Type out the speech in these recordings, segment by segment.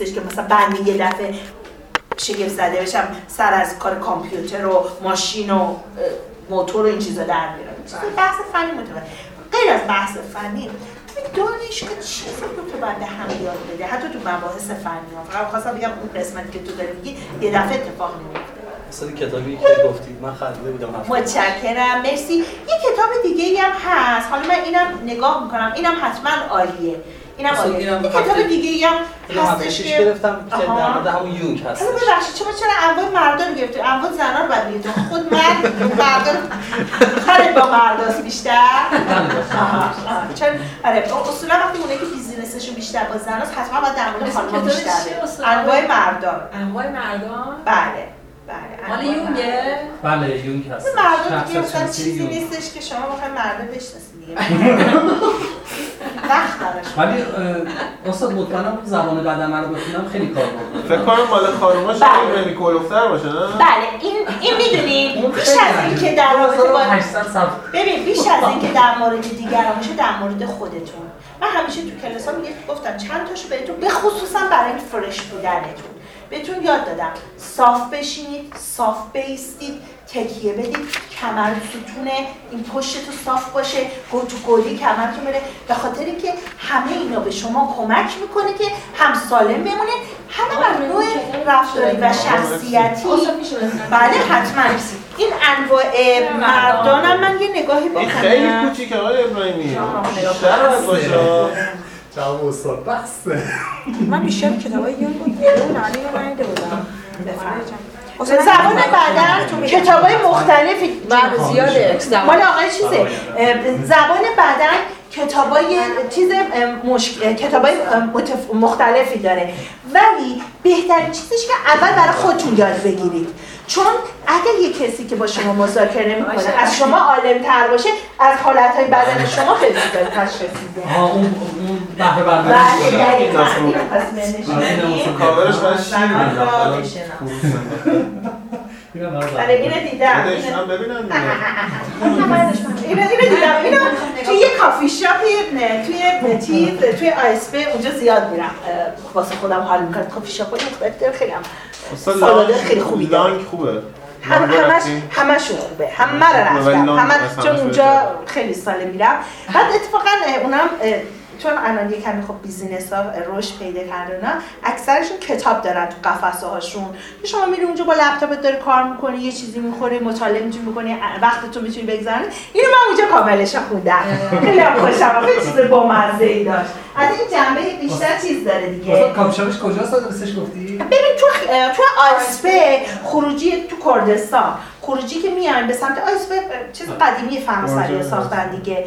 نیستش که مثلا بنده یه دفعه شگفت زده بشم سر از کار کامپیوتر و ماشین و موتور و این چیزا در بیارم بحث فنی متوجه غیر از بحث فنی دانشگاه چیزی رو تو باید به هم یاد بده. حتی تو مباحث فنی ها فقط خواستم بگم اون قسمت که تو داری میگی یه دفعه اتفاق نمیفته مثلا کتابی که گفتید من خریده بودم متشکرم. مرسی. یه کتاب دیگه هم هست. حالا من اینم نگاه می‌کنم. اینم حتما عالیه. اینم عالیه. یه کتاب دیگه هم هستش که گرفتم که در مورد همون یونگ هست حالا ببخشید شما چرا انواع مردا رو گرفتید؟ انواع زنا رو بعد خود مرد مردا کار با مرداست بیشتر. چون آره اصولا وقتی اونایی که بیزینسشون بیشتر با زناست حتما باید در مورد خانم‌ها بیشتر انواع مردان انواع مردان بله بله. مال یونگه؟ بله یونگ هست مردم دیگه چیزی نیستش که شما بخواید مردم بشناسید. وقت ولی استاد مطمئنم اون زبان قدمه رو بخونم خیلی کار بود. فکر کنم مال خانوما شاید. رمی کولوفتر باشه نه؟ بله این این می‌دونید بیش از این که در مورد با ببین بیش از این که در مورد دیگران باشه در مورد خودتون. من همیشه تو کلاسام میگه گفتم چند تاشو بهتون به خصوصا برای فرش بودنتون. بهتون یاد دادم. صاف بشینید صاف بیستید تکیه بدید. کمر ستونه این پشت تو صاف باشه. گو تو گودی کمرتون بره به خاطر که همه اینا به شما کمک می‌کنه که هم سالم بمونید همه بر نوع رفتاری و شخصیتی. بله حتما. این انواع مردانم من یه نگاهی بکنم خیلی کوچیکه آقای ابراهیمی. بیشتر از باشه. جواب استاد بسته. من بیشتر کتابای یون بود. اون علی من بودم. زبان بدن کتابای مختلفی. زیاده. مال آقای چیزه زبان. بدن کتابای چیز مش... کتابای مختلفی داره. ولی بهترین چیزش که اول برای خودتون یاد بگیرید. چون اگر یه کسی که با شما مذاکره نمی‌کنه از شما عالم تر باشه از حالت های بدن شما خیلی تشخیص میده. آه اون اون بهره برداری بله کاورش آره اینو دیدم. اینو ببینم اینو دیدم اینو. توی یه کافی شاپ نه توی چیز توی آیس اونجا زیاد میرم. واسه خودم حال می‌کنم. کافی شاپ مختلف خیلی هم سالادر خیلی خوبی لانگ خوبه. هم همش همشون خوبه. همه رو رفتم. همه چون اونجا خیلی ساله میرم. بعد اتفاقا اونم چون الان یه کمی خب business ها رشد پیدا کردن اکثرشون کتاب دارن تو قفسه هاشون شما میری اونجا با لپتاپت داری کار می‌کنی یه چیزی می‌خوری مطالعه می‌تونی بکنی وقت تو می‌تونی بگذرونی. اینو من اونجا کاملش خوندم. خیلی خوشم خیلی چیز با مزه ای داشت. از این جنبه بیشتر چیز داره دیگه. کافی‌شاپش کجاست؟ درستش گفتی؟ ببین تو تو آیسپه خروجی تو کردستان. خروجی که میان به سمت آیسپه چیز قدیمی فرانسوی ساختن دیگه.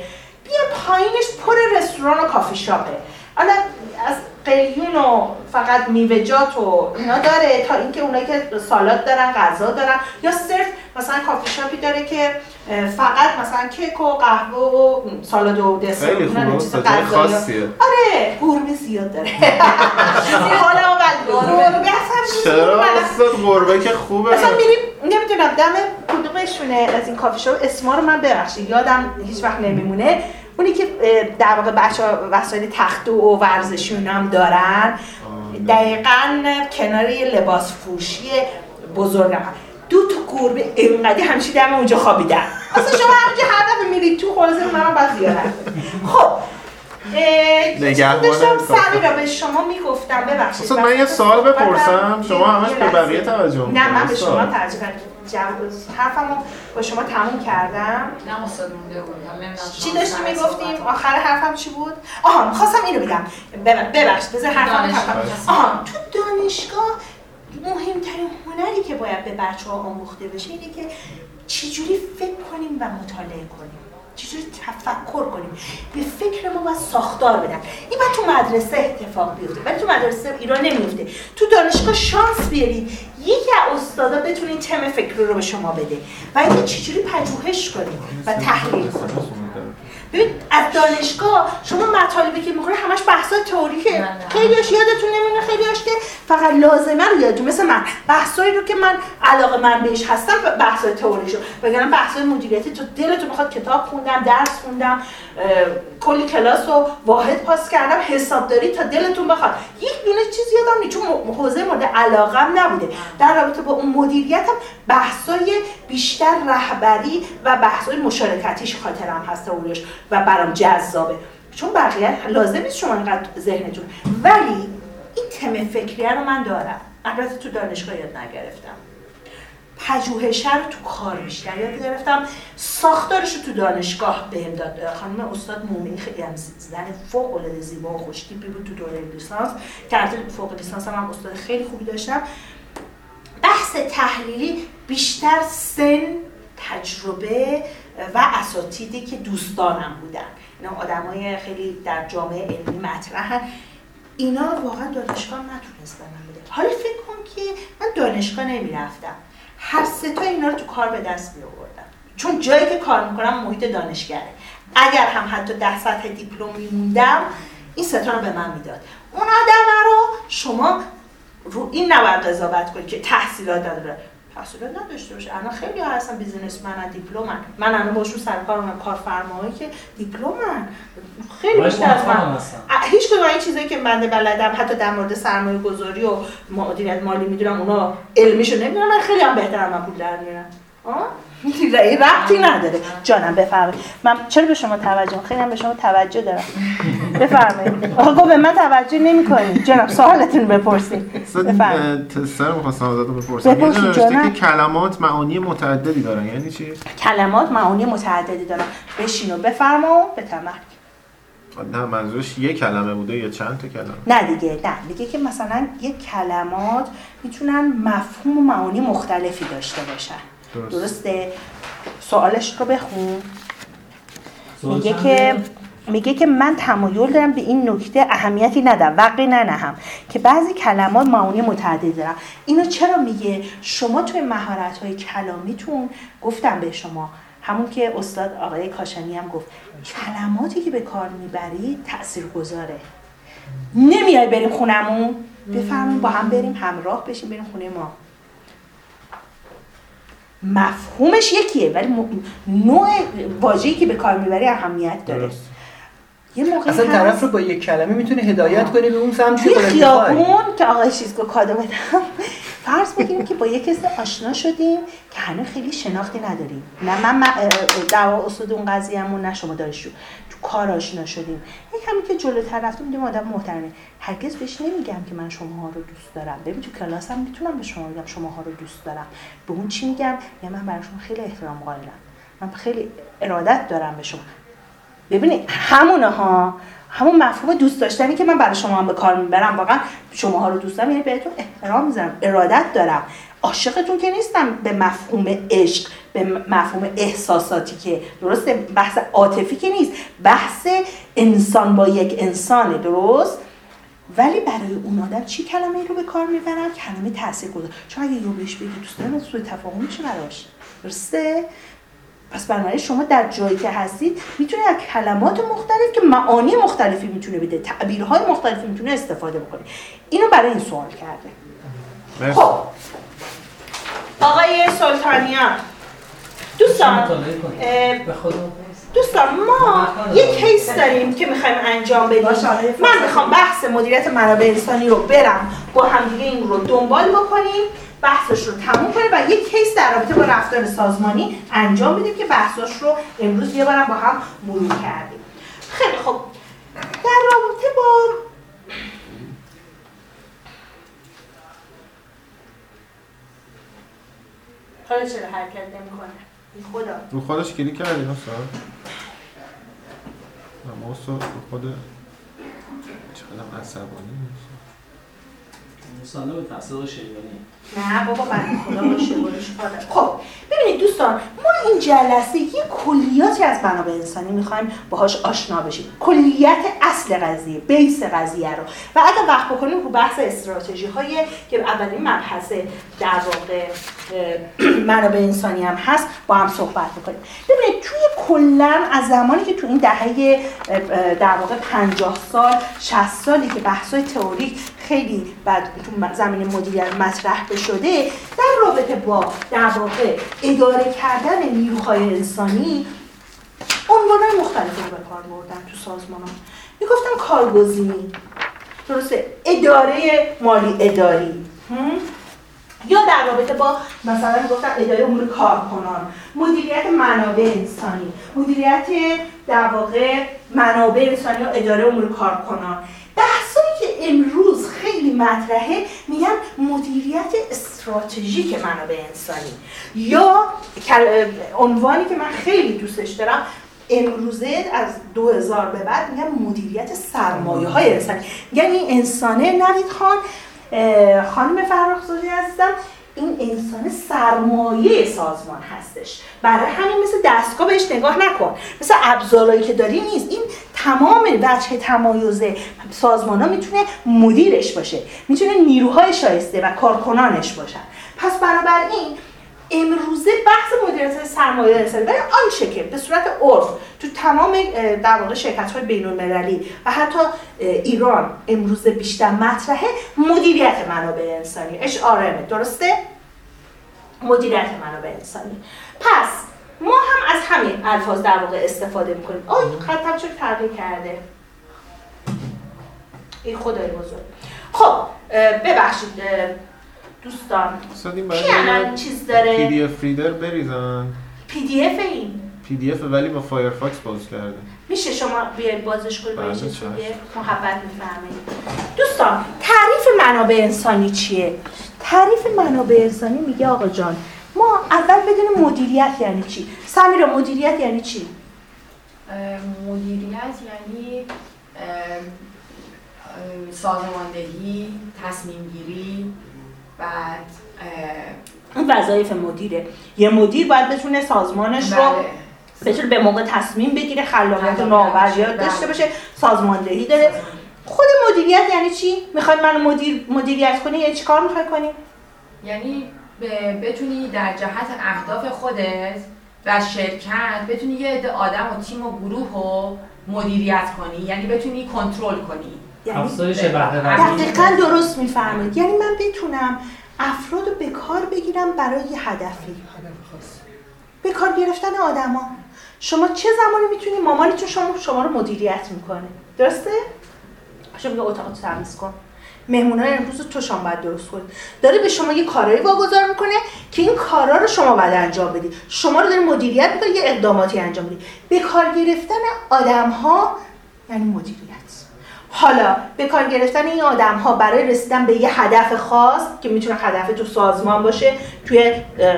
بیا پایینش پر رستوران و کافی شاپه. حالا از قلیون و فقط میوه‌جات و اینا داره تا اینکه اونایی که سالاد دارن غذا دارن یا صرف مثلا کافی شاپی داره که فقط مثلا کیک و قهوه و سالاد و دسر خیلی خوبه. خاصیه. آره گربه زیاد داره. حالا بعد گربه اصلا چرا گربه که خوبه؟ اصلا میریم نمی‌دونم دم کدومشونه از این کافی شاپ؟ اسما رو من ببخشید یادم هیچ وقت نمیمونه. اونی که در واقع بچه وسایل تخت و ورزشی هم دارن دقیقا کنار یه لباس فروشی بزرگ دو تا گربه اینقدی همچی دم اونجا خوابیدن. اصلا شما همونجا هر دفعه میرید تو خلاصه من باید زیارت خب داشتم سمی را به شما می‌گفتم ببخشید. اصلا من یه سوال بپرسم. شما همش به بقیه توجه نه من به شما توجه کردم حرفمو با شما تموم کردم. نه استاد مونده بود. چی داشتی می‌گفتیم؟ آخر حرفم چی بود؟ آها می‌خواستم اینو بگم. ببخش بذار حرفم آها تو دانشگاه مهمترین هنری که باید به بچه ها آموخته بشه اینه که چجوری فکر کنیم و مطالعه کنیم. چجوری تفکر کنیم. به فکر ما باید ساختار بدن. این باید تو مدرسه اتفاق بیفته. ولی تو مدرسه ایران نمیفته تو دانشگاه شانس بیارید یکی از استادا بتونه این تم فکر رو به شما بده و اینکه چجوری پژوهش کنیم و تحلیل کنیم. ببین از دانشگاه شما مطالبی که می‌خونی همش بحثای تئوریکه. خیلیش یادتون نمیونه خیلیش که فقط لازمه رو یادتون. مثل من بحثایی رو که من علاقه من بهش هستم بحثای تئوریشو. وگرنه بحثای مدیریتی تو دلتون می‌خواد کتاب خوندم درس خوندم. کلی کلاس رو واحد پاس کردم حسابداری تا دلتون بخواد. یک دونه چیزی یادم نیست چون حوزه مورد علاقم نبوده. در رابطه با اون مدیریتم بحثای بیشتر رهبری و بحثای مشارکتیش خاطرم هست تئوریش و برام جذابه. چون بقیه لازم نیست شما اینقدر ذهنتون. ولی این تم فکریه رو من دارم. البته تو دانشگاه یاد نگرفتم. پژوهشه رو تو کار بیشتر یاد گرفتم. ساختارش رو تو دانشگاه بهم داد. خانم استاد مومنی خیلی هم زن فوق العاده زیبا و خوشتیپی بود تو دوره لیسانس. که فوق لیسانس هم, هم استاد خیلی خوبی داشتم. بحث تحلیلی بیشتر سن تجربه و اساتیدی که دوستانم بودن. اینا آدمای خیلی در جامعه علمی مطرحن. اینا واقعا دانشگاه نتونستن بده حالا فکر کن که من دانشگاه نمی‌رفتم. هر سه تا اینا رو تو کار به دست می آوردم چون جایی که کار می‌کنم محیط دانشگره. اگر هم حتی ده سطح دیپلم میموندم این ستا رو به من می‌داد. اون آدم رو شما رو این نباید قضاوت کنید که تحصیلات داره تحصیلات نداشته باشه. الان خیلی ها هستن businessman دیپلمن من الان باشون سر کار اونم کارفرمایی که دیپلمن خیلی بیشتر از من. هیچ کدوم این چیزایی که من بلدم حتی در مورد سرمایه گذاری و مدیریت مالی می‌دونم اونا علمیشو نمی‌دونم من خیلی هم بهترم من پول در میارم این ربطی نداره. جانم بفرمایید. من چرا به شما توجه خیلی هم به شما توجه دارم. بفرمایید. آقا به من توجه نمی‌کنید. جناب سوالتون بپرسید. بفرمایید. سر می‌خواستم ازتون بپرسم. یه که کلمات معانی متعددی دارن یعنی چی؟ کلمات معانی متعددی دارن. بشین و بفرما به تمرک نه منظورش یه کلمه بوده یا چند تا کلمه؟ نه دیگه نه. دیگه که مثلا یه کلمات می‌تونن مفهوم و معانی مختلفی داشته باشن. درسته. سوالش رو بخون. میگه که میگه که من تمایل دارم به این نکته اهمیتی ندم وقتی ننهم. که بعضی کلمات معانی متعددی دارم اینو چرا میگه؟ شما توی مهارت های کلامیتون گفتم به شما. همون که استاد آقای کاشانی هم گفت. کلماتی که به کار می‌برید تأثیر گذاره نمیای بریم خونمون بفرمایید با هم بریم همراه بشیم بریم خونه ما. مفهومش یکیه ولی نوع واژه‌ای که به کار می‌بری اهمیت داره. یه موقع اصلا طرف رو با یک کلمه می‌تونه هدایت کنی به اون سمت که خیابون که آقای چیزگو کادو بدم. فرض بگیریم که با یک کسی آشنا شدیم که هنوز خیلی شناختی نداریم. نه من دعوا استاد اون قضیه‌مون نه شما دارشو کار آشنا شدیم. یک کمی که جلوتر رفتیم دیدیم آدم محترمه. هرگز بهش نمیگم که من شما رو دوست دارم. ببین تو کلاسم می‌تونم به شما بگم شما ها رو دوست دارم. به اون چی میگم؟ یا من براشون خیلی احترام قائلم. من خیلی ارادت دارم به شما. ببینید همونه ها همون مفهوم دوست داشتنی که من برای شما هم به کار می‌برم واقعا شما ها رو دوست دارم یعنی بهتون احترام می‌ذارم ارادت دارم. عاشقتون که نیستم به مفهوم عشق به مفهوم احساساتی که درسته بحث عاطفی که نیست بحث انسان با یک انسانه درست؟ ولی برای اون آدم چی کلمه ای رو به کار می‌برم کلمه تاثیر گذار. چون اگه یو بهش بگی دوست دارم سوء تفاهم میشه براش. درسته؟ پس بنابراین شما در جایی که هستید می‌تونید از کلمات مختلف که معانی مختلفی می‌تونه بده تعبیرهای مختلفی می‌تونه استفاده بکنید. اینو برای این سوال کرده. خب آقای سلطانیان دوستان دوستان ما یک کیس داریم که می‌خوایم انجام بدیم. من می‌خوام بحث مدیریت منابع انسانی رو برم با همدیگه این رو دنبال بکنیم بحثش رو تموم کنیم و یک کیس در رابطه با رفتار سازمانی انجام بدیم که بحثش رو امروز یه بارم با هم مرور کردیم. خیلی خب در رابطه با حالا چرا حرکت نمی‌کنه؟ خدا. رو خودش کلیک کردی اصلا ما خود چقدر عصبانی مسلم به تحصیل شیبانی نه بابا من خدا باشه خب ببینید دوستان ما این جلسه یه کلیاتی از منابع انسانی می‌خوایم باهاش آشنا بشیم. کلیت اصل قضیه بیس قضیه رو. و اگر وقت بکنیم رو بحث استراتژی های که اولین مبحث در واقع منابع انسانی هم هست با هم صحبت می‌کنیم. ببینید توی کلا از زمانی که تو این دهه در واقع 50 سال 60 سالی که بحث تئوریک خیلی بعد تو زمین مدیریت مطرح بشده در رابطه با در واقع اداره کردن نیروهای انسانی عنوان مختلفی رو به کار بردن تو سازمان ها می‌گفتن کارگزینی. درسته. اداره مالی اداری. یا در رابطه با مثلا گفتن اداره امور کارکنان. مدیریت منابع انسانی. مدیریت در واقع منابع انسانی و اداره امور کارکنان. بحثایی که امروز خیلی مطرحه میگن مدیریت استراتژیک منابع انسانی. یا عنوانی که من خیلی دوستش دارم امروزه از 2000 به بعد میگن مدیریت سرمایه های انسانی یعنی انسانه نوید خان خانم فرخزادی هستم این انسان سرمایه سازمان هستش. برای همین مثل دستگاه بهش نگاه نکن. مثل ابزارهایی که داری نیست. این تمام وجه تمایز سازمان ها می‌تونه مدیرش باشه. می‌تونه نیروهای شایسته و کارکنانش باشن پس بنابراین امروزه بحث مدیریت سرمایه انسانی برای آنچه که به صورت عرف تو تمام در واقع شرکت های بین المللی و حتی ایران امروزه بیشتر مطرحه مدیریت منابع انسانی. اشعاره درسته؟ مدیریت منابع انسانی. پس ما هم از همین الفاظ در واقع استفاده می‌کنیم. آی خطم چه تغییر کرده؟ این خدای بزرگ. خب ببخشید دوستان کی الان چیز داره؟ پی دی اف ریدر بریزن. پی دی اف این. PDF ولی با Firefox باز کرده. میشه شما بیاید بازش کنید با بله، محبت میفرمایید. دوستان تعریف منابع انسانی چیه؟ تعریف منابع انسانی میگه آقا جان ما اول بدونیم مدیریت یعنی چی؟ سمیرا مدیریت یعنی چی؟ مدیریت یعنی سازماندهی تصمیم گیری بعد اون وظایف مدیره. یه مدیر باید بتونه سازمانش رو بله. بتونه به موقع تصمیم بگیره خلاقیت و نوآوریات بله. داشته باشه سازماندهی داره. خود مدیریت یعنی چی؟ می‌خوای من مدیر مدیریت کنی یعنی چیکار می‌خوای کنی؟ یعنی بتونی در جهت اهداف خودت و شرکت بتونی یه عده آدم و تیم و گروه رو مدیریت کنی. یعنی بتونی کنترل کنی. یعنی دقیقا درست میفرمایید. یعنی من بتونم افراد رو به کار بگیرم برای یه هدفی. به کار گرفتن آدما. شما چه زمانی می‌تونی مامانتون شما شما رو مدیریت می‌کنه؟ درسته؟ شما میگه اتاق تمیز کن. مهمونای امروز تو شام باید درست کنید داره به شما یه کارایی واگذار می‌کنه که این کارا رو شما باید انجام بدی. شما رو داره مدیریت می‌کنه یه اقداماتی انجام بدی به کار گرفتن آدم ها یعنی مدیریت. حالا به کار گرفتن این آدم ها برای رسیدن به یه هدف خاص که می‌تونه هدف تو سازمان باشه توی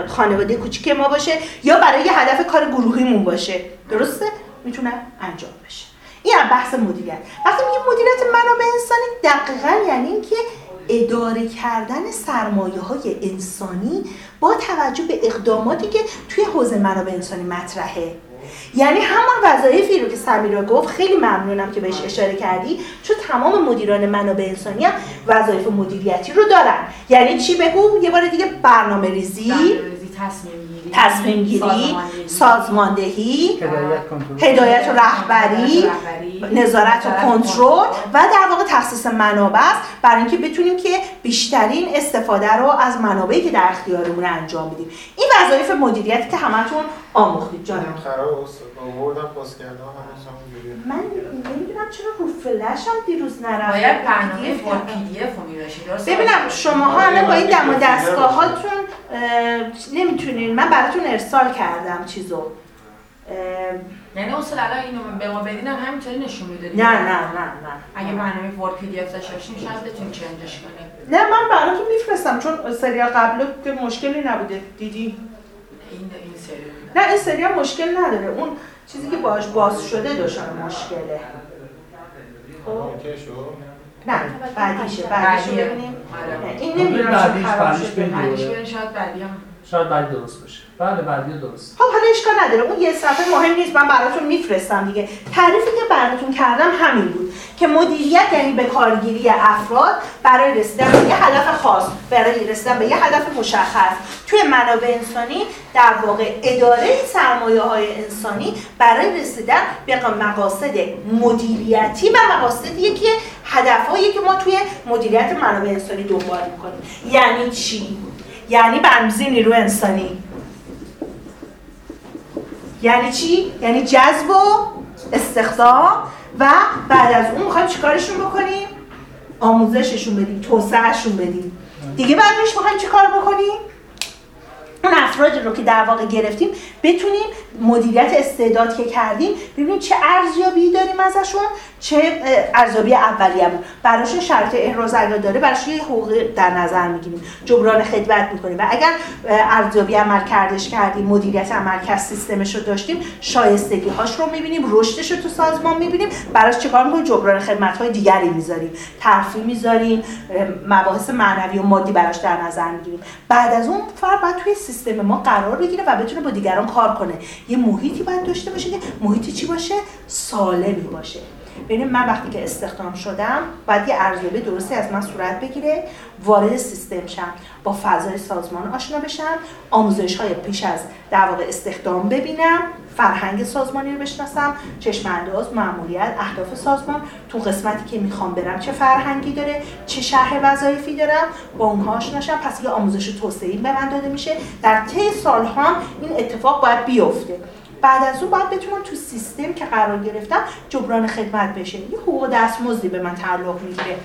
خانواده کوچیک ما باشه یا برای یه هدف کار گروهیمون باشه. درسته؟ می‌تونه انجام بشه. این بحث مدیریت. وقتی میگه مدیریت منابع انسانی دقیقا یعنی اینکه اداره کردن سرمایه های انسانی با توجه به اقداماتی که توی حوزه منابع انسانی مطرحه. یعنی همان وظایفی رو که سمیرا گفت خیلی ممنونم که بهش اشاره کردی چون تمام مدیران منابع انسانی هم وظایف مدیریتی رو دارن. یعنی چی بگو؟ یه بار دیگه برنامه ریزی تصمیم گیری سازماندهی. هدایت و رهبری نظارت و کنترل و در واقع تخصیص منابع است برای اینکه بتونیم که بیشترین استفاده رو از منابعی که در اختیارمون انجام بدیم. این وظایف مدیریتی که همتون آموختید جانم. خراب من نمی‌دونم چرا رو فلش هم دیروز نرفت باید برنامه فور پی دی اف رو ببینم شما ها الان با این دم دستگاه هاتون نمی‌تونین. من براتون ارسال کردم چیزو. یعنی اصلا الان اینو به ما بدینم همینطوری نشون می‌دادید نه نه نه نه. اگه برنامه ورد پی دی اف داشته باشیم شاید بتونیم چنجش نه من براتون میفرستم چون سریا قبل که مشکلی نبوده. دیدی؟ این این سری نه این سری مشکل نداره. اون چیزی که باش باز شده دچار مشکله. خب. نه بعدیشه بعدیشه ببینیم. آره. این نمی‌دونم شاید بعدی هم. شاید بعدی درست باشه. بله بعدی درست. خب حالا اشکال نداره. اون یه صفحه مهم نیست. من براتون میفرستم دیگه. تعریفی که براتون کردم همین بود که مدیریت یعنی به کارگیری افراد برای رسیدن به یه هدف خاص برای رسیدن به یه هدف مشخص. توی منابع انسانی در واقع اداره سرمایه های انسانی برای رسیدن به مقاصد مدیریتی و مقاصدی که هدفهایی که ما توی مدیریت منابع انسانی دنبال می‌کنیم. یعنی چی؟ یعنی برنامه‌ریزی نیرو انسانی. یعنی چی؟ یعنی جذب و استخدام و بعد از اون می‌خوایم چیکارشون بکنیم؟ آموزششون بدیم توسعهشون بدیم. دیگه بعدش می‌خوایم چیکار بکنیم؟ اون افرادی رو که در واقع گرفتیم بتونیم مدیریت استعداد که کردیم ببینیم چه ارزیابی داریم ازشون چه ارزیابی اولیه‌مون. براشون شرط احراز اگر داره براش یه حقوق در نظر می‌گیریم. جبران خدمت می‌کنیم. و اگر ارزیابی عمل کردش کردیم مدیریت عملکرد سیستمش رو داشتیم شایستگی هاش رو می‌بینیم رشدش رو تو سازمان می‌بینیم براش چیکار می‌کنیم؟ جبران خدمت های دیگری می‌ذاریم. ترفیع می‌ذاریم مباحث معنوی و مادی براش در نظر می‌گیریم. بعد از اون فرد باید توی ما قرار بگیره و بتونه با دیگران کار کنه. یه محیطی باید داشته باشه که محیطی چی باشه؟ سالمی باشه. ببینید من وقتی که استخدام شدم باید یه ارزیابی درستی از من صورت بگیره وارد سیستم شم با فضای سازمان آشنا بشم آموزش های پیش از در واقع استخدام ببینم فرهنگ سازمانی رو بشناسم چشم انداز معمولیت اهداف سازمان تو قسمتی که می‌خوام برم چه فرهنگی داره چه شهر وظایفی دارم با اونها آشناشم پس یه آموزش توسعه به من داده میشه. در طی سالها این اتفاق باید بیفته. بعد از اون باید بتونم تو سیستم که قرار گرفتم جبران خدمت بشه. یه حقوق دستمزدی به من تعلق می‌گیره.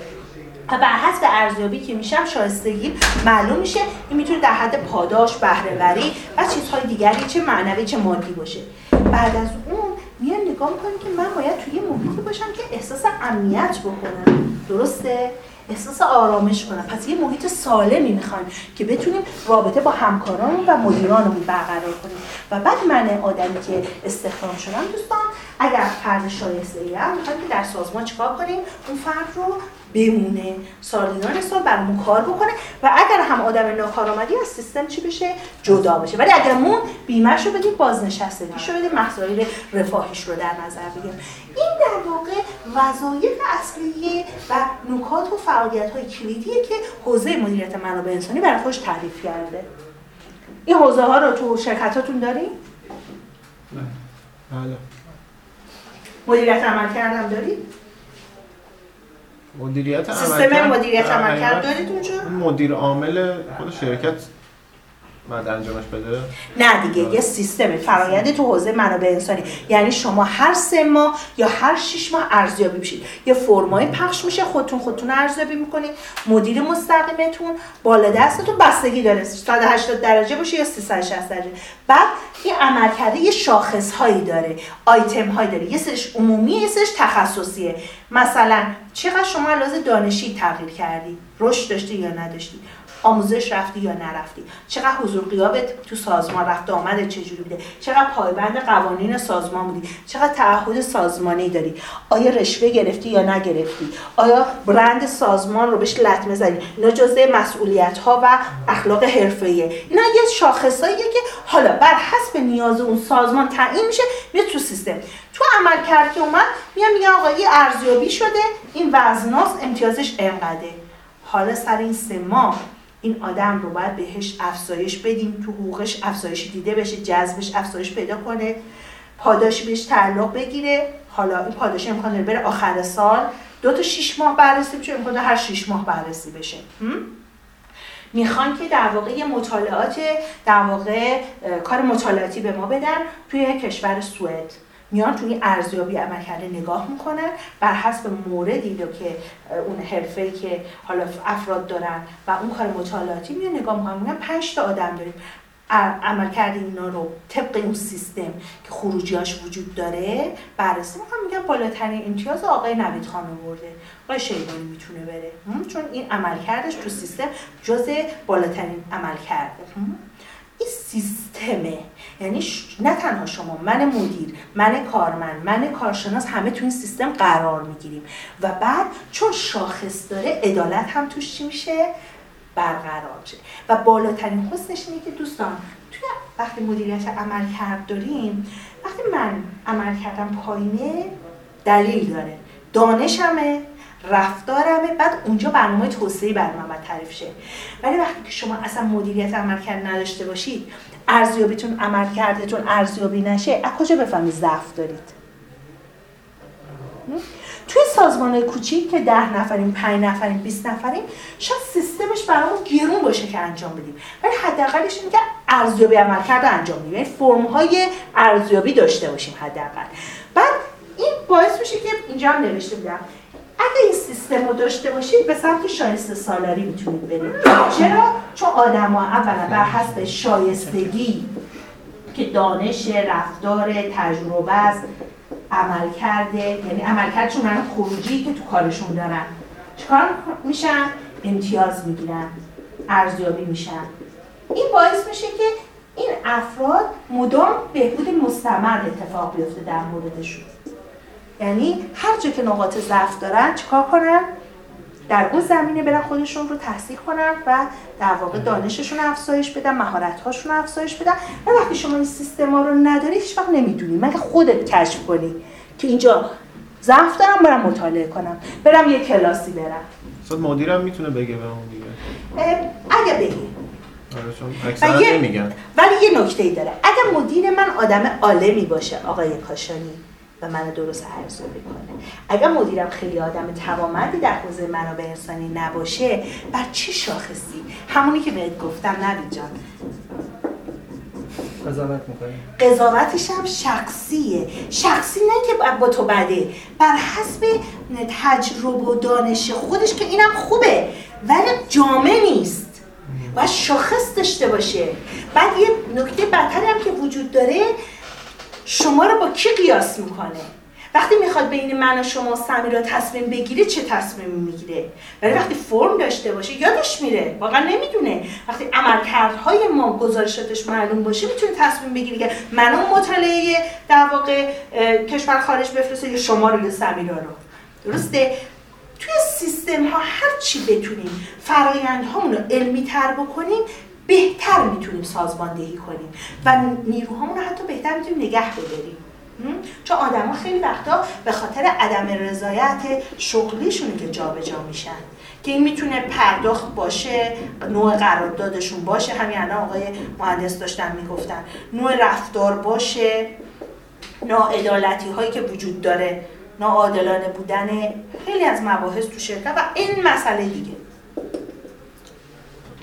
و بر حسب ارزیابی که میشم شایستگی معلوم میشه. این می‌تونه در حد پاداش بهرهوری و چیزهای دیگری چه معنوی چه مادی باشه. بعد از اون میان نگاه می‌کنیم که من باید توی محیطی باشم که احساس امنیت بکنم. درسته؟ احساس آرامش کنم. پس یه محیط سالمی می‌خوایم که بتونیم رابطه با همکاران و مدیرانمون برقرار کنیم. و بعد من آدمی که استخدام شدم دوستان اگر فرد شایسته ای هم می‌خوایم که در سازمان چیکار کنیم؟ اون فرد رو بمونه. سالیان سال برامون کار بکنه و اگر هم آدم ناکارآمدی از سیستم چی بشه؟ جدا بشه. ولی اگر مون بیمهش رو بدیم بازنشستگیش رو بدیم مسائل رفاهیش رو در نظر بگیریم. این در واقع وظایف اصلی و نکات و فعالیت های کلیدیه که حوزه مدیریت منابع انسانی برای خودش تعریف کرده. این حوزه ها رو تو شرکتاتون داریم؟ بله. مدیریت عمل کردم دارید؟ مدیریت سیستم مدیریت عملکرد دارید اونجا مدیر عامل خود شرکت بعد انجامش بده؟ نه دیگه یه سیستم فرآیند تو حوزه منابع انسانی. یعنی شما هر سه ماه یا هر شش ماه ارزیابی میشید. یه فرمای پخش میشه خودتون خودتون ارزیابی می‌کنید. مدیر مستقیمتون بالا دستتون بستگی داره. 180 درجه باشه یا 360 درجه. بعد این عملکرد یه شاخص هایی داره. آیتم هایی داره. یه سرش عمومی یه سرش تخصصیه. مثلا چقدر شما لحاظ دانشی تغییر کردی؟ رشد داشتی یا نداشتی؟ آموزش رفتی یا نرفتی؟ چقدر حضور قیابت تو سازمان رفت آمد چجوری بوده؟ چقدر پایبند قوانین سازمان بودی؟ چقدر تعهد سازمانی داری؟ آیا رشوه گرفتی یا نگرفتی؟ آیا برند سازمان رو بهش لطمه زدی؟ اینا جزء مسئولیت ها و اخلاق حرفه‌ایه. اینا یه شاخصاییه که حالا بر حسب نیاز اون سازمان تعیین میشه میاد تو سیستم. تو عمل کرد اومد میان میگن آقا یه ارزیابی شده این وزناس امتیازش انقدره. حالا سر این سه ماه این آدم رو باید بهش افزایش بدیم تو حقوقش افزایش دیده بشه جذبش افزایش پیدا کنه پاداشی بهش تعلق بگیره. حالا این پاداش امکان داره بره آخر سال. دو تا شیش ماه بررسی بشه امکان هر شیش ماه بررسی بشه. می‌خوان که در واقع یه مطالعات در واقع کار مطالعاتی به ما بدن توی کشور سوئد. میان توی ارزیابی عملکرد نگاه می‌کنن بر حسب موردی رو که اون حرفه که حالا افراد دارن و اون کار مطالعاتی میان نگاه می‌کنن میگن 5 تا آدم داریم. عمل کرده اینا رو طبق اون سیستم که خروجیاش وجود داره بررسی می‌کنم میگن بالاترین امتیاز آقای نوید خان آورده آقای شیبانی می‌تونه بره. چون این عمل کردش تو سیستم جز بالاترین عمل کرده این سیستمه. یعنی نه تنها شما من مدیر من کارمند من کارشناس همه تو این سیستم قرار می‌گیریم. و بعد چون شاخص داره عدالت هم توش چی میشه؟ برقرار شه و بالاترین حسنش اینه که دوستان توی وقتی مدیریت عمل کرد داریم وقتی من عمل کردم پایینه دلیل داره. دانشمه رفتارمه بعد اونجا برنامه توسعه باید تعریف شه. ولی وقتی که شما اصلا مدیریت عملکرد نداشته باشید ارزیابیتون عمل کردتون ارزیابی نشه از کجا بفهمید ضعف دارید؟ توی سازمان کوچیک که ده نفریم، پنج نفریم، 20 نفریم شاید سیستمش برامون گرون باشه که انجام بدیم. ولی حداقلش اینه که ارزیابی عملکرد انجام بدیم. یعنی فرم های ارزیابی داشته باشیم حداقل. بعد این باعث میشه که اینجا هم نوشته بودم اگه این سیستم رو داشته باشید به سمت شایسته سالاری می‌تونید برید. چرا؟ چون آدم ها اولا بر حسب شایستگی که دانش رفتار تجربه است عمل کرده. یعنی عمل کردشون من خروجی که تو کارشون دارن چیکار میشن؟ امتیاز می‌گیرن. ارزیابی میشن. این باعث میشه که این افراد مدام بهبود مستمر اتفاق بیفته در موردشون. یعنی هر جا که نقاط ضعف دارن چیکار کنن؟ در اون زمینه برن خودشون رو تحصیل کنن و در واقع دانششون افزایش بدن مهارت هاشون افزایش بدن. و وقتی شما این سیستم ها رو نداری هیچ وقت نمی‌دونی. مگه خودت کشف کنی که اینجا ضعف دارم برم مطالعه کنم برم یه کلاسی برم؟ صد مدیرم می‌تونه بگه به اون دیگه. اگه بگی آره ولی یه نکته ای داره. اگه مدیر من آدم عالمی باشه آقای کاشانی و منو درست ارزیابی کنه اگر مدیرم خیلی آدم توامندی در حوزه منابع انسانی نباشه بر چه شاخصی؟ همونی که بهت گفتم نوید جان. قضاوت می‌کنه قضاوتش هم شخصیه. شخصی نه که با تو بده. بر حسب تجربه و دانش خودش که اینم خوبه ولی جامع نیست. و شاخص داشته باشه. بعد یه نکته بدتری هم که وجود داره شما رو با کی قیاس می‌کنه؟ وقتی می‌خواد بین من و شما سمیرا تصمیم بگیره چه تصمیمی می‌گیره؟ ولی وقتی فرم داشته باشه یادش میره. واقعا نمی‌دونه. وقتی عملکردهای ما گزارشاتش معلوم باشه می‌تونه تصمیم بگیره که من اون مطالعه در واقع کشور خارج بفرسته یا شما رو یا سمیرا رو. درسته؟ توی سیستم ها هر چی بتونیم فرایندهامون رو علمی تر بکنیم بهتر می‌تونیم سازماندهی کنیم و نیروهامون رو حتی بهتر می‌تونیم نگه بداریم. چون آدما خیلی وقتا به خاطر عدم رضایت شغلیشون که جابجا جا میشن. که این می‌تونه پرداخت باشه نوع قراردادشون باشه. همین الان آقای مهندس داشتن می‌گفتن. نوع رفتار باشه ناعدالتی هایی که وجود داره ناعادلانه بودن خیلی از مباحث تو شرکت و این مسئله دیگه.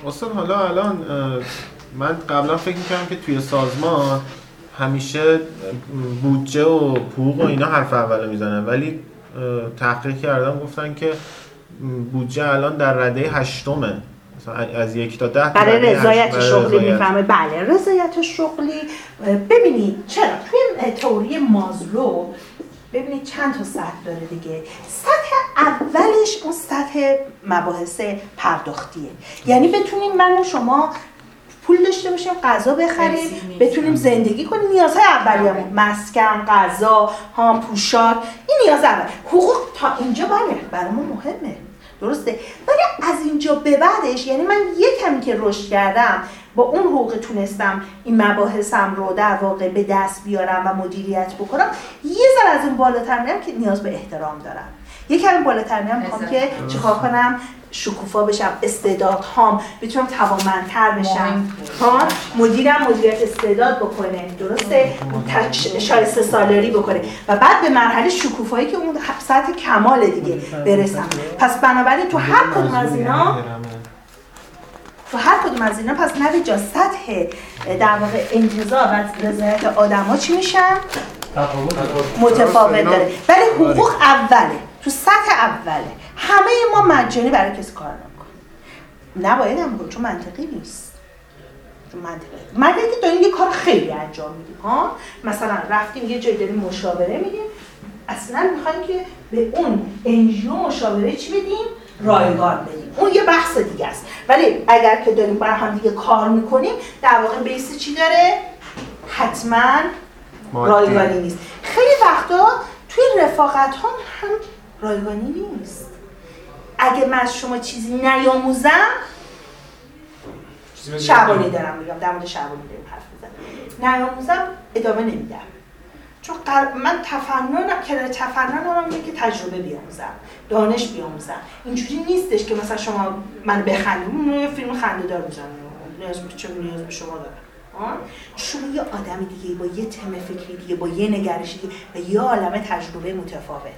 استاد حالا الان من قبلا فکر می‌کردم که توی سازمان همیشه بودجه و حقوق و اینا حرف اول می‌زنن ولی تحقیق کردم گفتن که بودجه الان در رده هشتمه. از یک تا ده برای رضایت شغلی می‌فهمه بله رضایت شغلی. ببینید چرا؟ توی تئوری مازلو ببینید چند تا سطح داره دیگه. سطح اولش اون سطح مباحث پرداختیه. یعنی بتونیم من و شما پول داشته باشیم غذا بخریم بتونیم زندگی کنیم. نیازهای اولیه‌مون مسکن غذا هام پوشاک. این نیاز اول. حقوق تا اینجا بله برامون مهمه. درسته؟ ولی از اینجا به بعدش یعنی من یه کمی که رشد کردم با اون حقوق تونستم این مباحثم رو در واقع به دست بیارم و مدیریت بکنم یه ذره از اون بالاتر میرم که نیاز به احترام دارم. یه کمی بالاتر میرم می‌خوام که چیکار کنم؟ شکوفا بشم استعداد هام بتونم توانمندتر بشم. ها؟ مدیرم مدیریت استعداد بکنه درسته؟ شایسته سالاری بکنه. و بعد به مرحله شکوفایی که اون سطح کمال دیگه برسم. پس بنابراین تو هر کدوم از اینا تو هر کدوم از اینا پس نوی جا سطح در واقع انتظار و رضایت آدما چی میشن؟ متفاوت داره. ولی حقوق اوله. تو سطح اوله. همه ما مجانی برای کسی کار نمی‌کنیم. نباید هم چون منطقی نیست. چون منطقی. که داریم یه کار خیلی انجام میدیم ها؟ مثلا رفتیم یه جایی داریم مشاوره میدیم. اصلا می‌خوایم که به اون انجیو مشاوره چی بدیم؟ رایگان بدیم. اون یه بحث دیگه است. ولی اگر که داریم برای هم دیگه کار می‌کنیم در واقع بیس چی داره؟ حتما رایگانی نیست. خیلی وقتا توی رفاقت هم هم رایگانی نیست. اگه من از شما چیزی نیاموزم شعبانی دارم میگم در مورد شعبانی داریم حرف می‌زنم نیاموزم ادامه نمیدم. چون من تفنن که تفنن هم که تجربه بیاموزم دانش بیاموزم. اینجوری نیستش که مثلا شما من بخندیم یه فیلم خنده دار می‌زنم نیاز به شما دارم. شما یه آدم دیگه با یه تم فکری دیگه با یه نگرش دیگه و یه عالم تجربه متفاوت.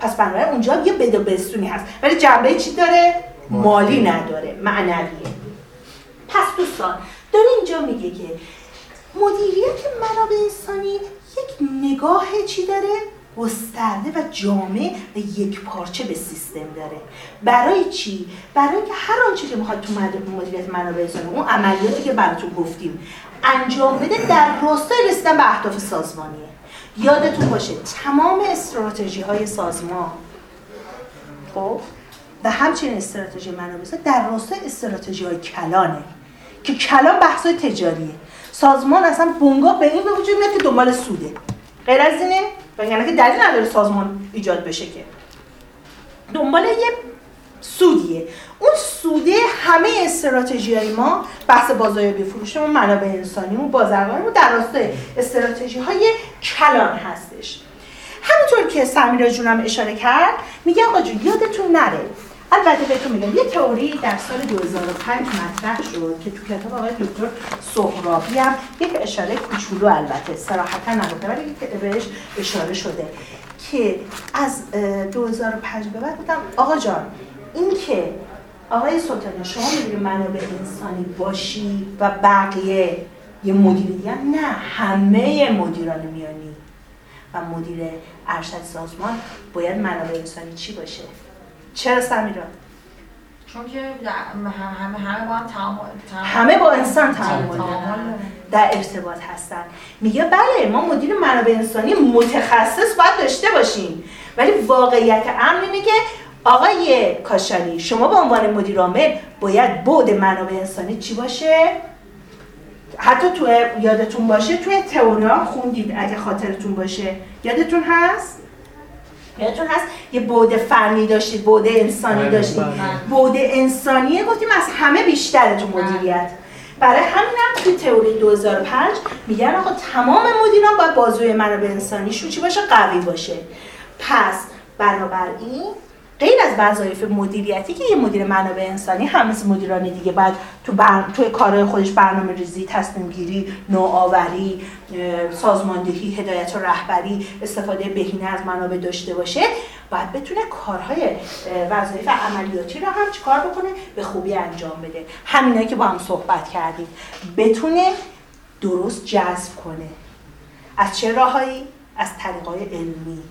پس بنابراین اونجا یه بد و بستونی هست. ولی جنبه چی داره؟ مالی نداره معنویه. پس دوستان داره اینجا میگه که مدیریت منابع انسانی یک نگاه چی داره؟ گسترده و جامع و یک پارچه به سیستم داره. برای چی؟ برای اینکه هر آنچه که می‌خواد تو مدیریت منابع انسانی اون عملیاتی که براتون گفتیم انجام بده در راستای رسیدن به اهداف سازمانیه. یادتون باشه تمام استراتژی های سازمان خب و همچنین استراتژی منابع در راستای استراتژی های کلانه که کلان بحث تجاریه. سازمان اصلا بونگا به این به وجود میاد که دنبال سوده. غیر از اینه یعنی که دلیل نداره سازمان ایجاد بشه که. دنبال یه سودیه. اون سوده همه استراتژی های ما بحث بازاریابی فروشمون منابع انسانیمون بازرگانیمون در راستای استراتژی های کلان هستش. همونطور که سمیرا جونم اشاره کرد میگه آقا جون یادتون نره البته بهتون میگم یه تئوری در سال 2005 مطرح شد که تو کتاب آقای دکتر سهرابی هم یک اشاره کوچولو البته صراحتا نگفته ولی بهش اشاره شده که از 2005 به بعد بودم آقا جان این که آقای سلطانی شما می‌دونی منابع انسانی باشی و بقیه یه مدیر دیگه نه همه مدیران میانی و مدیر ارشد سازمان باید منابع انسانی چی باشه؟ چرا سمیرا؟ چون که همه همه با هم همه با انسان تعامل در ارتباط هستن. میگه بله ما مدیر منابع انسانی متخصص باید داشته باشیم. ولی واقعیت امر اینه که آقای کاشانی شما به عنوان مدیر عامل باید بود منابع انسانی چی باشه؟ حتی تو یادتون باشه توی تئوری خوندید اگه خاطرتون باشه. یادتون هست؟ یادتون هست. یه بعد فنی داشتید بعد انسانی بله، داشتید. بله. بعد انسانیه گفتیم از همه بیشتره تو مدیریت. برای همین هم توی تئوری 2005 میگن آقا تمام مدیران باید بازوی منابع انسانیشون چی باشه؟ قوی باشه. پس بنابراین غیر از وظایف مدیریتی که یه مدیر منابع انسانی هم مثل مدیران دیگه باید تو بر... توی کارهای خودش برنامه ریزی، تصمیم گیری، نوآوری، سازماندهی، هدایت و رهبری، استفاده بهینه از منابع داشته باشه باید بتونه کارهای وظایف عملیاتی رو هم چیکار بکنه؟ به خوبی انجام بده. همینایی که با هم صحبت کردیم. بتونه درست جذب کنه. از چه راهایی از طریقای علمی.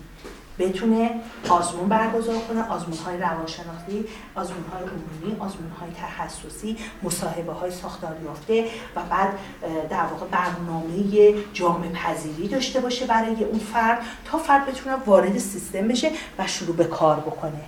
بتونه آزمون برگزار کنه آزمون های روانشناختی آزمون های عمومی آزمون های تخصصی مصاحبه های ساختار یافته و بعد در واقع برنامه جامع پذیری داشته باشه برای اون فرد تا فرد بتونه وارد سیستم بشه و شروع به کار بکنه.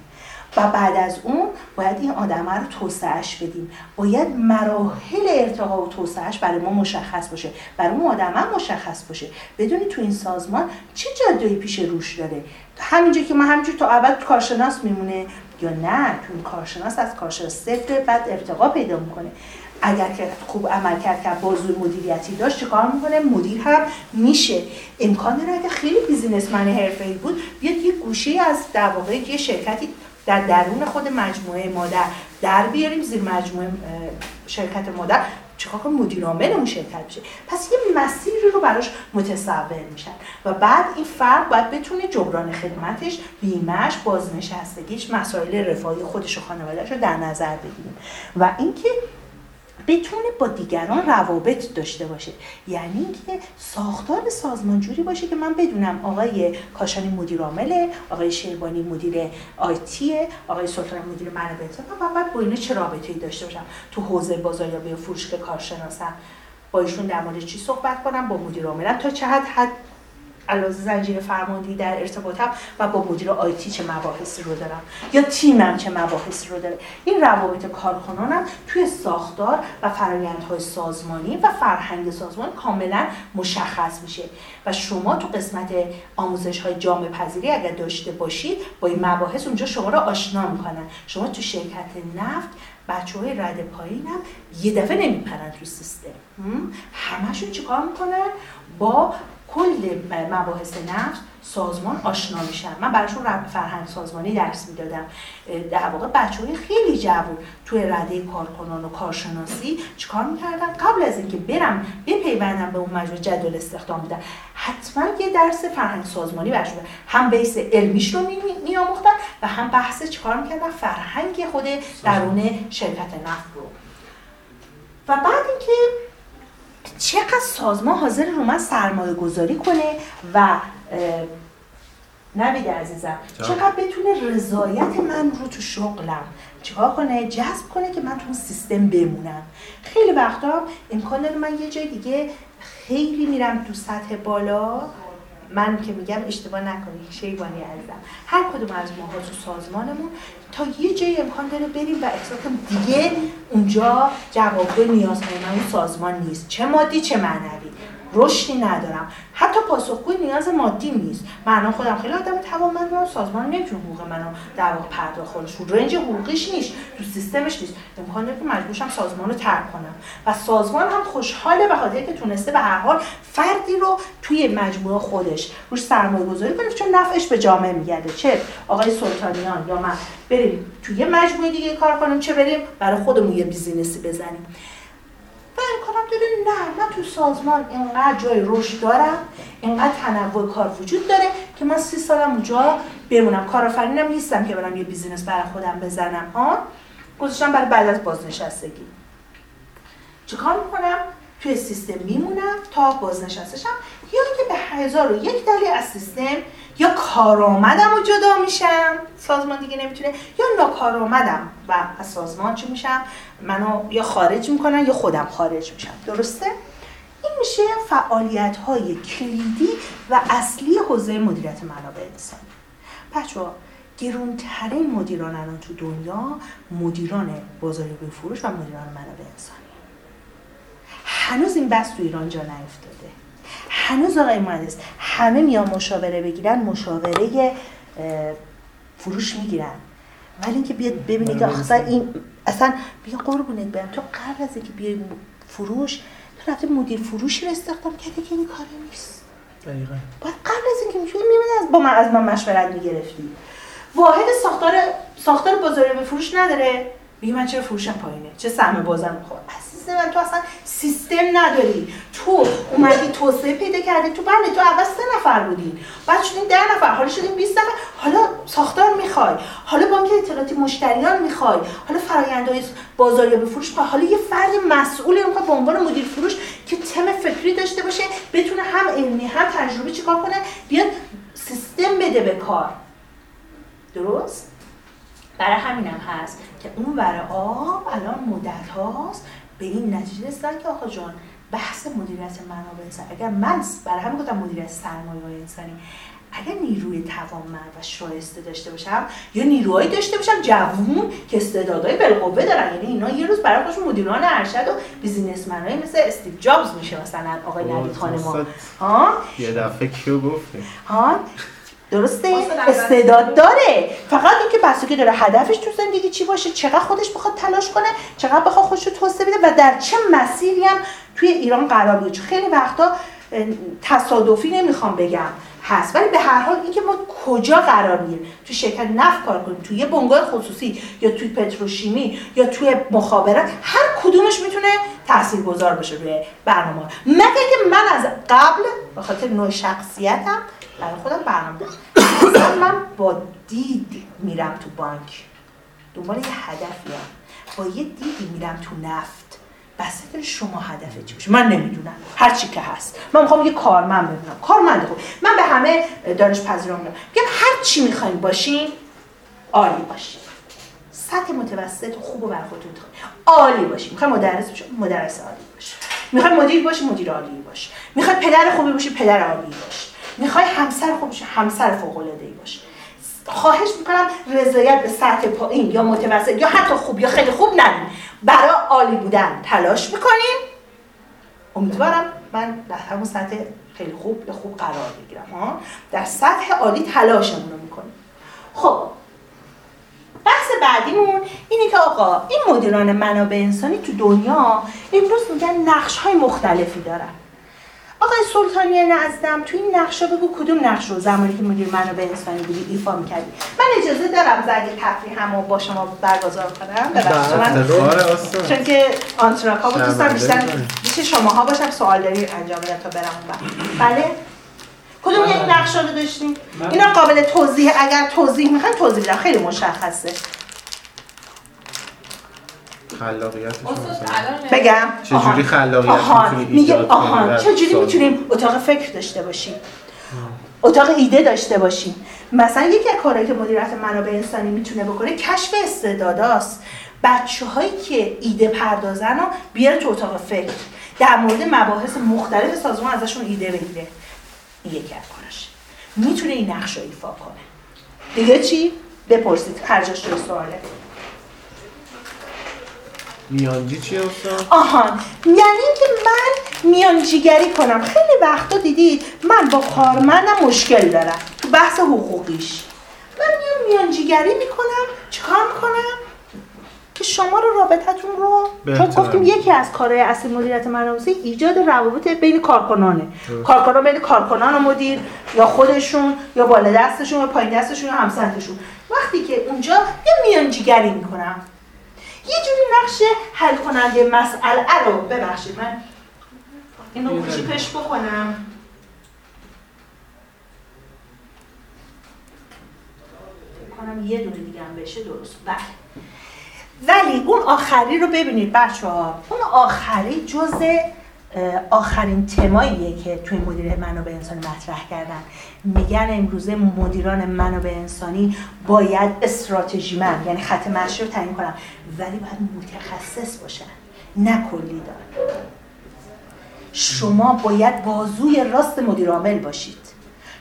و بعد از اون باید این آدم رو توسعهش بدیم. باید مراحل ارتقا و توسعهش برای ما مشخص باشه. برای اون آدم مشخص باشه. بدونی تو این سازمان چه جادهی پیش روش داره؟ همینجا که ما همینجور تا ابد کارشناس میمونه. یا نه تو کارشناس از کارشناس صفر بعد ارتقا پیدا می‌کنه. اگر که خوب عمل کرد که بازوی مدیریتی داشت چه کار می‌کنه؟ مدیر هم میشه. امکان داره اگه خیلی بیزینسمن حرفه‌ای بود بیاد یه گوشه از در واقع یه شرکتی در درون خود مجموعه مادر. در بیاریم زیر مجموعه شرکت مادر. چیکار کنم؟ مدیر عامل اون شرکت بشه پس یه مسیری رو براش متصور میشن. و بعد این فرد باید بتونه جبران خدمتش بیمهش بازنشستگیش مسائل رفاهی خودش و خانوادهش رو در نظر بگیریم و اینکه بتونه با دیگران روابط داشته باشه. یعنی اینکه ساختار سازمان جوری باشه که من بدونم آقای کاشانی مدیر عامله آقای شیبانی مدیر آیتیه آقای سلطان مدیر منابع و بعد با اینا چه رابطه‌ای داشته باشم؟ تو حوزه بازاریابی فروش که کارشناسم. با ایشون در مورد چی صحبت کنم؟ با مدیر عاملم تا چه حد حد علاوه زنجیره فرماندهی در ارتباطم و با مدیر آیتی چه مباحثی رو دارم یا تیمم چه مباحثی رو داره. این روابط کارکنانم توی ساختار و فرآیندهای سازمانی و فرهنگ سازمان کاملا مشخص میشه. و شما تو قسمت آموزش های جامعه پذیری اگر داشته باشید با این مباحث اونجا شما رو آشنا می‌کنن شما تو شرکت نفت بچه های رد پایین هم یه دفعه نمیپرن تو سیستم. همشون چیکار می‌کنن؟ با کل مباحث نفس سازمان آشنا میشن. من براشون فرهنگ سازمانی درس می‌دادم. در واقع بچه های خیلی جوون توی رده کارکنان و کارشناسی چیکار می‌کردن؟ قبل از اینکه برم بپیوندم به اون مجموعه جدول استخدام میدن. حتما یه درس فرهنگ سازمانی برشون هم بیس علمیش رو میآموختن و هم بحث چیکار می‌کردن؟ فرهنگ خود درون شرکت نفت رو. و بعد اینکه چقدر سازمان حاضر رو من سرمایه گذاری کنه و نوید عزیزم چقدر بتونه رضایت من رو تو شغلم چیکار کنه جذب کنه که من تو سیستم بمونم. خیلی وقتا امکان داره من یه جای دیگه خیلی میرم تو سطح بالا. من که میگم اشتباه نکنی شیبانی عزیزم. هر کدوم از ماها تو سازمانمون تا یه جای امکان داره بریم و احساس دیگه اونجا جوابگوی نیازهای من اون سازمان نیست. چه مادی چه معنوی. رشدی ندارم. حتی پاسخگوی نیاز مادی نیست. من خودم خیلی آدم توانمندم. سازمان نمی‌تونه حقوق منو در واقع پرداخت کنه. رنج حقوقیش نیست. تو سیستمش نیست. امکان که مجبورشم سازمان رو ترک کنم. و سازمان هم خوشحاله به خاطر که تونسته به هر حال فردی رو توی مجموعه خودش روش سرمایه گذاری کنه. چون نفعش به جامعه میگرده. چه آقای سلطانیان یا من بریم توی مجموعه دیگه کار کنیم چه بریم برای خودمون یه business ی بزنیم. و امکانم داره نه من تو سازمان اینقدر جای رشد دارم اینقدر تنوع کار وجود داره که من سی سالم اونجا بمونم. کارآفرینم نیستم که برم یه business برای خودم بزنم. ها گذاشتم برای بعد از بازنشستگی. چیکار می‌کنم؟ توی سیستم میمونم تا بازنشستشم یا اینکه به هزار و یک دلیل از سیستم یا کارآمدم و جدا میشم. سازمان دیگه نمی‌تونه. یا ناکارآمدم و از سازمان چی میشم؟ منو یا خارج می‌کنن یا خودم خارج میشم. درسته؟ این میشه فعالیت های کلیدی و اصلی حوزه مدیریت منابع انسانی. بچه گرونترین مدیران الان تو دنیا مدیران بازاری به فروش و مدیران منابع انسانی. هنوز این بس تو ایران جا نیفتاده. هنوز آقای مهندس همه میان مشاوره بگیرن مشاوره فروش می‌گیرن. ولی اینکه بیاد ببینید که اصلا این اصلا بیا قربونت برم. تو قبل از اینکه بیای فروش تو رفته مدیر فروشی رو استخدام کردی که این کاری نیست. دقیقا. باید قبل از اینکه میشه می‌بینی با من از من مشورت می‌گرفتی. واحد ساختار ساختار به فروش نداره. میگه من چرا فروشم پایینه؟ چه سهم بازم می‌خوام من تو اصلا سیستم نداری. تو اومدی توسعه پیدا کردی تو بله تو اول سه نفر بودی. بعد شدین ده نفر حالا شدین 20 نفر. حالا ساختار می‌خوای. حالا بانک اطلاعاتی مشتریان می‌خوای. حالا فرآیندهای بازاریابی فروش می‌خوای. حالا یه فرد مسئول می‌خواد به عنوان مدیر فروش که تم فکری داشته باشه بتونه هم علمی هم تجربه چیکار کنه بیاد سیستم بده به کار. درست؟ برای همینم هست که اون برای آب الان مدت هاست. به این نتیجه رسیدن که آقا جان بحث مدیریت منابع انسانی. اگر من برای همین گفتم مدیریت سرمایه انسانی. اگر نیروی توانمند و شایسته داشته باشم یا نیروهایی داشته باشم جوون که استعدادهای بالقوه دارن. یعنی اینا یه روز برای خودشون مدیران ارشد و بیزینسمنای مثل استیو جابز میشه مثلا آقای نوید خان ما. ها؟ یه دفعه کیو گفته ها؟ درسته؟ استعداد داره. فقط اینکه که داره هدفش تو زندگی چی باشه چقدر خودش بخواد تلاش کنه چقدر بخواد خودش رو توسعه بده و در چه مسیری هم توی ایران قرار بگیره خیلی وقتا تصادفی نمی‌خوام بگم هست. ولی به هر حال اینکه ما کجا قرار می‌گیریم؟ تو شرکت نفت کار کنیم توی یه بنگاه خصوصی یا توی پتروشیمی یا توی مخابرات هر کدومش می‌تونه تاثیرگذار بشه روی برنامه. مگه که من از قبل به خاطر نوع شخصیتم برای خودم برنامه دارم من با دید میرم تو بانک. دنبال یه هدفی هم. با یه دیدی میرم تو نفت. بسته شما هدف چی باشه؟ من نمی‌دونم. هر چی که هست. من می‌خوام یه کارمند ببینم. کارمند خوب. من به همه دانش پذیران میگم. میگم هر چی می‌خوایم باشین عالی باشین سطح متوسط خوب و بر خودتون عالی باشین می‌خوام مدرس باشین مدرس عالی باشه می‌خوای مدیر باشی مدیر عالی باشه می‌خوای پدر خوبی باشی پدر عالی باشه می‌خوای همسر خوب همسر فوق العاده ای باشه خواهش می‌کنم رضایت به سطح پایین یا متوسط یا حتی خوب یا خیلی خوب ندیم برای عالی بودن تلاش می‌کنیم امیدوارم من در همون سطح خیلی خوب یا خوب قرار بگیرم ها؟ در سطح عالی تلاشمون رو می‌کنیم. خب بحث بعدیمون اینه که آقا این مدیران منابع انسانی تو دنیا امروز میگن نقش های مختلفی دارن. آقای سلطانی نزدم تو این نقشه بگو کدوم نقش رو؟ زمانی که مدیر منابع انسانی بودی ایفا می‌کردی. من اجازه دارم زنگ تفریح هم با شما برگزار کنم. ببخشید من چون که آنتراکا بود دوستان بیشتر بیشتر شماها باشم سوال داری انجام بدم تا برم اون بله؟ کدوم این نقشه رو داشتیم؟ اینا قابل توضیح اگر توضیح می‌خواین توضیح بدم خیلی مشخصه. خلاقیت بگم. چجوری خلاقیت میگه آهان چجوری می‌تونیم اتاق فکر داشته باشیم؟ اتاق ایده داشته باشیم. مثلا یکی از کارهایی که مدیریت منابع انسانی می‌تونه بکنه کشف استعداداست. بچه هایی که ایده پردازن رو بیاره تو اتاق فکر. در مورد مباحث مختلف سازمان ازشون ایده بگیره. یکی از کاراش می‌تونه این نقش رو ایفا کنه. دیگه چی؟ بپرسید. هر جاش سواله. میانجی چیه استاد؟ آهان یعنی که من میانجیگری کنم. خیلی وقتا دیدید من با کارمندم مشکل دارم. تو بحث حقوقیش. من میام میانجیگری می‌کنم چیکار می‌کنم؟ که شما رو رابطتون رو چون گفتیم یکی از کارهای اصلی مدیریت منابع ایجاد روابط بین کارکنانه. کارکنان بین کارکنان و مدیر یا خودشون یا بالا دستشون یا پایین دستشون یا همسرشون وقتی که اونجا یه میانجیگری می‌کنم. یه جوری نقش حل کننده مسئله رو ببخشید. من اینو خوشی پش بکنم. کنم یه دونه دیگه هم بشه درست. بله. ولی اون آخری رو ببینید بچه ها اون آخری جز آخرین تماییه که توی مدیر منابع انسانی مطرح کردن. میگن امروزه مدیران منابع انسانی باید استراتژی من یعنی خط مشی رو تعیین کنم. ولی باید متخصص باشن نه کلی دار شما باید بازوی راست مدیر عامل باشید.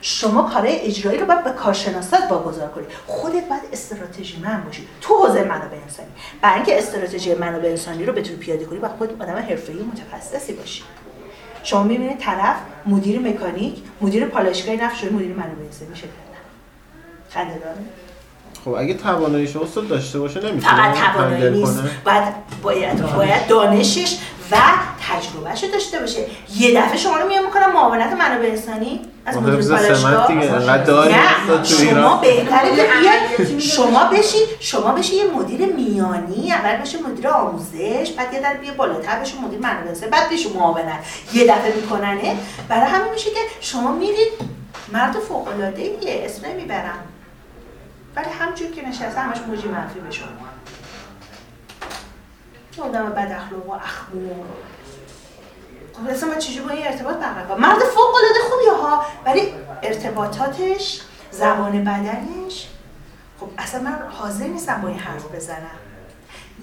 شما کارهای اجرایی رو باید به کارشناسات واگذار کنید خودت باید استراتژی من باشی. تو حوزه منابع انسانی. برای اینکه استراتژی منابع انسانی رو بتونی پیاده کنی باید خود آدم حرفه‌ای متخصصی باشی. شما می‌بینید طرف مدیر مکانیک مدیر پالایشگاه نفت شده مدیر منابع انسانی میشه خنده داره؟ خب اگه تواناییش استاد داشته باشه نمی‌تونه فقط توانایی نیست. باید باید باید دانشش و تجربهش داشته باشه. یه دفعه شما رو میام می‌کنم معاونت منابع انسانی. از مدیر پالایشگاه. نه شما بهتره که شما بشی شما بشی یه مدیر میانی اول بشه مدیر آموزش بعد یه در بیا بالاتر بشه مدیر منابع انسانی بعد بشه معاونت. یه دفعه میکننه. برای همین میشه که شما میرید. مرد فوق العاده اسم نمی‌برم. ولی همچون که نشسته همش موجی منفی به شما آدم بد اخلاق و اخمون خب اصلا من چجوری با این ارتباط برقرار مرد فوق العاده خوبی ها ولی ارتباطاتش زبان بدنش. خب اصلا من حاضر نیستم با این حرف بزنم.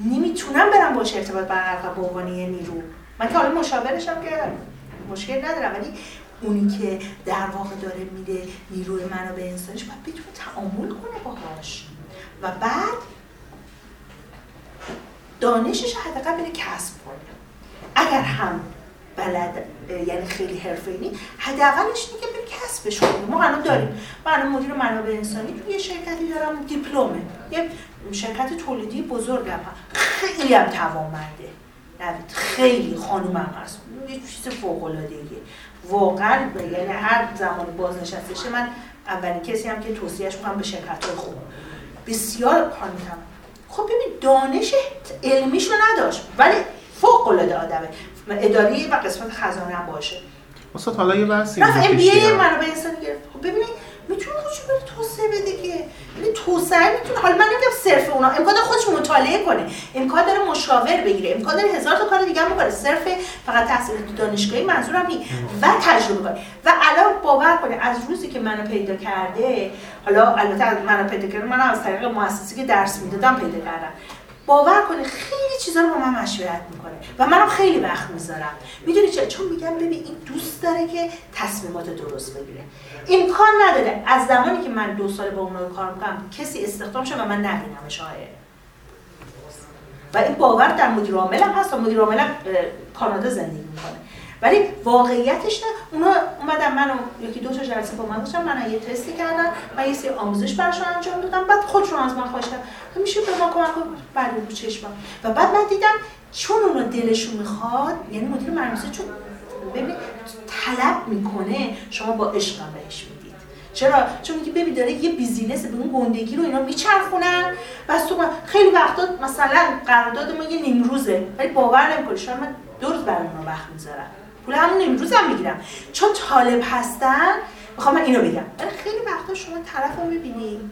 نمی‌تونم برم باش ارتباط برقرار به عنوان یه نیرو. من که حالا مشاورشم که مشکل ندارم ولی اونی که در واقع داره میده نیروی منابع انسانیش باید بتونه تعامل کنه باهاش. و بعد دانشش حداقل بره کسب کنه. اگر هم بلد یعنی خیلی حرفه‌ای نیست حداقلش دیگه بره کسبش کنه. ما الان داریم. من مدیر منابع انسانی یه شرکتی دارم دیپلمه. یه شرکت تولیدی بزرگم. خیلی هم توانمنده. نوید خیلی خانومم هست. یه چیز فوق العاده واقعا یعنی هر زمان بازنشسته من اولین کسی هم که توصیهش می‌کنم به شرکت های خوب. بسیار خانومم. خب ببین دانش علمیشو نداشت ولی فوق العاده آدمه. اداری و قسمت خزانه هم باشه. استاد حالا یه بحثی رفت ام بی ای منابع انسانی گرفت. خب ببینید می‌تونه خودشو بره توسعه بده که یعنی توسعه می‌تونه حالا من نمیگم صرف اونا امکان داره خودش مطالعه کنه. امکان داره مشاور بگیره. امکان داره هزار تا کار دیگه هم بکنه. صرف فقط تحصیل دانشگاهی منظورم نیست. و تجربه کنه و الان باور کنه از روزی که منو پیدا کرده حالا البته منو پیدا کرده من از طریق مؤسسه که درس می‌دادم پیدا کردم. باور کنه خیلی چیزا رو با من مشورت می‌کنه. و منم خیلی وقت می‌ذارم. می‌دونی چه چون میگم ببین این دوست داره که تصمیمات درست بگیره. امکان نداره. از زمانی که من دو سال با اونها کار می‌کنم کسی استخدام شه و من نبینمش آیه و این باور در مدیر عامل هست و مدیر عامل کانادا زندگی می‌کنه. ولی واقعیتش نه. اونا اومدن منو یکی دو تا جلسه با من داشتن من یه تستی کردن من یه سری آموزش براشون انجام دادم بعد خودشون از من خواستن میشه به ما کمک کن بعد رو چشمم. و بعد من دیدم چون اونا دلشون می‌خواد یعنی مدیر مرموزه چون ببین طلب می‌کنه شما با عشق بهش می‌دید. چرا؟ چون میگه ببین داره یه بیزینس به اون گندگی رو اینا میچرخونن. بس تو خیلی وقتا مثلا قرارداد ما یه نیم روزه ولی باور نمی‌کنی. شما من دو روز برای اونا وقت می‌ذارم. پول همون امروز هم می‌گیرم. چون طالب هستن می‌خوام من اینو بگم. ولی خیلی وقتا شما طرف رو می‌بینی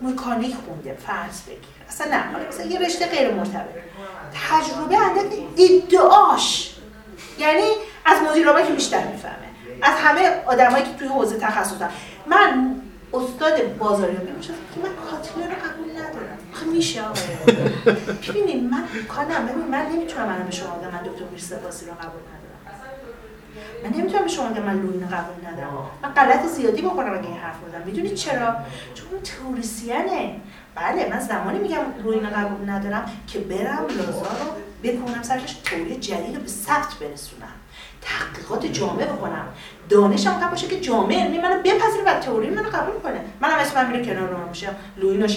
مکانیک خونده فرض بگیر. اصلا نه حالا مثلا یه رشته غیر مرتبط. تجربه اندک ادعاش. یعنی از مدیرامه که بیشتر می‌فهمه. از همه آدمایی که توی حوزه تخصصن. من استاد بازاریابی میشه که من کاتیو رو قبول ندارم. خب میشه آقای ببینید من کارم ببین من نمی‌تونم من به شما بگم من دکتر می‌رسه رو قبول ندارم. من نمی‌تونم به شما بگم من لوین قبول ندارم. من غلط زیادی بکنم اگه این حرف بزنم. می‌دونید چرا؟ چون اون تئوریسینه بله من زمانی میگم لوین قبول ندارم که برم لازا رو بکنم سرش تئوری جدید رو به ثبت برسونم. تحقیقات جامعه بکنم. دانشم هم باشه که جامعه علمی منو بپذیره و تئوری منو قبول کنه. منم اسمم میره کنار رو میشه لوین و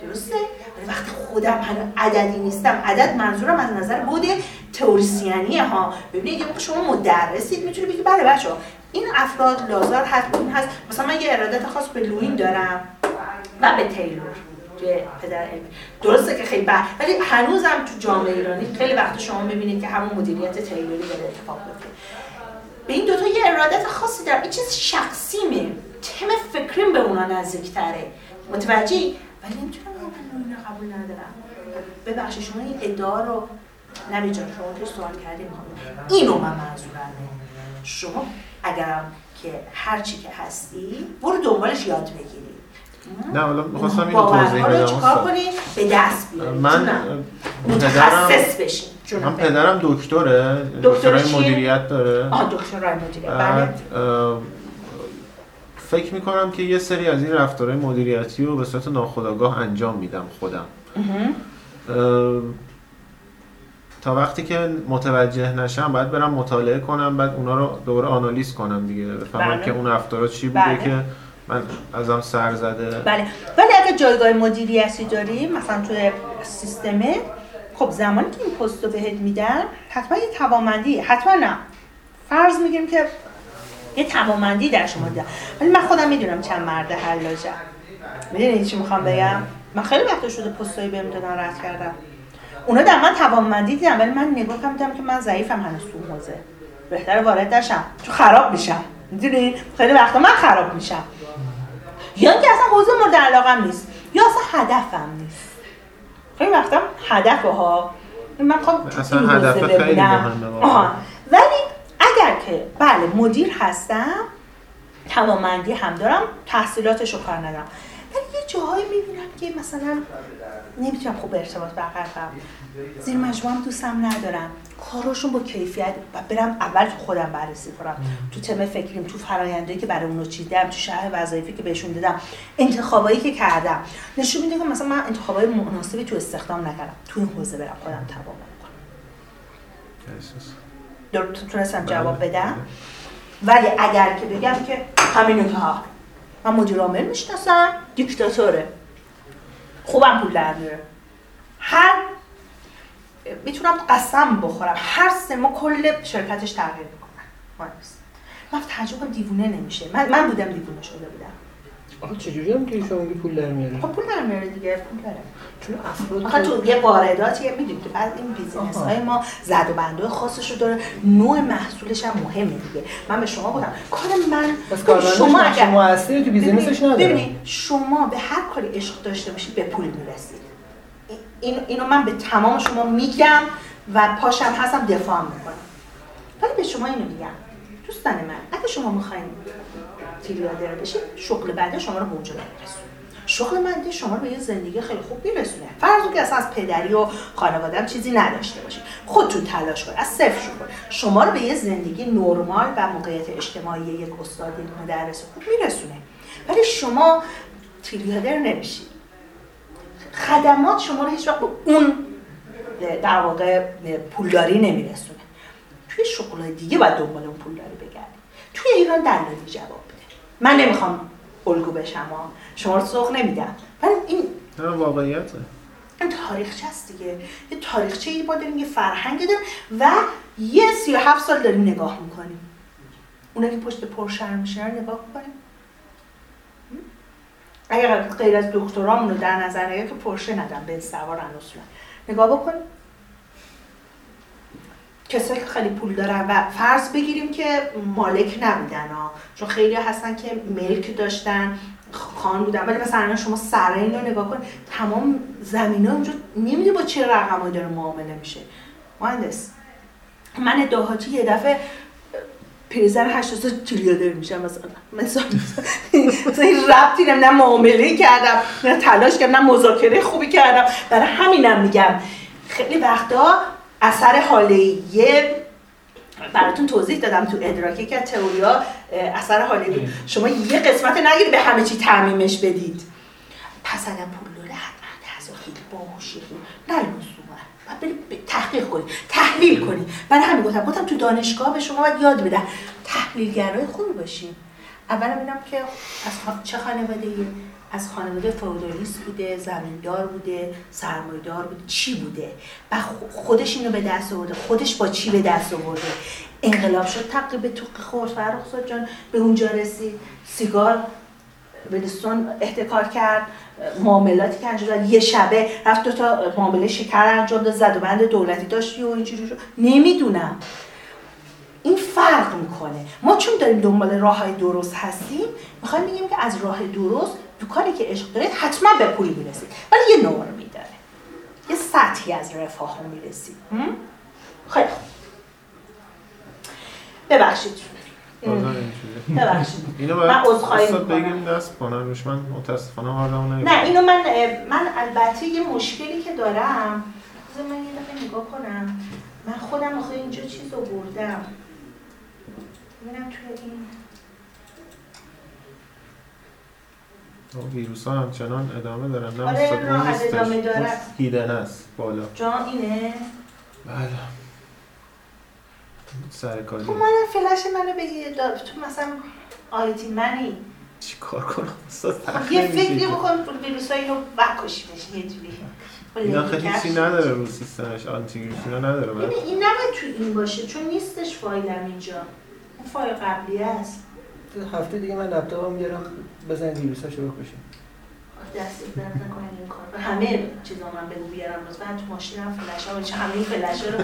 درسته؟ ولی وقتی خودم هنوز عددی نیستم عدد منظورم از نظر بود تئوریسینی ها. ببینید شما مدرسید می‌تونی بگی بله بچه این افراد لازار هست این هست. مثلا من یه ارادت خاص به لوین دارم و به تیلور که پدر درسته که خیلی بر ولی هنوزم تو جامعه ایرانی خیلی وقت شما می‌بینید که همون مدیریت تیلوری داره اتفاق میفته به این دوتا یه ارادت خاصی دارم. این چیز شخصیمه. تم فکریم به اونا نزدیکتره. متوجهی؟ ولی نمی‌تونم من اینو قبول ندارم. ببخشید شما این ادعا رو نمی جان شما که سوال کردیم. اینو من منظورمه شما اگرم که هر چی که هستی برو دنبالش یاد بگیری. نه حالا می‌خواستم اینو توضیح بدم. چیکار کنی به دست بیاری من متخصص بشین من پدرم دکتره. دکترای مدیریت داره. آه دکترای مدیریت. بله. فکر می‌کنم که یه سری از این رفتارهای مدیریتی رو به صورت ناخودآگاه انجام میدم خودم. تا وقتی که متوجه نشم باید برم مطالعه کنم بعد اونا رو دوباره آنالیز کنم دیگه. بفهمم بله. که اون رفتارا چی بوده بله. که من ازم سر زده. بله. ولی اگه جایگاه مدیریتی داری مثلا توی سیستمه خب زمانی که این پست رو بهت میدن حتما یه توامندی حتما نه. فرض میگیم که یه توامندی در شما دیدم ولی من خودم می‌دونم چند مرد حلاجم می‌دونید چی می‌خوام بگم؟ من خیلی وقت شده پستایی بهم دادن رد کردم اونا در من توانمندی دیدم ولی من نگاه کردم که من ضعیفم هنوز تو حوزه. بهتر وارد نشم. تو خراب میشم. می‌دونی؟ خیلی وقتا من خراب میشم. یا اینکه اصلا حوزه مورد علاقم نیست یا اصلا هدفم نیست. خیلی وقتا هدف ها من خب اصلا هدف خیلی مهمه. ولی اگر که بله مدیر هستم توانمندی هم دارم تحصیلاتش رو کار ندارم. ولی یه جاهایی می‌بینم که مثلا نمی‌تونم خوب ارتباط برقرار کنم. زیر مجموعه هم دوستم ندارم. کاراشون با کیفیت و برم اول تو خودم بررسی کنم. تو تم فکریم تو فرایندهایی که برای اونو چیدم تو شهر وظایفی که بهشون دادم انتخابایی که کردم. نشون میده که مثلا من انتخابای مناسبی تو استخدام نکردم. تو این حوزه برم خودم تمام کنم. تونستم جواب بدم. ولی اگر که بگم که همینو که ها من مدیر عامل می‌شناسم دیکتاتوره. خوبم پول در میاره. هر می‌تونم قسم بخورم. هر سه ما کل شرکتش تغییر می‌کنن من تجربه دیوونه نمیشه. من, من بودم دیوونه شده بودم. آخه چجوری هم که شما پول در میاره؟ خب پول در میاره دیگه پول داره چون افراد آخه تو یه وارداتی می‌دونید که بعد این بیزینس های ما زد و بنده خاصش رو داره نوع محصولش هم مهمه دیگه من به شما گفتم کار من شما اگر شما تو بیزینسش نداره ببینید شما به هر کاری عشق داشته باشید به پول می‌رسید این اینو من به تمام شما میگم و پاشم هستم دفاع می‌کنم ولی به شما اینو میگم دوستان من اگه شما می‌خواین تریلیونر بشید شغل بعد شما رو به اونجا شغل من شما رو به یه زندگی خیلی خوب میرسونه. فرض که اصلا از پدری و خانوادم چیزی نداشته باشید خودتون تلاش کنید از صفر شروع کنید شما رو به یه زندگی نرمال و موقعیت اجتماعی یک استاد یک مدرس خوب میرسونه. ولی شما تریلیونر نمیشید خدمات شما رو هیچ وقت به اون در واقع پولداری نمیرسونه. توی شغل دیگه باید دنبال اون پولداری بگردید توی ایران دلالی جواب من نمی‌خوام الگو بشم شما رو سوق نمیدم. ولی این واقعیته. این تاریخچه هست دیگه. یه تاریخچه ای با داریم یه فرهنگ داریم و یه سی و هفت سال داریم نگاه می‌کنیم. اونا که پشت پرشر میشن نگاه می‌کنیم. اگر غیر از دکترامون رو در نظر نگاه که پرشه ندم به سوارن اصولا نگاه بکنیم کسایی که خیلی پول دارن و فرض بگیریم که مالک نبودن ها چون خیلی هستن که ملک داشتن خان بودن. ولی مثلا شما سرین رو نگاه کن تمام زمین ها اونجا نمیده با چه رقمایی داره معامله میشه. مهندس من دهاتی یه دفعه پریزن 80 تریلیونر میشم. مثلا مثلا مثلا این ربطی نه معامله کردم نه تلاش کردم نه مذاکره خوبی کردم. برای همینم میگم. خیلی وقتا اثر حالیه براتون توضیح دادم تو ادراکی که تئوریا اثر حالی شما یه قسمت نگیری به همه چی تعمیمش بدید. پس اگر پول حتما از خیلی باهوشی نه باید تحقیق کنی تحلیل کنی برای همین گفتم. گفتم تو دانشگاه به شما باید یاد بدن تحلیلگرای خوبی باشین اول میدم که از چه خانواده از خانواده فودالیست بوده زمیندار بوده سرمایدار بوده. چی بوده؟ و خودش اینو به دست آورده. خودش با چی به دست آورده؟ انقلاب شد تقریب به توق خورد فرخ جان به اونجا رسید. سیگار ولستون احتکار کرد. معاملاتی که انجام داد. یه شبه رفت دو تا معامله شکر انجام داد. زد و بند دولتی داشت و اینجوری رو. نمی‌دونم. این فرق می‌کنه. ما چون داریم دنبال راه های درست هستیم می‌خوایم بگیم که از راه درست تو کاری که عشق دارید حتما به پول می‌رسید. ولی یه نورمی داره یه سطحی از رفاه می‌رسید. خیلی ببخشید. ببخشید. اینو من عذرخواهی بگیم دست کنن روش من متاسفانه حالمو نه اینو من من البته یه مشکلی که دارم. من یه دفعه نگاه کنم. من خودم آخه اینجا چیز رو بردم. ببینم توی این ویروس ها همچنان ادامه دارن نه آره ادامه داره هیدن است. بالا. جا اینه. بله. سر کاری. خب من فلش منو بگی تو مثلا آیتی منی. چی کار کنم؟ خب یه فکری بکن ویروس های رو بکشیمش یه جوری. اینا خیلی چیزی نداره رو سیستمش. آنتی ویروس اینا نداره این نباید تو این باشه چون نیستش فایلم اینجا. اون فایل قبلی است هفته دیگه من لپتاپم میارم بزنید ویروساشو بکشیم دست درد نکنه این کار. همه چیزا من بگو بیارم لطفا تو ماشینم فلش ها چه همه این فلش رو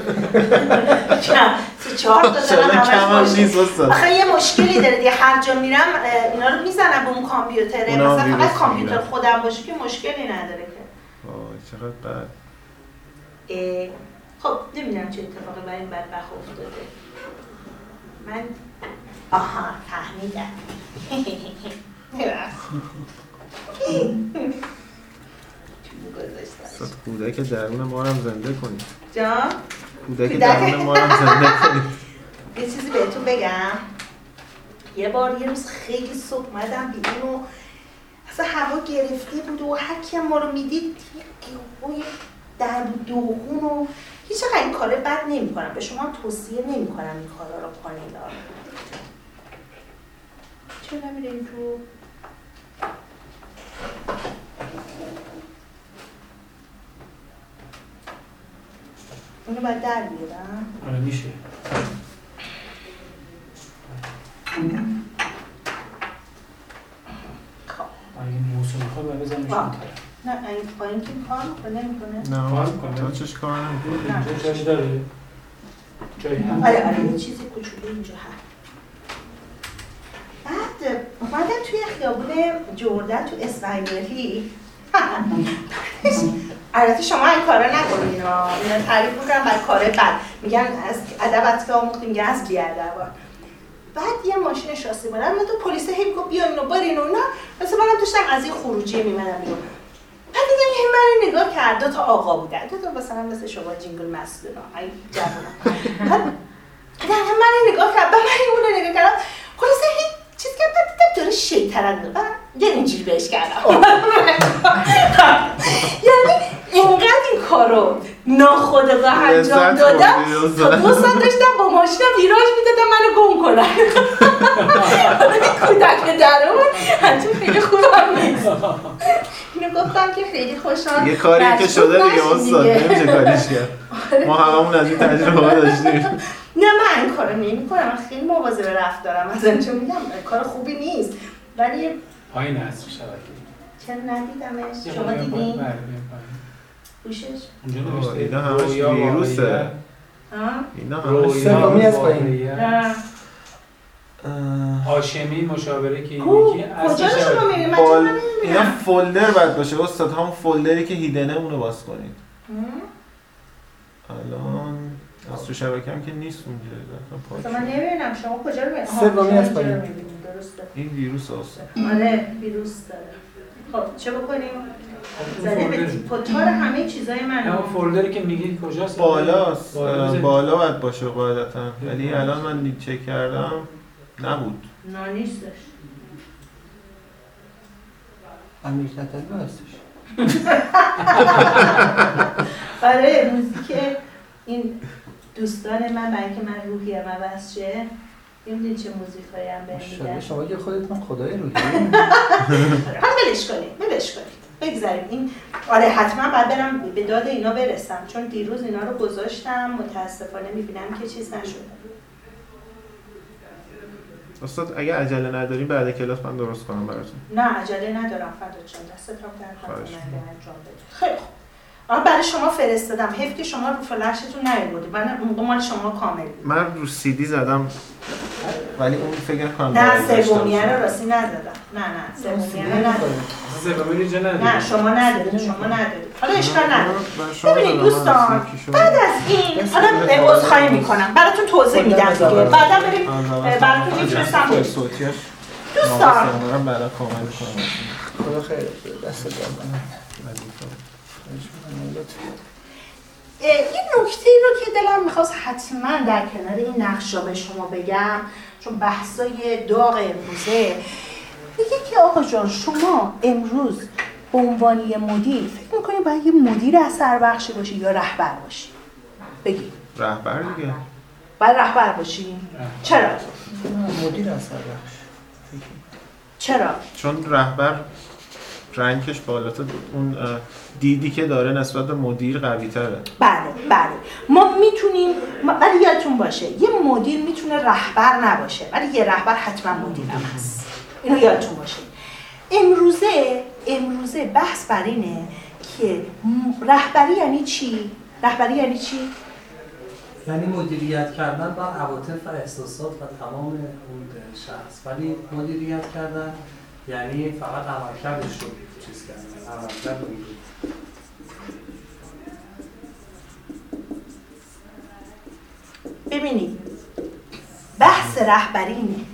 کم سه چهار تا دارم همش آخه یه مشکلی داره دیگه هر جا میرم اینا رو می‌زنم به اون کامپیوتره. مثلا فقط کامپیوتر خودم باشه که مشکلی نداره که. وای چقدر بد. خب نمی‌دونم چه اتفاقی برای این بدبخ افتاده. من آها فهمیدم. کودک درون ما هم زنده کنید جان؟ کودک درون ما هم زنده کنید یه چیزی بهتون بگم. یه بار یه روز خیلی صبح اومدم بیرون و اصلا هوا گرفته بود و هر ما رو می‌دید یه در دوغون و هیچ این کاره بد نمی کنم به شما توصیه نمی کنم این کارا رو کنید. چرا نمیرین تو اینو باید در بیارم. آره میشه. خب. اگه موسو می‌خواد باید بزنمش نه این پایین که کار می‌کنه نمی‌کنه. نه. کار می‌کنه. چش کار نمی‌کنه. جاش داره. جایی هم آره آره یه چیزی کوچولو اینجا هست. بعد اومدم توی خیابون جردن تو اسماعیلی البته شما این کارا نکنین اینا تعریف می‌کنم بر کار بد. میگن از ادب از که آموختیم میگن از بیادبا. بعد یه ماشین شاسی بردم من تو پلیس هی گفت بیا اینو برین و اینا. مثلا منم داشتم از این خروجی میمدم بیرون. بعد دیدم یه من نگاه کرد. دو تا آقا بودن. دو تا مثلا مثل شما جینگل مسئولینا ای جوونا بعد من نگاه کرد. بعد من اون نگاه کردم. خلاص هیچ چیز که بعد داره شیطنت داره یه اینجوری بهش کردم. یعنی اینقدر این کارو ناخودآگاه انجام دادم. تا دو ساعت داشتم با ماشینم ویراژ می‌دادم منو گم کنن. کودک درون همچون خیلی خوبم نیست. اینو گفتم که خیلی خوشحال یه کاری که شده دیگه استاد نمیشه کاریش کرد. ما هممون از این تجربه داشتیم. نه من این کارو نمی کنم من خیلی مواظب رفتارم از چون میگم کار خوبی نیست. ولی پایین هست شبکه. چرا ندیدمش؟ شما دیدین گوشش؟ اینا همش ویروسه. اینا همش سومی از پایین. هاشمی مشاوره که یکی از کجا شما می‌بینید من بال... چرا اینا؟ فولدر باید باشه. استاد همون فولدری که هیدنه اونو باز کنید. الان از تو شبکه هم که نیست اونجا. من. نمی‌بینم شما کجا رو می‌بینید سومی از پایین. درسته. این ویروس استاد آره ویروس داره. خب چه بکنیم؟ زده به تیپ و تار همه چیزای من اما فولدری که میگید کجاست؟ بالاست. بالا باید باشه قاعدتا. ولی الان من چک کردم. نبود. نه نیستش امیر تتلو هستش. برای موزیک این دوستان من برای اینکه من روحیم عوض شه چه موزیک هایی هم ماشاءالله میدن. شما که خودتون خدای روحی. هم ولش کنید ولش کنید. بگذاریم. این آره حتما باید برم به داد اینا برسم. چون دیروز اینا رو گذاشتم متاسفانه می‌بینم که چیز نشده استاد اگه عجله نداریم بعد کلاس من درست کنم براتون. نه عجله ندارم فدا جان دستت هم در انجام بده خیلی خوب. آره برای شما فرستادم. حیف که شما رو فلشتون نیاوردی. من موقع مال شما کامل بود. من رو سی دی زدم. ولی اون فکر کنم نه سومیه رو راستی ندادم. نه نه سومیه رو ندادم. نه شما ندارید شما ندارید حالا اشکال نداره. من شما ببینید دوستان بعد از این حالا عذرخواهی می‌کنم. براتون توضیح میدم دیگه. بعدا بریم براتون میفرستم. دوستان. خدا خیر دست یه نکته ای رو که دلم می‌خواست حتما در کنار این نقشا به شما بگم چون بحثای داغ امروزه میگه که آقا جان شما امروز به عنوان یه مدیر فکر می‌کنید باید یه مدیر اثر بخشی باشی یا رهبر باشی؟ بگی. رهبر دیگه. باید رهبر باشی؟ چرا؟ مدیر اثر بخش چرا؟ چون رهبر رنگش بالاتر اون اه، دیدی که داره نسبت به مدیر قوی تره بله بله. ما می‌تونیم ولی یادتون باشه یه مدیر می‌تونه رهبر نباشه ولی یه رهبر حتما مدیر هم هست. اینو یادتون باشه. امروزه امروزه بحث بر اینه که رهبری یعنی چی؟ رهبری یعنی چی؟ یعنی مدیریت کردن بر عواطف و احساسات و تمام اون شخص. ولی مدیریت کردن یعنی فقط عملکردش رو چیز کردن عملکرد رو می‌دید. ببینید بحث رهبری اینه.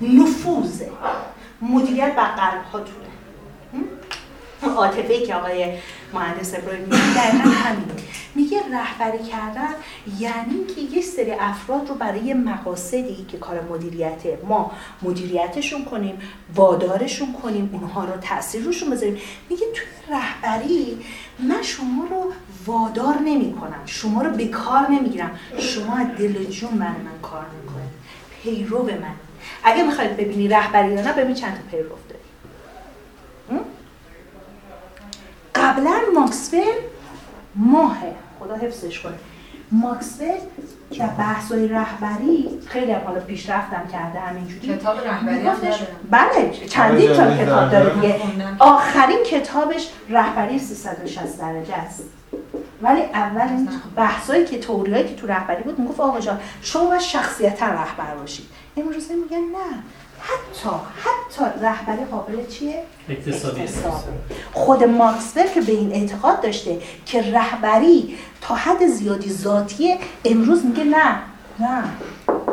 نفوذه مدیریت بر قلب هاتونه عاطفه که آقای مهندس ابراهیم میگه دقیقا همین میگه رهبری کردن یعنی که یه سری افراد رو برای مقاصدی که کار مدیریته ما مدیریتشون کنیم وادارشون کنیم اونها رو تاثیر روشون بذاریم. میگه توی رهبری من شما رو وادار نمی کنم شما رو به کار نمی‌گیرم. شما دل جون من من کار می‌کنید. پیرو من. اگه می‌خواید ببینی رهبری یا نه ببین چند تا پیرو داری? قبلا ماکسول ماه خدا حفظش کنه. ماکسول در بحث‌های رهبری خیلی هم حالا پیشرفتم کرده همینجوری کتاب رهبری داره. بله چندین تا کتاب داره. دیگه. آخرین کتابش رهبری 360 درجه است ولی اول این بحثایی که توریایی که تو رهبری بود می‌گفت آقا جان شما باید شخصیتا رهبر باشید امروزه میگن نه حتی حتی رهبری قابل چیه؟ اقتصادی. خود ماکسول که به این اعتقاد داشته که رهبری تا حد زیادی ذاتیه امروز میگه نه نه.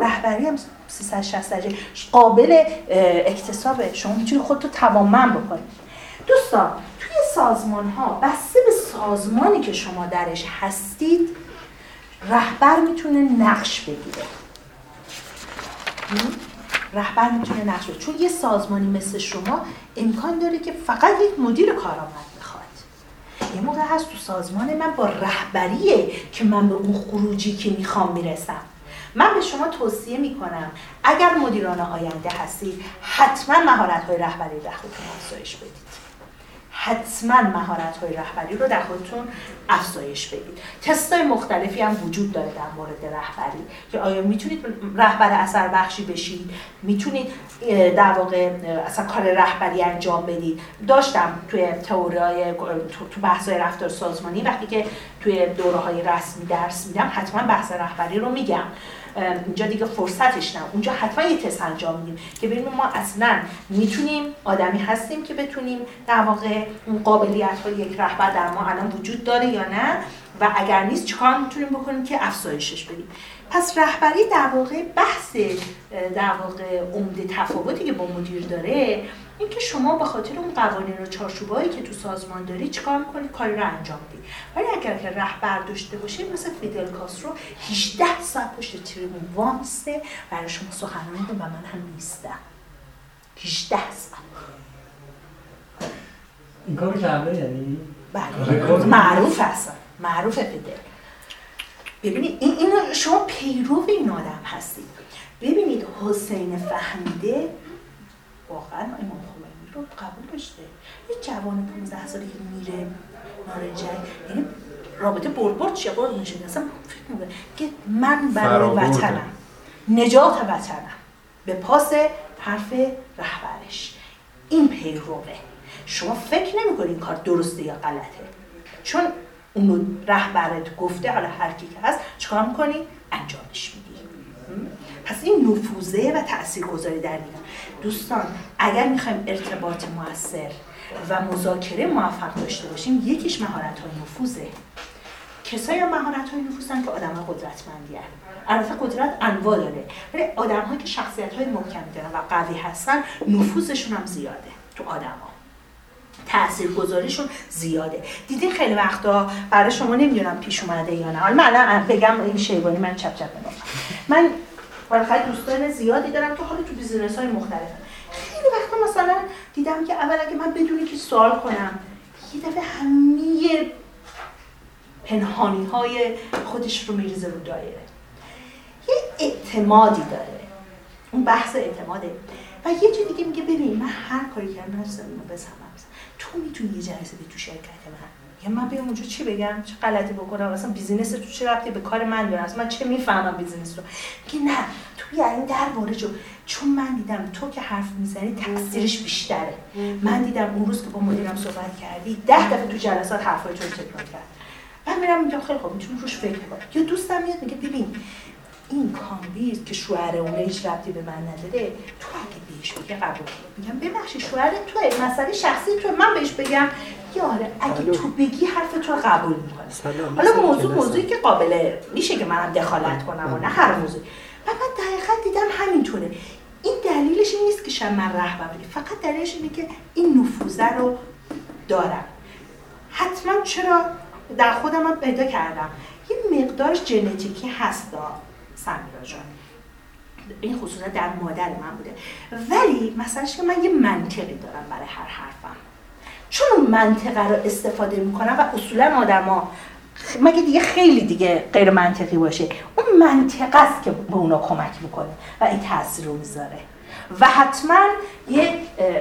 رهبری هم 360 درجه. قابل اکتسابه. شما می‌تونید خودتو توانمند بکنید دوستان توی سازمان ها بسته به سازمانی که شما درش هستید رهبر می‌تونه نقش بگیره. رهبر می‌تونه نقش بگیره چون یه سازمانی مثل شما امکان داره که فقط یک مدیر کارآمد می‌خواد یه موقع هست تو سازمان من با رهبریه که من به اون خروجی که می‌خوام می‌رسم. من به شما توصیه می‌کنم اگر مدیران آینده هستید حتما مهارت های رهبری در خودتون افزایش بدید. حتما مهارت های رهبری رو در خودتون افزایش بدید. تست های مختلفی هم وجود داره در مورد رهبری. که آیا می‌تونید رهبر اثر بخشی بشید؟ می‌تونید در واقع اصلا کار رهبری انجام بدید؟ داشتم توی تئوری تو بحث های رفتار سازمانی وقتی که توی دوره های رسمی درس میدم حتما بحث رهبری رو میگم. اینجا دیگه فرصتش نه. اونجا حتما یه تست انجام میدیم که ببینیم ما اصلا می‌تونیم آدمی هستیم که بتونیم در واقع اون قابلیت های یک رهبر در ما الان وجود داره یا نه و اگر نیست چیکار می‌تونیم بکنیم که افزایشش بدیم؟ پس رهبری در واقع بحث در واقع عمده تفاوتی که با مدیر داره اینکه شما به خاطر اون قوانین و چارچوبایی که تو سازمان داری چیکار می‌کنید کاری رو انجام بدید ولی اگر که رهبر داشته باشه مثل فیدل کاسترو 18 ساعت پشت تریبون وامسته برای شما سخنرانی و من هم نیستم. 18 ساعت. این کار کرده یعنی؟ بله معروف هستن معروف فیدل. ببینید این, این شما پیرو این آدم هستید. ببینید حسین فهمیده واقعا امام خمینی رو قبول داشته. یه جوان 15 سالی که میره نارنجک یعنی رابطه برد چیه؟ برد میشه اصلا فکر می‌کنه که من برای وطنم نجات وطنم به پاس حرف رهبرش. این پیروه. شما فکر نمی‌کنید این کار درسته یا غلطه؟ چون اون رهبرت گفته حالا هر کی که هست چیکار می‌کنی؟ انجامش میدی. پس این نفوذه و تاثیرگذاری در دوستان اگر می‌خوایم ارتباط موثر و مذاکره موفق داشته باشیم یکیش مهارت های نفوذه. کسایی هم مهارت های نفوذن که آدم های قدرتمندی البته قدرت انواع داره ولی آدم که شخصیت های محکمی دارن و قوی هستن نفوذشون هم زیاده تو آدم ها گذاریشون زیاده. دیدین خیلی وقتا برای شما نمی‌دونم پیش اومده یا نه. حالا من بگم این شیبانی من چپ چپ من بالاخره دوستان زیادی دارم که حالا تو بیزینس های مختلف خیلی وقتا مثلا دیدم که اول اگه من بدونی که سوال کنم یه دفعه همه پنهانی های خودش رو میریزه رو دایره. یه اعتمادی داره. اون بحث اعتماده. و یه چیز دیگه میگه ببین من هر کاری کردم نفسم اینو بزنم. تو می‌تونی یه جلسه به تو شرکت من. یا من بیام اونجا چی بگم؟ چه غلطی بکنم؟ اصلا business تو چه ربطی به کار من داره؟ اصلا من چه می‌فهمم business رو؟ که نه تو یعنی در وارد جو چون من دیدم تو که حرف می‌زنی تاثیرش بیشتره. من دیدم اون روز که با مدیرم صحبت کردی ده دفعه تو جلسات حرفای تو تکرار کرد. من میرم میگم خیلی خوب می‌تونم روش فکر کنم. یا دوستم میاد میگه ببین این کامبیز که شوهر اون هیچ ربطی به من نداره تو اگه بهش بگه قبول میگم ببخشید شوهر تو مسئله شخصی تو من بهش بگم یاره اگه تو بگی حرف تو قبول می‌کنه حالا موضوع موضوعی که قابله میشه که منم دخالت کنم و نه هر موضوع و من دقیقا دیدم همینطوره. این دلیلش این نیست که شما من رهبر فقط دلیلش اینه که این نفوذه رو دارم. حتما چرا در خودم هم پیدا کردم. یه مقدار ژنتیکی هست سمیرا جان. این خصوصا در مادر من بوده. ولی مثلاش که من یه منطقی دارم برای هر حرفم. چون منطقه رو استفاده می‌کنم و اصولا آدما مگه دیگه خیلی دیگه غیر منطقی باشه؟ اون منطقه است که به اونا کمک می‌کنه و این تاثیر رو می‌ذاره. و حتما یه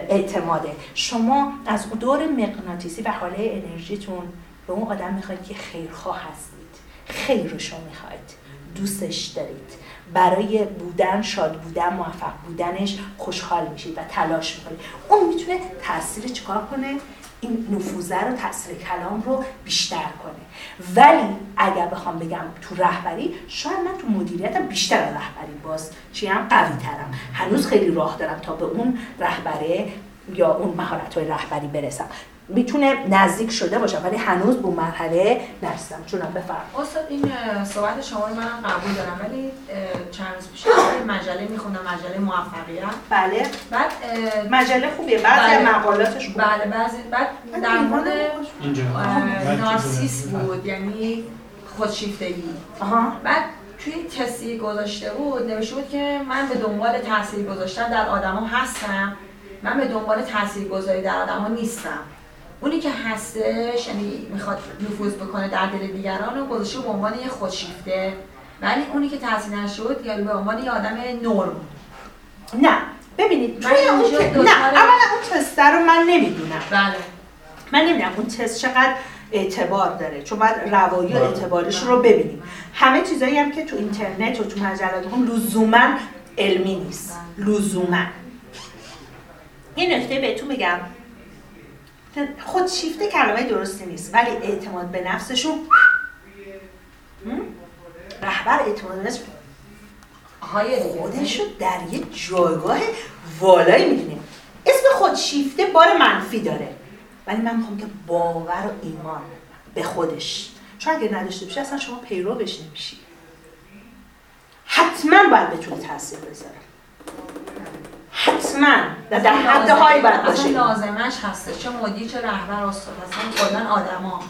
اعتماده. شما از دور مغناطیسی و حاله انرژیتون به اون آدم می‌خواید که خیرخواه هستید. خیرشو می‌خواید. دوستش دارید. برای بودن شاد بودن موفق بودنش خوشحال میشید و تلاش می‌کنید. اون می‌تونه تاثیر چیکار کنه؟ این نفوذه رو تاثیر کلام رو بیشتر کنه. ولی اگر بخوام بگم تو رهبری شاید من تو مدیریتم بیشتر رهبری باز چی هم قوی ترم هنوز خیلی راه دارم تا به اون رهبره یا اون مهارت های رهبری برسم. می‌تونه نزدیک شده باشم ولی هنوز به مرحله نرسیدم. چونم بفرم. استاد این صحبت شما رو من قبول دارم ولی چند روز پیش یه مجله میخوندم مجله موفقیت. بله. بعد مجله خوبیه. بعضی بله. مقالاتش خوبه. بله بعضی بعد در مورد نارسیس بود. یعنی خودشیفتگی. آها. بعد توی تستی گذاشته بود نوشته بود که من به دنبال تاثیر گذاشتن در آدما هستم. من به دنبال تاثیر گذاری در آدما نیستم. اونی که هستش یعنی می‌خواد نفوذ بکنه در دل دیگران رو گذاشته به عنوان یه خودشیفته. ولی اونی که تاثیر نشد یعنی به عنوان یه آدم نرم. نه ببینید من توی اون ت- نه اولا اون تست رو من نمی‌دونم. بله. من نمی‌دونم اون تست چقدر اعتبار داره چون باید روایی و اعتبارش رو ببینیم. همه چیزایی هم که تو اینترنت و تو مجلات هم لزوما علمی نیست. لزوما. این نکته بهتون بگم. خودشیفته کلمه درستی نیست ولی اعتماد به نفسشون؟ رهبر اعتماد به دیگه. خودش رو در یه جایگاه والایی می‌دونه اسم خودشیفته بار منفی داره. ولی من می‌خوام که باور و ایمان به خودش. چون اگه نداشته باشه اصلا شما پیروش نمیشی. حتما باید بتونه تاثیر بذاره حتما. در حد هایی باید اصلا باشه. لازمش هسته. چه مدیر چه رهبر استاد. اصلا کلا آدما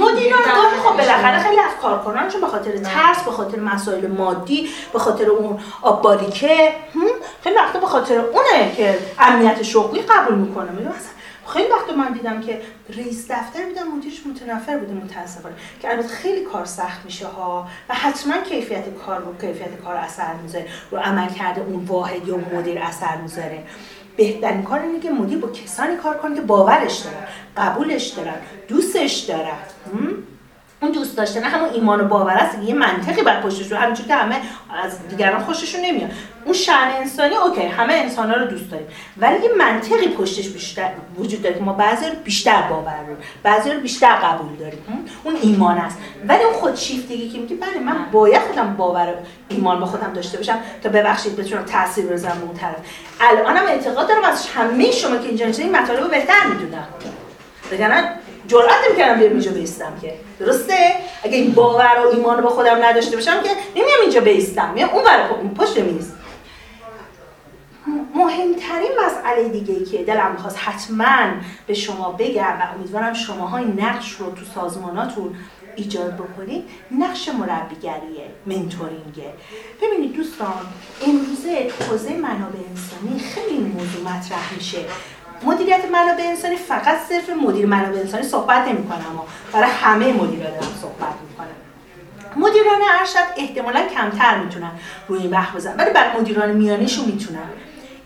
مدیران گاهی خب بالاخره خیلی از کارکنان چون به خاطر. ترس به خاطر مسائل مادی به خاطر اون آب خیلی وقتا به خاطر اونه که امنیت شغلی قبول می‌کنه. اصلا خیلی وقتا من دیدم که رئیس دفتر میدم مدیرش متنفر بوده متاسفانه. که البته خیلی کار سخت میشه ها و حتما کیفیت کار رو کیفیت کار اثر می‌ذاره. رو عمل کرده اون واحد یا مدیر اثر می‌ذاره. بهترین کار اینه که مدیر با کسانی کار کنه که باورش دارن قبولش دارن دوستش دارن؟ اون دوست داشتن همون ایمان و باور است یه منطقی بر پشتش رو همینجور که همه از دیگران خوششون نمیاد. اون شأن انسانی اوکی همه انسان ها رو دوست داریم. ولی یه منطقی پشتش بیشتر وجود داره که ما بعضی رو بیشتر باور رو بعضی رو بیشتر قبول داریم؟ اون ایمان است. ولی اون خودشیفتگی که میگه بله من باید خودم باور ایمان به خودم داشته باشم تا ببخشید بتونم تاثیر به اون طرف. الانم اعتقاد دارم از همه شما که اینجا این مطالب رو بهتر می‌دونم. وگرنه جرأت نمی‌کردم بیام اینجا بیستم که. درسته؟ اگه این باور و ایمان رو با خودم نداشته باشم که نمیام اینجا بیستم. میام اون ور پشت میز. مهمترین مسئله دیگه که دلم می‌خواست حتما به شما بگم و امیدوارم شماها این نقش رو تو سازماناتون ایجاد بکنید نقش مربیگریه منتورینگه ببینید دوستان امروزه حوزه منابع انسانی خیلی موضوع مطرح میشه. مدیریت منابع انسانی فقط صرف مدیر منابع انسانی صحبت نمی‌کنم اما برای همه مدیران دارم صحبت می‌کنم مدیران ارشد احتمالا کمتر می‌تونن روی این بحث بزنن ولی بر مدیران میانیشون می‌تونن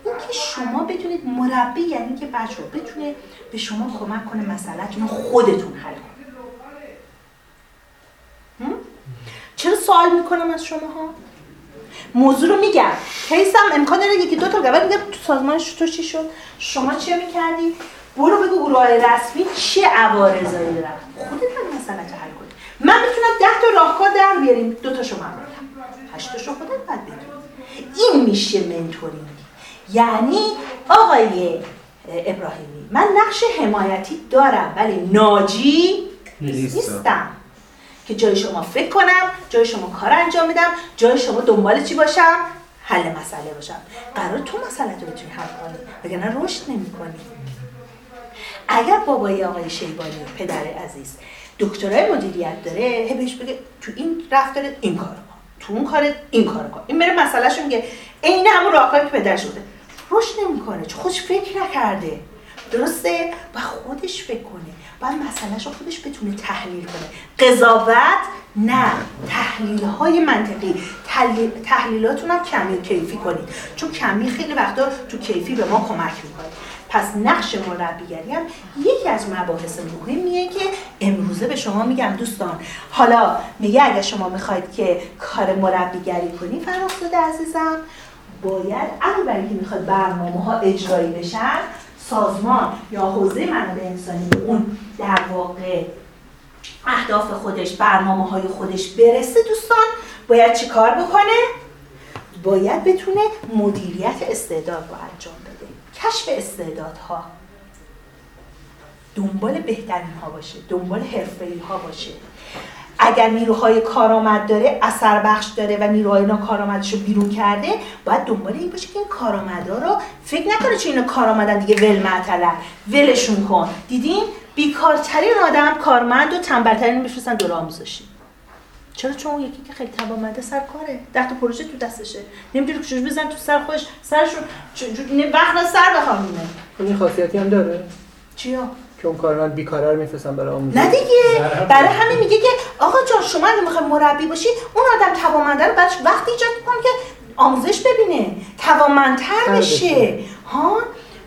اینکه شما بتونید مربی یعنی که بچه بتونه به شما کمک کنه مسئلهتون رو خودتون حل کنید؟ چرا سوال می‌کنم از شما ها؟ موضوع رو میگم. کیس هم امکان داره یکی دو تا گوه میگم تو سازمانش تو چی شد؟ شما چه می‌کردی؟ برو بگو گروه های رسمی چه عوارضایی دارن. خودت هم مسئله حل کنی. من می‌تونم ده تا راهکار در بیاریم. دو تاشو من بگم هشت تاشو خودت بگی این میشه منتورینگ. یعنی آقای ابراهیمی من نقش حمایتی دارم ولی ناجی نیستم. که جای شما فکر کنم جای شما کار انجام بدم جای شما دنبال چی باشم؟ حل مسئله باشم. قرار تو مسئله رو بتونی حل کنی وگرنه رشد نمی‌کنی. اگر بابای آقای شیبانی پدر عزیز دکترای مدیریت داره هی بهش بگه تو این رفتار این کارو کن تو اون کار این کارو کن. این بره مسئلهش میگه عین همون راهکاری که پدرش بوده رشد نمی‌کنه چون خودش فکر نکرده. درسته؟ و خودش فکر کنه. باید مسئلهش رو خودش بتونه تحلیل کنه. قضاوت؟ نه. تحلیل های منطقی. تحلیل تحلیلاتون هم کمی کیفی کنید. چون کمی خیلی وقتا تو کیفی به ما کمک می‌کنه. پس نقش مربیگری هم یکی از مباحث مهمیه که امروزه به شما میگم دوستان. حالا میگه اگر شما می‌خواید که کار مربیگری کنی فرخزاده عزیزم باید علاوه بر اینکه می‌خواد برنامه ها اجرایی بشن سازمان یا حوزه منابع انسانی به اون در واقع اهداف خودش برنامه های خودش برسه دوستان باید چی کار بکنه؟ باید بتونه مدیریت استعداد رو انجام بده. کشف استعدادها. دنبال بهترین ها باشه دنبال حرفه‌ای ها باشه. اگر نیروهای کارآمد داره اثر بخش داره و نیروهای ناکارآمدش رو بیرون کرده باید دنبال این باشه که این کارآمدا رو فکر نکنه چه اینا کارآمدن دیگه ول معطلن ولشون کن. دیدین؟ بیکارترین آدم کارمند و تنبلترین میفرستن دور آموزشی. چرا؟ چون اون یکی که خیلی توانمنده سر کاره. ده تا پروژه تو دستشه. نمی‌دونه چجوری بزن تو سر خودش سرشون وقت سر بخوام خب این خاصیتی هم داره. چیا؟ که اون کارمند بیکاره رو میفرستن برای آموزش. نه دیگه. برای همین میگه که آقا جان شما اگه می‌خوای مربی باشی اون آدم توانمنده رو براش وقتی ایجاد کن که آموزش ببینه. توانمندتر تر بشه. ها؟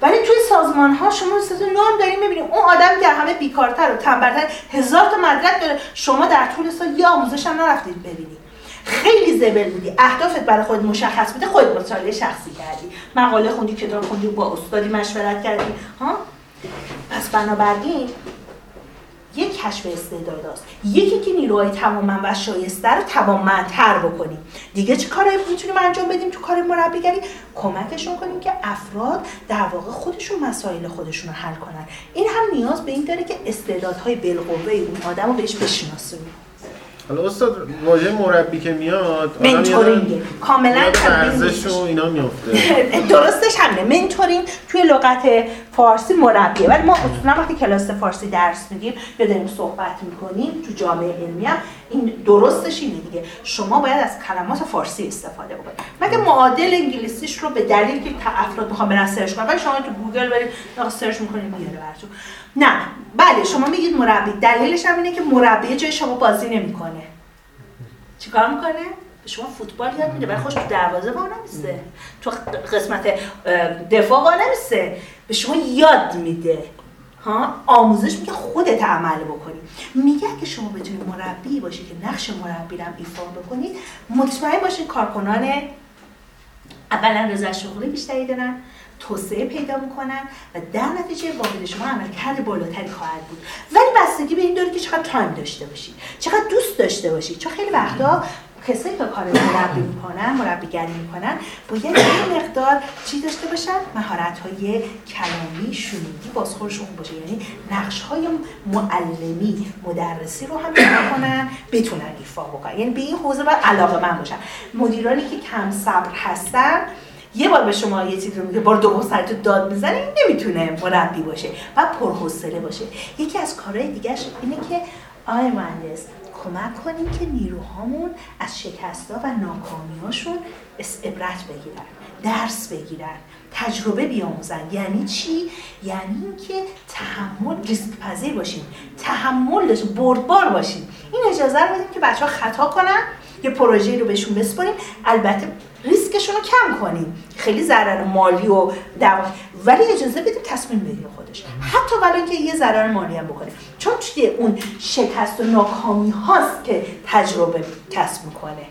ولی توی سازمان ها شما مثلا نام داریم می‌بینیم. اون آدم که همه بیکارتر و تنبلتر هزار تا مدرک داره. شما در طول سال یه آموزش هم نرفتید ببینید. خیلی زبل بودی. اهدافت برای خود مشخص بوده. خود مطالعه شخصی کردی. مقاله خوندی کتاب خوندی با استادی مشورت کردی. ها؟ پس بنابراین یک کشف استعداد است یکی که نیروهای توانمند و شایسته رو توانمندتر بکنیم دیگه چه کارایی می‌تونیم انجام بدیم تو کار مربیگری؟ کمکشون کنیم که افراد در واقع خودشون مسائل خودشون رو حل کنن. این هم نیاز به این داره که استعدادهای بالقوه اون آدم رو بهش بشناسونیم حالا استاد واژه مربی که میاد mentoring. کاملا ورزش و. اینا میفته درستش همینه mentoring توی لغت فارسی مربیه. ولی ما اصولا وقتی کلاس فارسی درس میدیم یا داریم صحبت می‌کنیم تو جامعه علمی هم این درستش اینه دیگه. شما باید از کلمات فارسی استفاده بکنید. مگه معادل انگلیسیش رو به دلیل که افراد می‌خوام برن search کنن ولی شما تو گوگل برید search می‌کنید میاره براتون نه. بله شما میگید مربی. دلیلش هم اینه که مربی جای شما بازی نمی‌کنه. چیکار می‌کنه؟ به شما فوتبال یاد میده ولی خوش تو دروازه وا نمیسته. تو قسمت دفاع وا نمیسته. به شما یاد میده. ها؟ آموزش میگه خودت عمل بکنی. میگه که شما بتونید مربی باشی که نقش مربی رو ایفا بکنید مطمئن باشید کارکنان اولا رضا شغلی بیشتری دارن توسعه پیدا می‌کنن و در نتیجه واحد شما عملکرد بالاتری خواهد بود. ولی بستگی به این داره که چقدر تایم داشته باشید چقدر دوست داشته باشید چون خیلی وقتا کسایی که کار مربی می‌کنن مربیگری می‌کنن باید یه مقدار چی داشته باشن مهارت های کلامی شنودی بازخورشون باشه. یعنی نقش های معلمی مدرسی رو هم ایفا کنن بتونن ایفا بکنن. یعنی به این حوزه باید علاقه من باشن. مدیرانی که کم صبر هستن یه بار به شما یه چیزی رو میگه بار دوم سرتو داد می‌زنه این نمی‌تونه مربی باشه. و پرحوصله باشه. یکی از کارهای دیگهش اینه که آقای مهندس کمک کنیم که نیروهامون از شکستا و ناکامیهاشون عبرت بگیرن درس بگیرن تجربه بیاموزن. یعنی چی؟ یعنی اینکه تحمل ریسک پذیر باشیم تحمل داشتیم بردبار باشیم. این اجازه رو بدیم که بچه ها خطا کنن یه پروژه رو بهشون بسپاریم. البته ریسکشون رو کم کنیم خیلی ضرر مالی و دوا ولی اجازه بدیم تصمیم بگیره خودش. حتی ولی اینکه یه ضرر مالی هم بکنه چون توی اون شکست و ناکامی هاست که تجربه کسب می‌کنه.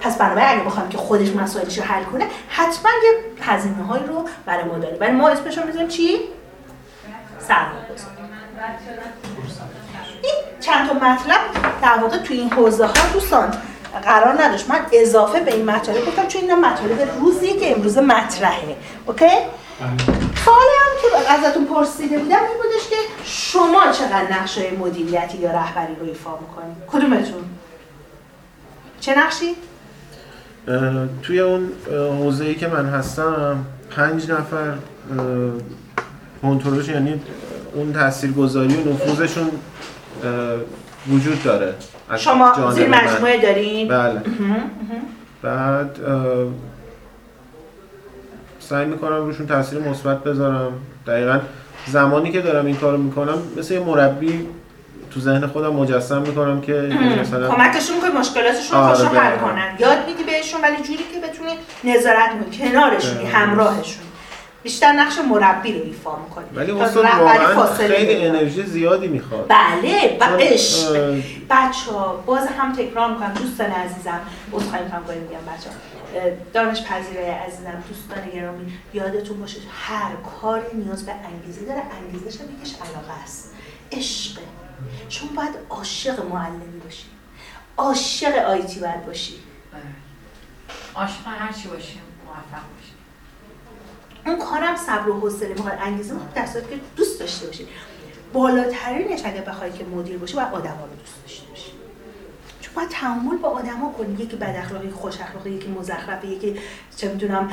پس بنابراین اگه بخوایم که خودش مسائلش رو حل کنه حتما یه هزینه هایی رو برای ما داره. ولی ما اسمش رو می‌ذاریم چی؟ سرمایه این چند تا مطلب در واقع توی این حوزه ها دوستان قرار نداشت. من اضافه به این مطالب گفتم چون اینا مطالب روزیه که امروز مطرحه. اوکی؟ سوالی هم که ازتون پرسیده بودم این بودش که شما چقدر نقشه مدیریتی یا رهبری رو ایفا می‌کنید؟ کدومتون؟ چه نقشی؟ توی اون حوزه که من هستم پنج نفر کنترلش یعنی اون تاثیرگذاری و نفوذشون وجود داره. از شما زیر. مجموعه دارین؟ بله. بعد سعی می‌کنم روشون تاثیر مثبت بذارم. دقیقا زمانی که دارم این کارو می‌کنم مثل یه مربی تو ذهن خودم مجسم می‌کنم که مثلا کمکشون کنی مشکلاتشون رو آره، حل. کنن. یاد میدی بهشون ولی جوری که بتونی نظارت کنی کنارشونی. همراهشون بیشتر نقش مربی رو ایفا می‌کنی. ولی استاد واقعا خیلی انرژی زیادی می‌خواد. بله و چون، عشق. اه، بچه ها باز هم تکرار می‌کنم دوستان عزیزم. عذرخواهی می‌کنم گاهی میگم بچه ها دانش پذیرای عزیزم دوستان گرامی یادتون باشه هر کاری نیاز به انگیزه داره انگیزش هم یکیش علاقه است. عشقه شما باید عاشق معلمی باشی. عاشق آیتی باید باشی. عاشق هر چی باشیم موفق. باشیم اون کارم صبر و حوصله می‌خواد انگیزه می‌خواد در صورتی که دوست داشته باشید بالاترینش اگه بخوای که مدیر باشه باید آدما رو دوست داشته باشی. چون باید تعامل با آدما کنی. یکی بد اخلاقی خوش اخلاقی یکی مزخرفه یکی چه می‌دونم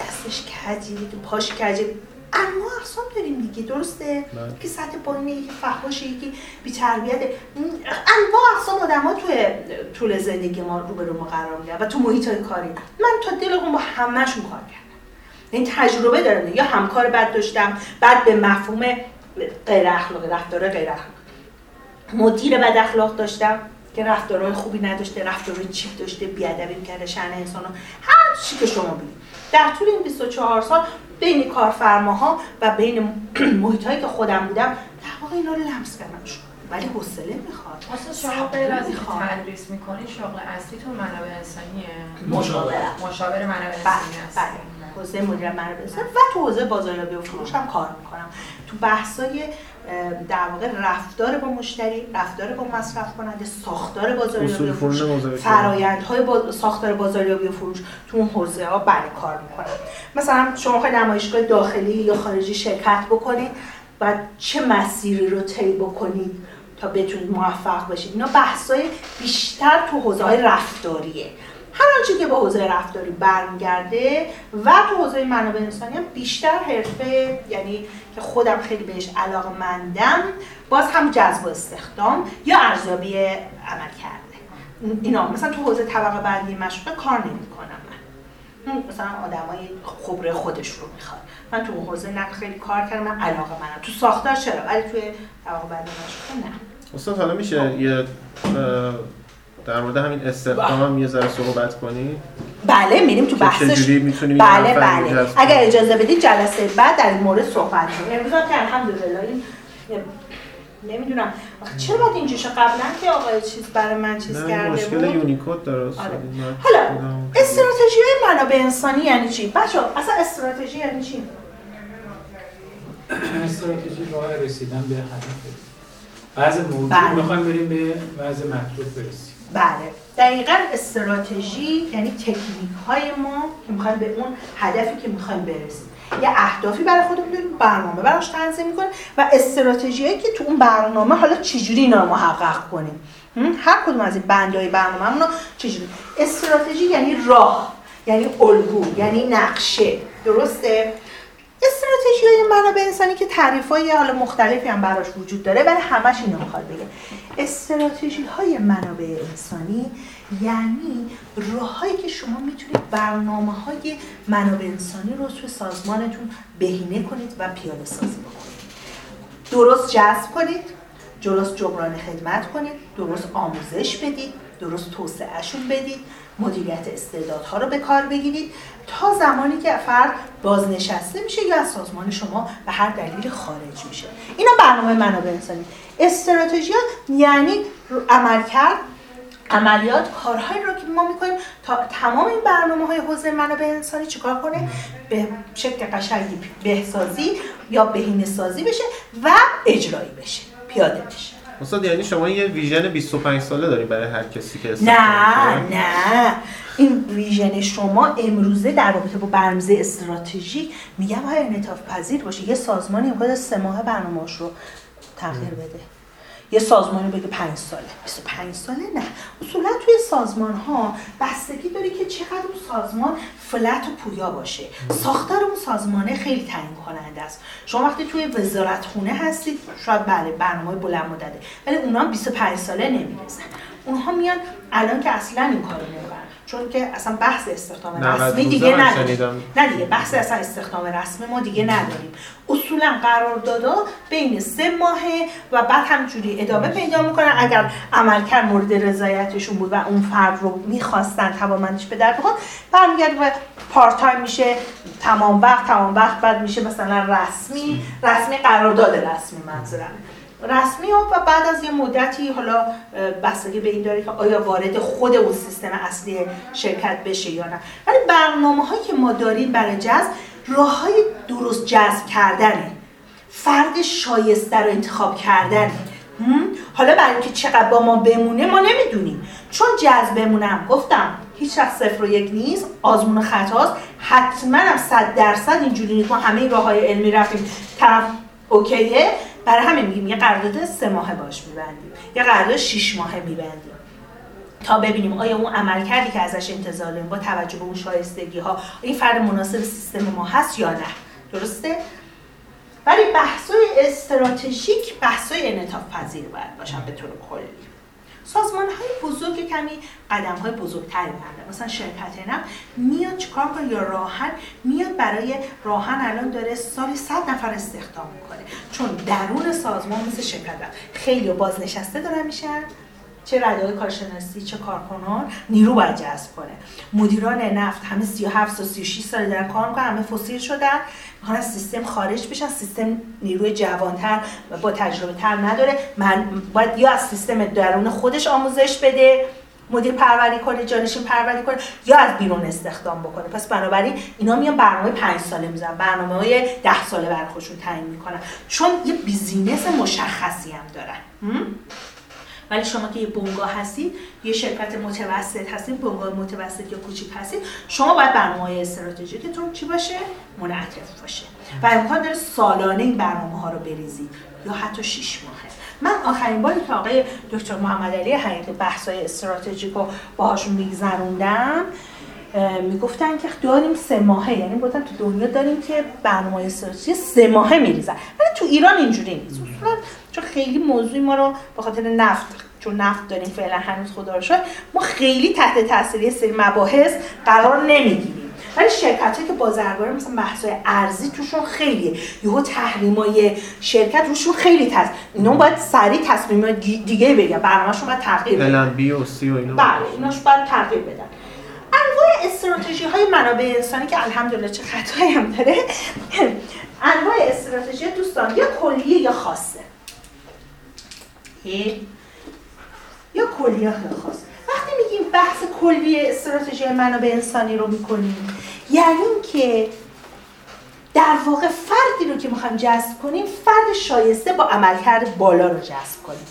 دستش کجی یکی پاش کجی. انواع اقسام داریم دیگه درسته؟ بله. که سطح پایینه یکی فحاشه یکی بی‌تربیته. انواع اقسام آدم‌ها توی طول زندگی ما روبرو ما قرار می‌گیرن و تو محیط کاری. من تا دلم با همه‌شون کار کردم. این تجربه دارم یا همکار بد داشتم بعد به مفهوم غیر اخلاقی رفتار غیر اخلاقی. مدیر بد اخلاق داشتم که رفتارهای خوبی نداشته رفتارهای چیپ داشته بیادبی می‌کرده شأن انسان هر چی که شما بینید در طول این 24 سال بین کارفرماها و بین محیط هایی که خودم بودم در واقع اینا رو لمس کردم. ولی حوصله می‌خواد. واسه شما غیر از اینکه تدریس می‌کنی شغل اصلی تو منابع انسانیه. مشاوره. مشاور منابع بله انسانی هست. بله. حوزه مدیر منابع و تو حوزه بازاریابی و فروش هم کار می‌کنم. تو بحثای در واقع رفتار با مشتری رفتار با مصرف کننده ساختار بازاریابی و فروش. فرایندهای با... ساختار بازاریابی و فروش تو اون حوزه ها بله کار می‌کنم. مثلا شما خواهید نمایشگاه داخلی یا خارجی شرکت بکنید و چه مسیری رو طی بکنید تا بتونید موفق بشید؟ اینا بحثای بیشتر تو حوزه های رفتاریه. هر آنچه که به حوزه رفتاری برمیگرده و تو حوزه منابع انسانی هم بیشتر حرفه یعنی که خودم خیلی بهش علاقه مندم باز هم جذب و استخدام یا ارزیابی عمل کرده. اینا مثلا تو حوزه طبقه بندی مشروع کار نمی‌کنم من. مثلا آدمای خبره خودش رو می‌خواد. من تو حوزه نقل خیلی کار کردم من علاقه منم. تو ساختار چرا؟ ولی توی طبقه بندی مشروع نه. استاد حالا میشه یه در مورد همین استخدام هم یه ذره صحبت کنی بله میریم تو که بحثش چجوری می‌تونیم این بله بله جذب اگر؟ اجازه بدید جلسه بعد در این مورد صحبت کنیم امروز که الحمدلله این نمی‌دونم آخه چرا باید اینجوری شه؟ قبلا که آقای چیز برای من چیز نه کرده مشکل بود یونیکود داره استاد. آره. من حالا استراتژی های منابع انسانی یعنی چی؟ بچه اصلا استراتژی یعنی چی؟ استراتژی راه رسیدن به هدف بعض موضوع بله. می‌خوایم بریم به بعض مطلوب برسیم بله. دقیقا استراتژی یعنی تکنیک های ما که می‌خوایم به اون هدفی که می‌خوایم برسیم. یه اهدافی برای خودمون داریم برنامه براش تنظیم می‌کنیم و استراتژی هایی که تو اون برنامه حالا چجوری اینا رو محقق کنیم؟ هر کدوم از این بندهای برنامه رو چجوری؟ استراتژی یعنی راه یعنی الگو یعنی نقشه. درسته؟ استراتژی های منابع انسانی که تعریف های حالا مختلفی هم براش وجود داره ولی همش اینو می‌خواد بگه. استراتژی های منابع انسانی یعنی راههایی که شما می‌تونید برنامه های منابع انسانی رو توی سازمانتون بهینه کنید و پیاده سازی بکنید. درست جذب کنید درست جبران خدمت کنید درست آموزش بدید درست توسعهشون بدید. مدیریت استعدادها رو به کار بگیرید تا زمانی که فرد بازنشسته میشه یا از سازمان شما به هر دلیل خارج میشه. اینا برنامه منابع انسانی. استراتژی یعنی عملکرد عملیات کارهایی رو که ما می‌کنیم تا تمام این برنامه های حوزه منابع انسانی چیکار کنه؟ به شکل قشنگی بهسازی یا بهینه سازی بشه و اجرایی بشه. پیاده بشه. استاد یعنی شما یه ویژن 25 ساله داری برای هر کسی که نه؟ نه. این ویژن شما امروزه در رابطه با برنامه استراتژیک میگم های انعطاف پذیر باشه؟ یه سازمانی امکان سه ماه برنامه‌اش رو تغییر بده. یه سازمانی بگه پنج ساله. 25 ساله نه. اصولا توی سازمان ها بستگی داره که چقدر اون سازمان فلت و پویا باشه. ساختار اون سازمانه خیلی تعیین کننده است. شما وقتی توی وزارت خونه هستید شاید بله برنامه بلند مدته ولی اونا هم 25 ساله نمی‌رسن اونها میان الان که اصلا این کارو نمی‌کنن. چون که اصلا بحث استخدام 90 رسمی دیگه نداریم. نه دیگه بحث اصلا استخدام رسمی ما دیگه نداریم. اصولا قراردادا بین سه ماهه و بعد همجوری ادامه پیدا می‌کنن. اگر عملکرد مورد رضایتشون بود و اون فرد رو می‌خواستن توانمندش به در بخواد برمیگرده و پارت تایم میشه تمام وقت تمام وقت بعد میشه مثلا رسمی. رسمی قرارداد رسمی منظورم. رسمی ها و بعد از یه مدتی حالا بستگی به این داره که آیا وارد خود اون سیستم اصلی شرکت بشه یا نه. ولی برنامه هایی که ما داریم برای جذب راه های درست جذب کردنه. فرد شایسته رو انتخاب کردنه؟ حالا برای اینکه چقدر با ما بمونه ما نمی‌دونیم. چون جذبمون هم گفتم هیچ وقت صفر و یک نیست آزمون خطاست. حتما هم صد درصد اینجوری نیست. ما همه راه های علمی رفتیم. طرف اوکیه. برای همین میگیم یه قرارداد سه ماهه باش میبندیم. یه قرارداد شیش ماهه میبندیم. تا ببینیم آیا اون عمل کردی که ازش انتظار داریم با توجه به اون شایستگی ها این فرد مناسب سیستم ما هست یا نه؟ درسته؟ ولی بحثای استراتژیک بحثای انعطاف پذیر باید باشن به طور کلی. سازمان های بزرگ کمی قدم های بزرگتری برده مثلا شرکت نم میاد چیکار کنه یا راهن میاد برای راهن الان داره سالی صد نفر استخدام می‌کنه. چون درون سازمان مثل شرکت خیلی بازنشسته دارن میشن. چه ردای کارشناسی چه کارکنان نیرو باید جذب کنه. مدیران نفت همه 37 تا 36 سال دارن کار می‌کنن همه فسیل شدن می‌خوان سیستم خارج بشن سیستم نیروی جوانتر و با تجربه تر نداره. من باید یا از سیستم درون خودش آموزش بده مدیر پروری کنه جانشین پروری کنه یا از بیرون استخدام بکنه. پس بنابراین اینا میان برنامه پنج ساله می‌زنن برنامه های ده ساله برای خودشون تعیین می‌کنن. چون یه بیزینس مشخصی هم دارن. ولی شما که یه بنگاه هستید یه شرکت متوسط هستید بنگاه متوسط یا کوچیک هستید شما باید برنامه استراتژیکتون چی باشه؟ منعطف باشه. و امکان داره سالانه این برنامه ها رو بریزید یا حتی 6 ماهه من آخرین باری که آقای دکتر محمد علی حقیقی بحث‌های استراتژیک رو باهاشون میگذروندم می‌گفتن که داریم سه ماهه یعنی گفتن تو دنیا داریم که برنامه استراتژی سه ماهه میریزن. ولی تو ایران اینجوری نیست. چون خیلی موضوعی ما رو به خاطر نفت چون نفت داریم فعلا هنوز خدا رو ما خیلی تحت تاثیر سری مباحث قرار نمی‌گیریم. ولی شرکت که بازرگان مثلا بحث ارزی توشون خیلیه. یهو تحریمای شرکت روشون خیلی تاثیر اینا باید سریع تصمیم دیگه بگیرن. برنامه‌شون باید تغییر بدن بی و سی و اینا بله ایناش باید تغییر بدن. استراتژی های منابع انسانی که الحمدلله چه خطایی هم داره انواع استراتژی دوستان یا کلیه یا خاصه. یا کلیه یا خاصه. وقتی میگیم بحث کلی استراتژی منابع انسانی رو می‌کنیم یعنی که در واقع فردی رو که می‌خوایم جذب کنیم فرد شایسته با عملکرد بالا رو جذب کنیم.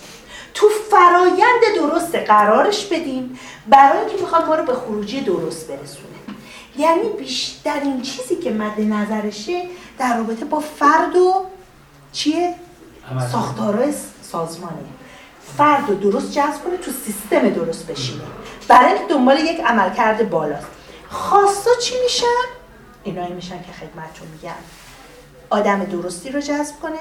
تو فرایند درست قرارش بدیم برای اینکه می‌خواد ما رو به خروجی درست برسونه. یعنی بیشترین چیزی که مد نظرشه در رابطه با فرد و چیه؟ ساختارهای سازمانه فرد رو درست جذب کنه تو سیستم درست بشینه. برای اینکه دنبال یک عملکرد بالاست. خاصا چی میشن؟ اینایی میشن که خدمتتون میگم. آدم درستی رو جذب کنه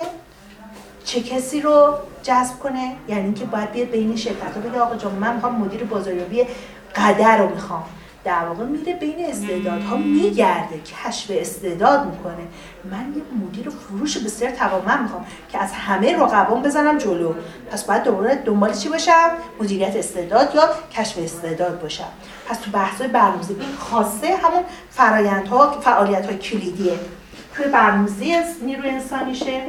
چه کسی رو جذب کنه؟ یعنی اینکه باید بیاد بین شرکت ها بگه آقا جان من می‌خوام مدیر بازاریابی قدر رو می‌خوام. در واقع میره بین استعدادها میگرده کشف استعداد می‌کنه. من یه مدیر فروش بسیار توانمند می‌خوام که از همه رقبان بزنم جلو. پس باید دوباره دنبال چی باشم؟ مدیریت استعداد یا کشف استعداد باشم؟ پس تو بحث برنامه‌ریزی خاصه همون فرایندها فعالیت های کلیدیه. توی برنامه‌ریزی نیروی انسانیشه.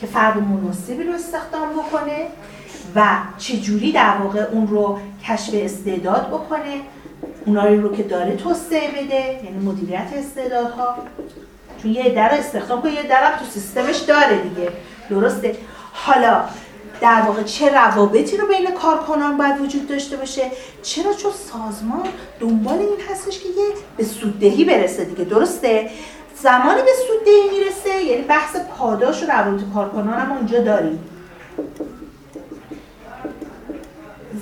که فرد مناسبی رو استخدام بکنه و چجوری در واقع اون رو کشف استعداد بکنه اونایی رو که داره توسعه بده یعنی مدیریت استعدادها. چون یه در استخدام کنه یه درم تو سیستمش داره دیگه. درسته؟ حالا در واقع چه روابطی رو بین کارکنان باید وجود داشته باشه؟ چرا؟ چون سازمان دنبال این هستش که یه به سوددهی برسه دیگه. درسته؟ زمانی به سوددهی می‌رسه؟ یعنی بحث پاداش و روابط کارکنان هم اونجا داریم.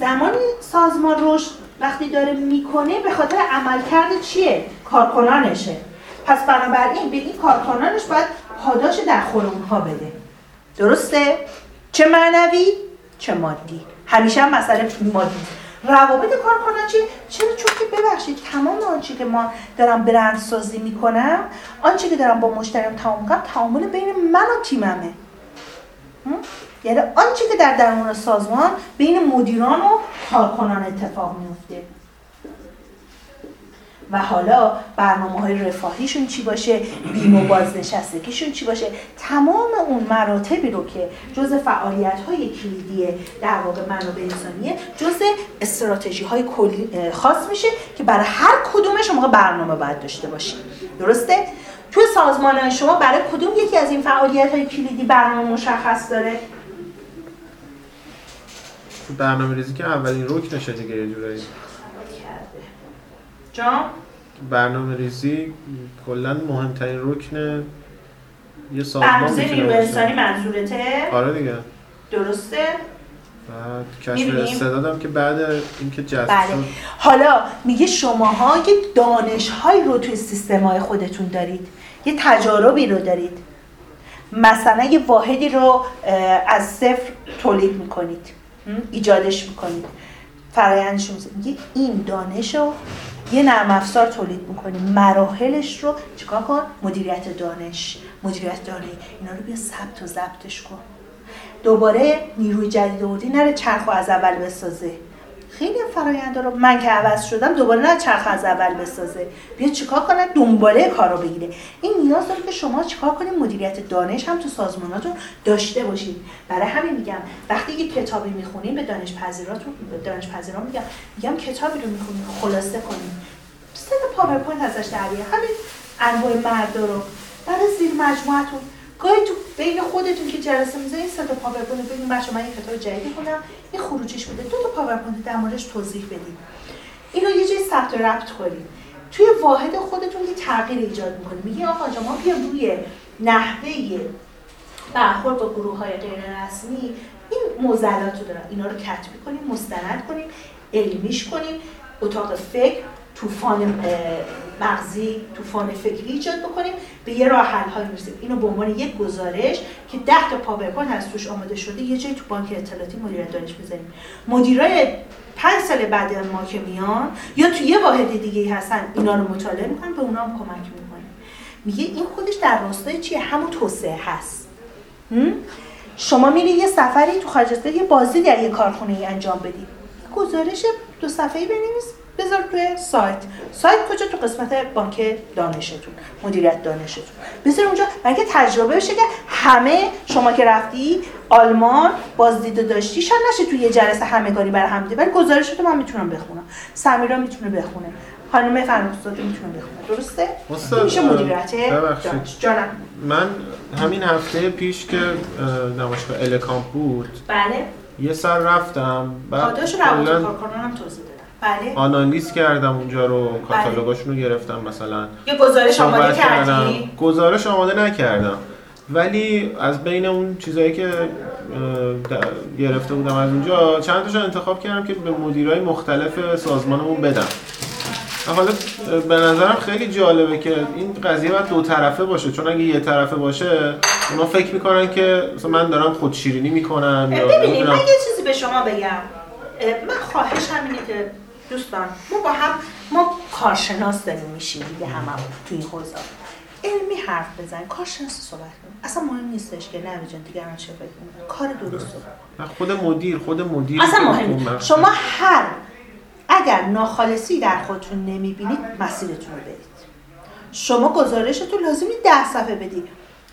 زمانی سازمان رشد وقتی داره می‌کنه به خاطر عملکرد چیه؟ کارکنانشه. پس بنابراین به این کارکنانش باید پاداش در خور اونها بده. درسته؟ چه معنوی؟ چه مادی. همیشه هم مسئله مادی. روابط کارکنان چرا؟ چون که ببخشید تمام آنچه که ما دارم برند سازی می‌کنم آنچه که دارم با مشتریم تمام می‌کنم تعامل بین من و تیممه. یعنی آنچه که در درون سازمان بین مدیران و کارکنان اتفاق میفته و حالا برنامه های رفاهیشون چی باشه بیم و بازنشستگیشون چی باشه تمام اون مراتبی رو که جز فعالیت های کلیدی در واقع منابع انسانیه جز استراتژی های خاص میشه که برای هر کدوم شما برنامه باید داشته باشید درسته؟ توی سازمان شما برای کدوم یکی از این فعالیت های کلیدی برنامه مشخص داره؟ برنامه ریزی که اولین رکنشه دیگه یه جورایی. جان؟ برنامه ریزی کلا مهمترین رکن یه سازمان نیروی باشه. انسانی منظورته؟ آره دیگه. درسته؟ بعد کشف؟ استعدادم که بعد اینکه جذب بله. شد. حالا میگه شماها یه دانش هایی رو توی سیستم های خودتون دارید. یه تجاربی رو دارید. مثلا یه واحدی رو از صفر تولید می‌کنید؟ ایجادش می‌کنید. فرایندش میگه این دانش رو یه نرم افزار تولید می‌کنی مراحلش رو چیکار کن؟ مدیریت دانش. مدیریت دانش. اینا رو بیا ثبت و ضبطش کن. دوباره نیروی جدید نره چرخ از اول بسازه. خیلی فراینده رو من که عوض شدم دوباره نه چرخ از اول بسازه. بیا چیکار کنه؟ دنباله کار رو بگیره. این نیاز داره که شما چیکار کنید؟ مدیریت دانش هم تو سازماناتون داشته باشید. برای همین میگم وقتی یه کتابی می‌خونین به دانش پذیراتون به دانش پذیران میگم میگم کتابی رو می‌خونین خلاصه کنین سه پاورپوینت ازش بیار. همین انواع مردا رو. برای زیر مجموعتون گاهی تو بین خودتون که جلسه می‌ذارین سه تا پاورپوینت ببینید بچه من یه کتاب جدیدی خوندم این خروجیش بوده. دو تا پاورپوینت در موردش توضیح بدید اینو یه جای ثبت ضبط کنید توی واحد خودتون یه تغییر ایجاد می‌کنید میگی آقا جان ما بیام روی نحوه برخورد با گروه های غیر رسمی این معضلات رو دارن اینا رو کتبی کنیم مستند کنیم علمیش کنیم اتاق فکر طوفان مغزی طوفان فکری ایجاد بکنیم به یه راه حل های می‌رسیم. اینو به عنوان یک گزارش که 10 تا پاورپوینت از توش آماده شده یه جایی تو بانک اطلاعاتی مدیریت دانش می‌ذاریم. مدیرای پنج سال بعد ما که میان یا تو یه واحد دیگه هستن اینا رو مطالعه می‌کنن به اونا هم کمک می‌کنیم. میگه این خودش در راستای چیه همون توسعه هست؟ شما میری یه سفری تو خارج یه بازی در یه کارخونه ای انجام بدی. گزارش دو صفحه‌ای بنویس. بذار توی سایت. سایت کجا؟ تو قسمت بانک دانشتون مدیریت دانشتون. بذار اونجا برای تجربه بشه که همه شما که رفتی آلمان بازدید داشتی شاید نشه توی یه جلسه همه کاری برای هم دیگه ولی گزارشتو من می‌تونم بخونم. سمیرا می‌تونه بخونه. خانم فرخزاده می‌تونه بخونه. درسته؟ استاد، میشه مدیریت جانم. من همین هفته پیش که اه، نمایشگاه الکامپ بود بله. یه سر رفتم بعد روابط کلاً کارکنان هم توضیح بله. آنالیز کردم اونجا رو کاتالوگاشون رو گرفتم مثلا. یه گزارش آماده کردی؟ گزارش آماده نکردم. ولی از بین اون چیزایی که گرفته بودم از اونجا چند تاشو انتخاب کردم که به مدیرای مختلف سازمانمون بدم. حالا به نظرم خیلی جالبه که این قضیه باید دو طرفه باشه. چون اگه یه طرفه باشه اونا فکر می‌کنن که مثلا من دارم خودشیرینی می‌کنم یا ببینید. من یه چیزی به شما بگم. من خواهش همینه که دوستان ما با هم ما کارشناس داریم میشیم دیگه هممون تو این حوزه. علمی حرف بزن کارشناسی صحبت کنیم. اصلا مهم نیستش که نه جان دیگران چه فکر. کار درست خود مدیر خود مدیر اصلا مهم شما هر اگر ناخالصی در خودتون نمی‌بینید مسیرتون رو برید. شما گزارشتون لازمی ده صفحه بدید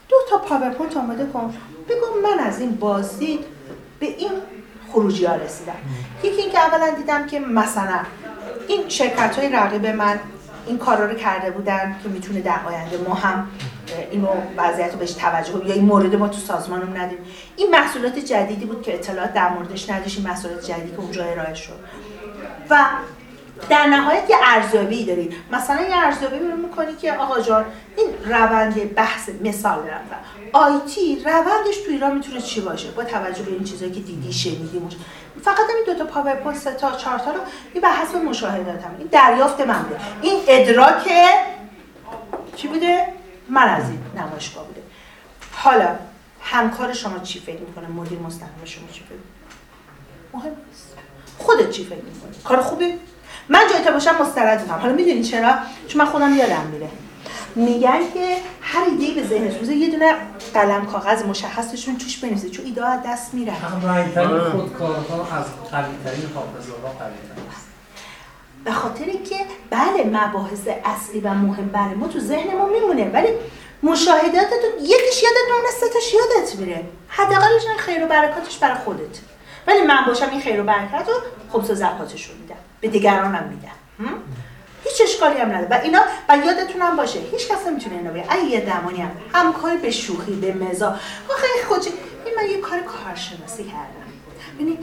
دو تا پاورپوینت آماده کن. بگو من از این بازدید به این خروجی ها رسیدم یکی اینکه اولا دیدم که مثلا این شرکت های رقیب من این کارا رو کرده بودن که می‌تونه در آینده ما هم اینو وضعیت رو بهش توجه کنیم یا این مورد ما تو سازمانم ندیم این محصولات جدیدی بود که اطلاعات در موردش نداشتیم محصولات جدیدی که اونجا ارائه شد. و در نهایت یه ارزیابی داری مثلا یه ارزیابی می‌کنی که آقا جان این روند بحث مثال دارم. آیتی روندش تو ایران می‌تونه چی باشه؟ با توجه به این چیزایی که دیدی شنیدی مش... فقط همین دو تا پاورپوینت سه تا چهار تا رو این به حسب مشاهداتم. این دریافت من بوده. این ادراک چی بوده؟ من از این نمایشگاه بوده. حالا همکار شما چی فکر می‌کنه؟ مدیر مستقیم شما چی فکر مهم نیست. خودت چی فکر می‌کنی؟ کار خوبی من جای تو باشم مستند می‌کنم حالا می‌دونی چرا؟ چون من خودم یادم میره. میگن که هر ایده به ذهنت روزه یه دونه قلم کاغذ مشخصشون توش بنویسه چون ایده از دست میره رنگترین آره. خودکارها از قویترین حافظه ها قویترین است به خاطر که بله مباحث اصلی و مهم برای ما تو ذهنمون میمونه ولی مشاهداتتون یکیش یادت میمونه سه تاش یادت میره. حداقلش این خیر و برکاتش برای خودت. ولی من باشم این خیر و برکت رو خبز و زکاتش رو میدم. به دیگرانم میدم؟ هیچ اشکالی هم نداره. و اینا و یادتون هم باشه هیچ کس نمی‌تونه اینو بگه. اگه یه دمانی هم. همکاری به شوخی به مزا آخه خودی این من یه کار کارشناسی کردم. ببینید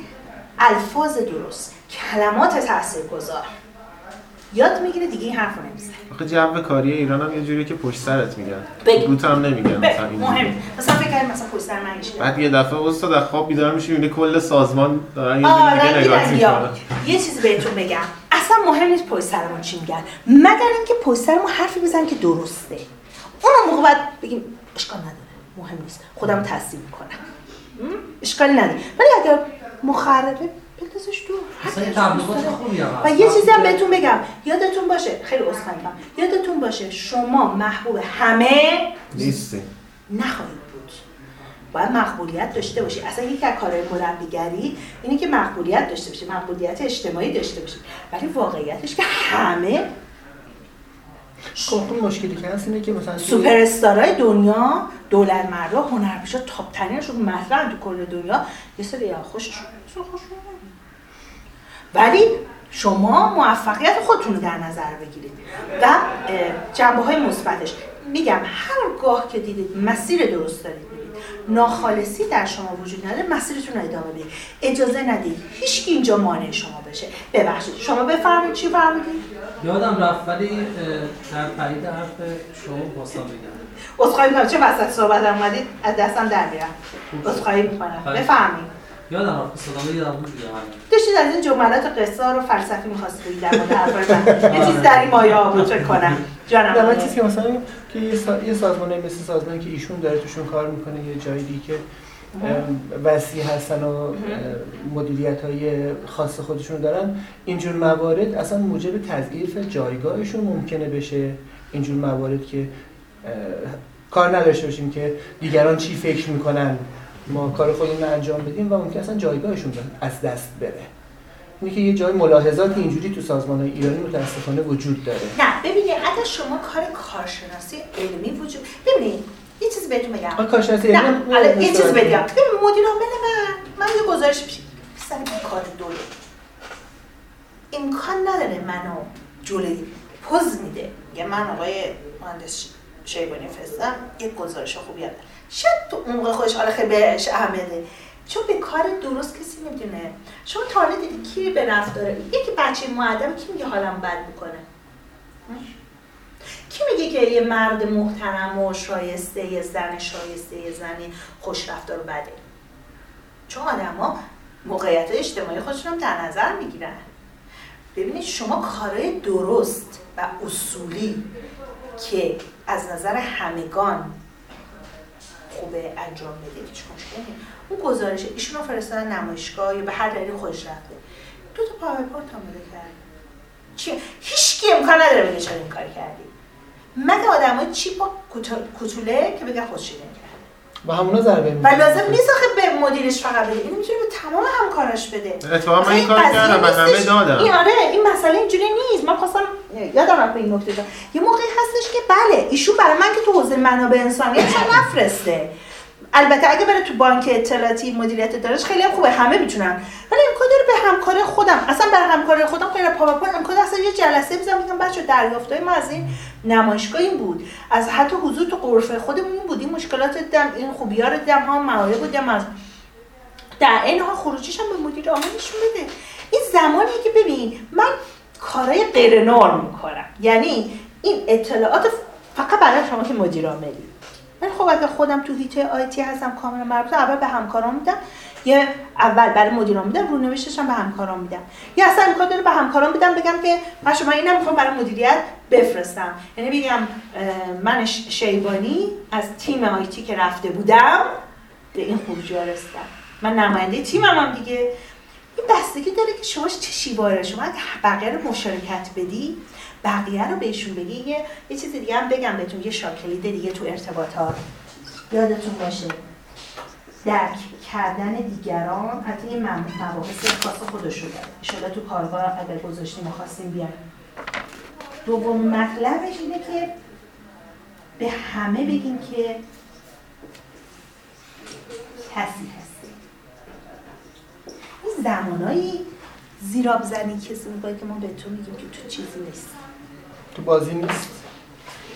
الفاظ درست کلمات تاثیرگذار یاد می‌گیره دیگه این حرفو نمی‌زنه. آخه جو کاری ایران هم یه جوریه که پشت سرت میگن. بگی. گوت هم نمیگن مثلا مهم. مثلا فکر مثلا پشت سر من ایش بعد یه دفعه استاد از خواب بیدار میشی می‌بینی کل سازمان دارن یه آره دیگه نگاه. می‌کنن. یه چیزی بهتون بگم. اصلا مهم نیست پشت سرمون چی میگن. مگر اینکه پشت سرمون حرفی بزن که درسته. اون موقع باید بگیم اشکال نداره. مهم نیست. خودم تصدیق می‌کنم. م؟ اشکالی نداره. ولی اگر مخربه بندازش دور مثلا هم و. یه چیزی هم بهتون بگم. یادتون باشه خیلی عذرخواهی. یادتون باشه شما محبوب همه نیستی. نخواهید بود. باید مقبولیت داشته باشی. اصلا یکی از کارهای مربیگری اینه که مقبولیت داشته باشی مقبولیت اجتماعی داشته باشی. ولی واقعیتش که همه خب اون مشکلی که هست اینه که مثلا سوپر استارای دنیا دولت مردا هنرپیشا تاپ ترینشون مطرح تو کل دنیا. یه سری خوششون خوششون ولی شما موفقیت خودتون رو در نظر بگیرید. و جنبه های مثبتش. میگم هرگاه که دیدید مسیر درست دارید میرید ناخالصی در شما وجود نداره مسیرتون رو ادامه بدید. اجازه ندید هیچ اینجا مانع شما بشه. ببخشید شما بفرمایید چی فرمودید؟ یادم رفت ولی در تایید حرف شما باستا بگم. عذرخواهی می‌کنم. چه وسط صحبت اومدید؟ از دستم در میرم. عذرخواهی می‌کنم. بفرمایید. یادم رفت صدامه یادم بود دیگه همین. داشتید از این جملات قصار و فلسفی می‌خواستید بگید در مورد حرفای من. یه چیز در این مایه ها بود فکر کنم. جانم. نه من چیزی که مثلا که یه, سا... یه سازمانی مثل سازمانی که ایشون داره توشون کار می‌کنه یه جای دیگه وسیع هستن و مدیریت های خاص خودشون دارن. اینجور موارد اصلا موجب تضعیف جایگاهشون ممکنه بشه. اینجور موارد که کار نداشته باشیم که دیگران چی فکر می‌کنن. ما کار خودمون رو انجام بدیم و ممکن اصلا جایگاهشون از دست بره. اینه که یه جای ملاحظات اینجوری تو سازمان های ایرانی متاسفانه وجود داره. نه ببینید اگر شما کار کارشناسی علمی وجود ببینید یه چیزی بهتون بگم. کارشناسی نه علمی هم یه چیز بگم. مدیر عامل من من یه گزارش پیش سر کار دوله امکان نداره منو جلوی پوز میده. یه من آقای مهندس شیبانی فرستم یک گزارش خوبی هم داره. شاید تو موقع خودش حالا خیلی بهش اهمیته چون به کار درست کسی نمی‌دونه شما تا دیدی کی به رفتار یکی بچه معدم کی میگه حالم بد می‌کنه؟ کی میگه که یه مرد محترم و شایسته یه زن شایسته یه زنی خوش رفتار بده؟ چون آدما موقعیت اجتماعی خودشون هم در نظر می‌گیرن. ببینید شما کارهای درست و اصولی که از نظر همگان خوبه انجام بده هیچ مشکلی نیست. اون گزارش ایشون رو فرستادن نمایشگاه یا به هر دلیل خودش رفته. دو تا پاورپوینت آماده کرد. چی؟ هیچ کی امکان نداره بگه چرا کار کردی. مگه آدمای و کوتو- کوتوله که بگه خودشیرینی کرد و همونا ضربه و می‌زنن. لازم نیست آخه به مدیرش فقط بده این می‌تونه به تمام همکاراش بده. اتفاقا من این آخه کار قضیه کردم و همه دادم. این آره این مسئله اینجوری نیست. من خواستم یادم رفت به این نکته یه موقعی هستش که بله ایشون برای من که تو حوزه منابع انسانی اصلا نفرسته. البته اگه بره تو بانک اطلاعاتی مدیریت دارش خیلی خوبه همه می‌تونن. ولی امکان داره به همکار خودم اصلا برای همکار خودم غیر پاورپوینت امکان اصلا یه جلسه بزنم بگم بچه دریافتای ما از این نمایشگاه این بود. از حتی حضور تو غرفه خودمون بود مشکلات دم این خوبی ها رو دم ها معایب بودم از در این حال خروجیش هم به مدیر عامل نشون بده. این زمانیه که ببین من کارهای غیر نرم می‌کنم. یعنی این اطلاعات فقط برای شما که مدیر عاملی من خب اگه خودم تو هیته آیتی هستم کاملا مربوطه اول به همکاران میدم. یه اول برای مدیران میدم رونوشتش هم به همکاران میدم. یا اصلا امکان داره به همکاران میدم بگم که من شما اینم می‌خوام برای مدیریت بفرستم. یعنی بگم من شیبانی از تیم آیتی که رفته بودم به این خروجی رسیدم من نماینده تیمم هم دیگه. این بستگی داره که شما چه شیواره؟ شما بقیه رو مشارکت بدی بقیه رو بهشون بگی یه, یه چیز دیگه هم بگم بهتون یه شاکلید دیگه تو ارتباطات یادتون باشه درک کردن دیگران حتی مم- مباحث خاص خودشو داره انشالله تو کارگاه اگر گذاشتیم و خواستیم بیان دوم مطلبش اینه که به همه بگیم که کسی هستی. این زمانایی زیراب زنی کسی می‌کنه که ما به تو میگیم که تو چیزی نیست تو بازی نیست؟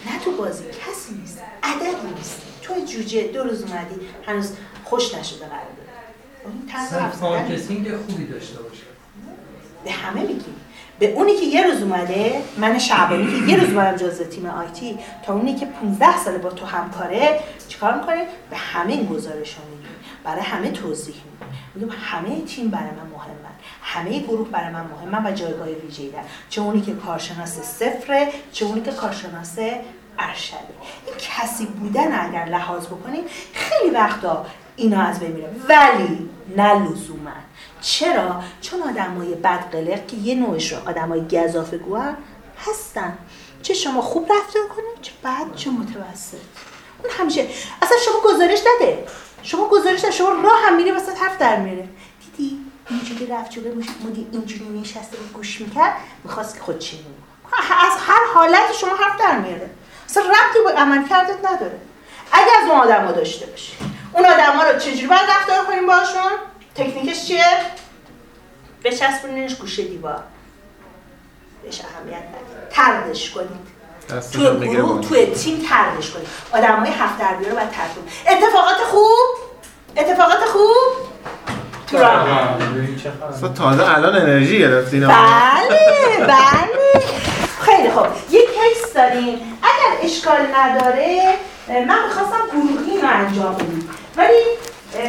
نه تو بازی کسی نیست. عددی نیست. تو جوجه دو روز اومدی هنوز خشک نشده قرار زدن مارکتینگ خوبی داشته باشه. به همه میگیم به اونی که یه روز اومده من شعبانی که یه روز اومدم جزء تیم IT تا اونی که 15 ساله با تو همکاره چیکار می‌کنه؟ به همه این گزارش رو برای همه توضیح میدیم میگم همه تیم برای من مهمن همه گروه برای من مهمن و جایگاه ویژه‌ای. دارن چه اونی که کارشناس صفره چه اونی که کارشناس ارشده این کسی بودن اگر لحاظ بکنیم خیلی وقتا اینا از بین میره. ولی نه لزوما. چرا؟ چون آدمای بدقلق که یه نوعش رو آدمای گزافه هستن. چه شما خوب رفتار کنید چه بد چه متوسط. اون همیشه اصلا شما گزارش نده. شما گزارش نده. شما راه هم میره وسط حرف در میره. دیدی؟ اینجوری رفت جلو مدی اینجوری نشسته گوش می‌کرد می‌خواست که خود چی از هر حالت شما حرف در میاره. اصلا ربطی به عمل کردت نداره. اگه از اون آدم داشته باشی. اون آدم ها رو چجوری باید رفتار کنیم باشون تکنیکش چیه؟ بچسبونینش گوشه دیوار. بهش اهمیت ندید تردش کنید. توی گروه توی تیم تردش کنید. آدم های هفت دربیه رو باید ترد کنید. اتفاقات خوب؟ اتفاقات خوب؟ تو راه تازه الان انرژی گرفتین بله بله. خیلی خوب. یک کیس داریم. اگر اشکال نداره من می‌خواستم گروهی رو انجام بدیم ولی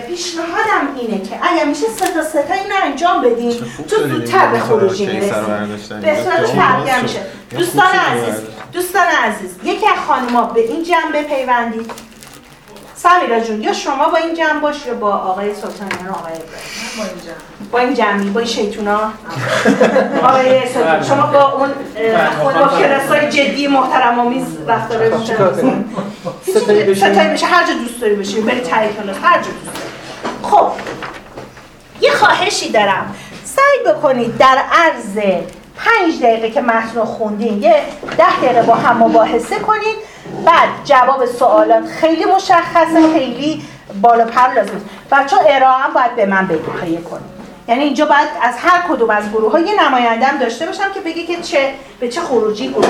پیشنهادم اینه که اگر میشه سه تا سه تا اینو انجام بدیم تو زودتر به خروجی می‌رسیم به صورت فرقی میشه. دوستان عزیز دوستان عزیز یکی از خانم‌ها به این جنبه پیوندید. سمیرا جون یا شما با این جمع باش یا با آقای سلطانیان آقای با این جمعی با این شیطونا. آقای سلطان شما با اون با کلاسای جدی محترم آمیز رفتاره ستایی بشه هر جا دوست داری بشی بری تایی کلاس هر جا دوست داری. خب یه خواهشی دارم. سعی بکنید در عرض پنج دقیقه که متن خوندین یه ده دقیقه با هم مباحثه کنید بعد جواب سوالات خیلی مشخصه خیلی بالا پر لازم بچه ها ارائه باید به من تا کنید یعنی اینجا باید از هر کدوم از گروه ها یه نماینده داشته باشم که بگه که چه به چه خروجی گروه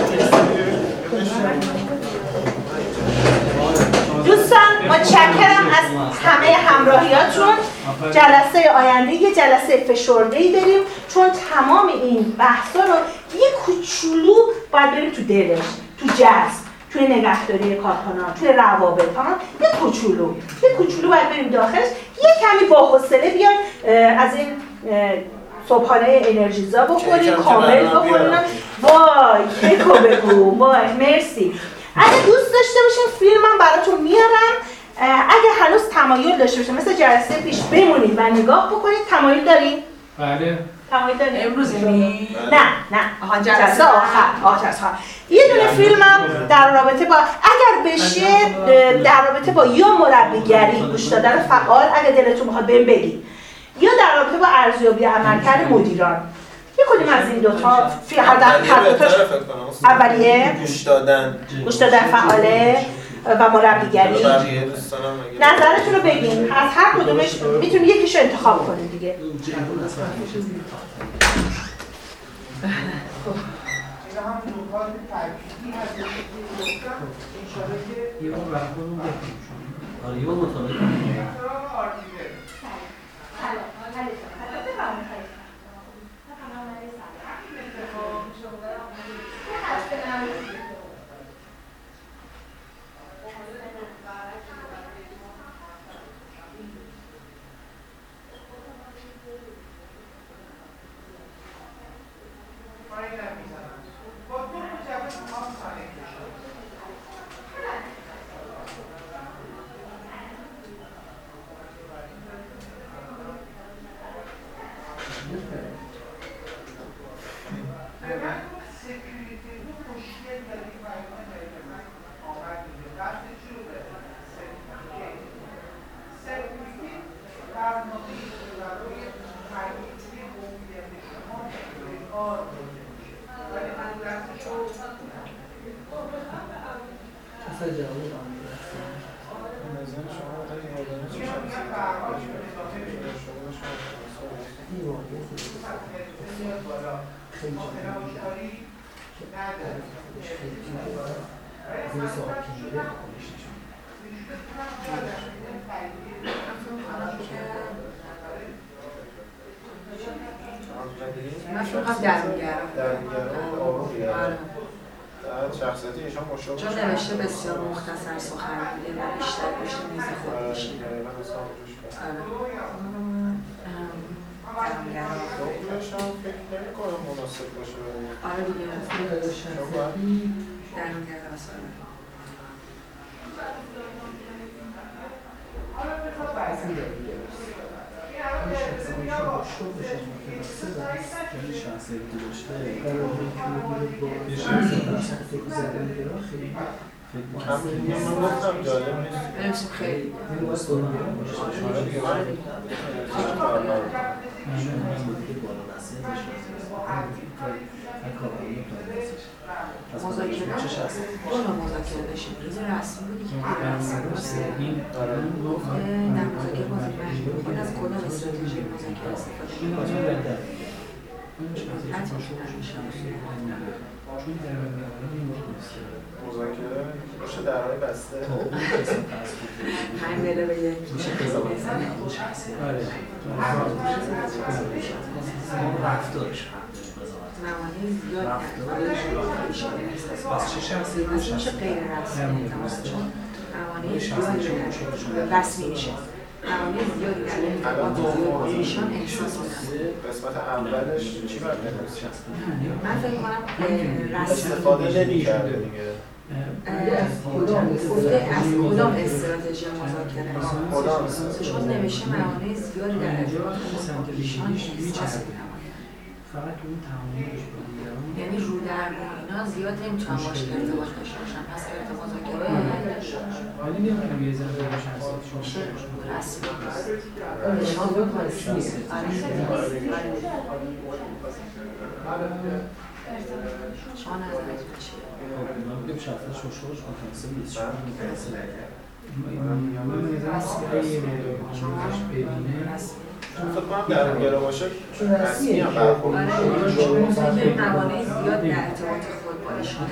دوستان متشکرم از همه همراهیاتون. جلسه آینده یه جلسه فشرده ای داریم. چون تمام این بحثا رو یه کوچولو باید بریم تو دلش تو جذب توی نگهداری کارکنان توی روابط ها یه کوچولو یه کوچولو باید بریم داخلش. یه کمی با حوصله بیان از این صبحانه انرژیزا بخوریم کامل بخوریم. وای یکو بگو. وای مرسی. اگه دوست داشته باشین فیلمم براتون میارم. اگه هنوز تمایل داشته باشه مثل جلسه پیش بمونید و نگاه بکنید تمایل دارین؟ بله. تمایل دارین؟ امروز یعنی؟ نه نه. آها جلسه آخر. آخر. یه دونه فیلمم در رابطه با اگر بشه در رابطه با یا مربیگری گوش دادن فعال اگر دلتون بخواد بهم بگید. یا در رابطه با ارزیابی عملکرد مدیران. یه کدوم از این دوتا. فی هر هر دوتاش اولیه گوش دادن. گوش دادن. فعاله و مربیگری. نظرتون رو بگین از هر کدومش می‌تونید یکیش رو انتخاب کنید دیگه کردم. مذاکره شخصیتی برو مذاکره داشتیم روز رسمی بودی رسمی. گفته در مذاکره بازی از کدام استراتژی مذاکره استفاده نیست مذاکره باشه درهای بسته. بله. به یک رفتارش چه شخصی میشه. غیر رسمی میشه موانع زیادی در ارتباط ایشان احساس می‌کنم. قسمت اولش چی؟ من فکر کنم رسمی. استفاده نمی‌کرده دیگه. از کدام استراتژی مذاکره چون نوشته موانع زیادی در ارتباط فقط اون تعاملش با دیگران. یعنی رو در و اینا زیاد نمی‌تونم باش ارتباط داشته باشم پس ارتباط مذاکره ولی نمی‌تونم یه ذره به شخصیت شما رسمی شما رسمیه شما نظرتون چیه؟ میگم شخصیت شوشوش متناسب نیست شما متناسب درونگرا باشه رسمی هم برخورد آره موانع زیاد در ارتباط خود با ایشان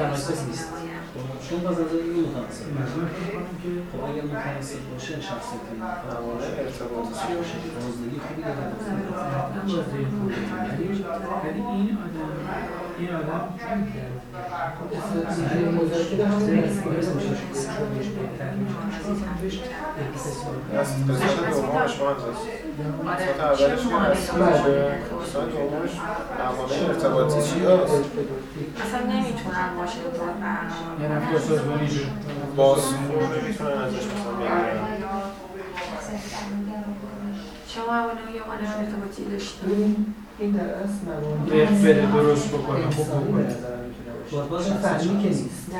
چون باز از این متناسب خب اگر متناسب باشه شخصیتی موانع ارتباطی چی باشه؟ بازدگی خوبی داره بازی خوبی ولی ولی این آدم این آدم قسمت دومش. آره قسمت اولش که موانع رسمی موانع باشه ارتباط قسمت دومش موانع ارتباطی چی هست؟ اصلا نمی‌تونم باشه یه بازخور نمی‌تونن ازش مثلا بگیرن شما موانع یا موانع ارتباطی داشتید؟ این این در اصل موانع بهت بده درست بکنه خوب انسانی باز که نیست.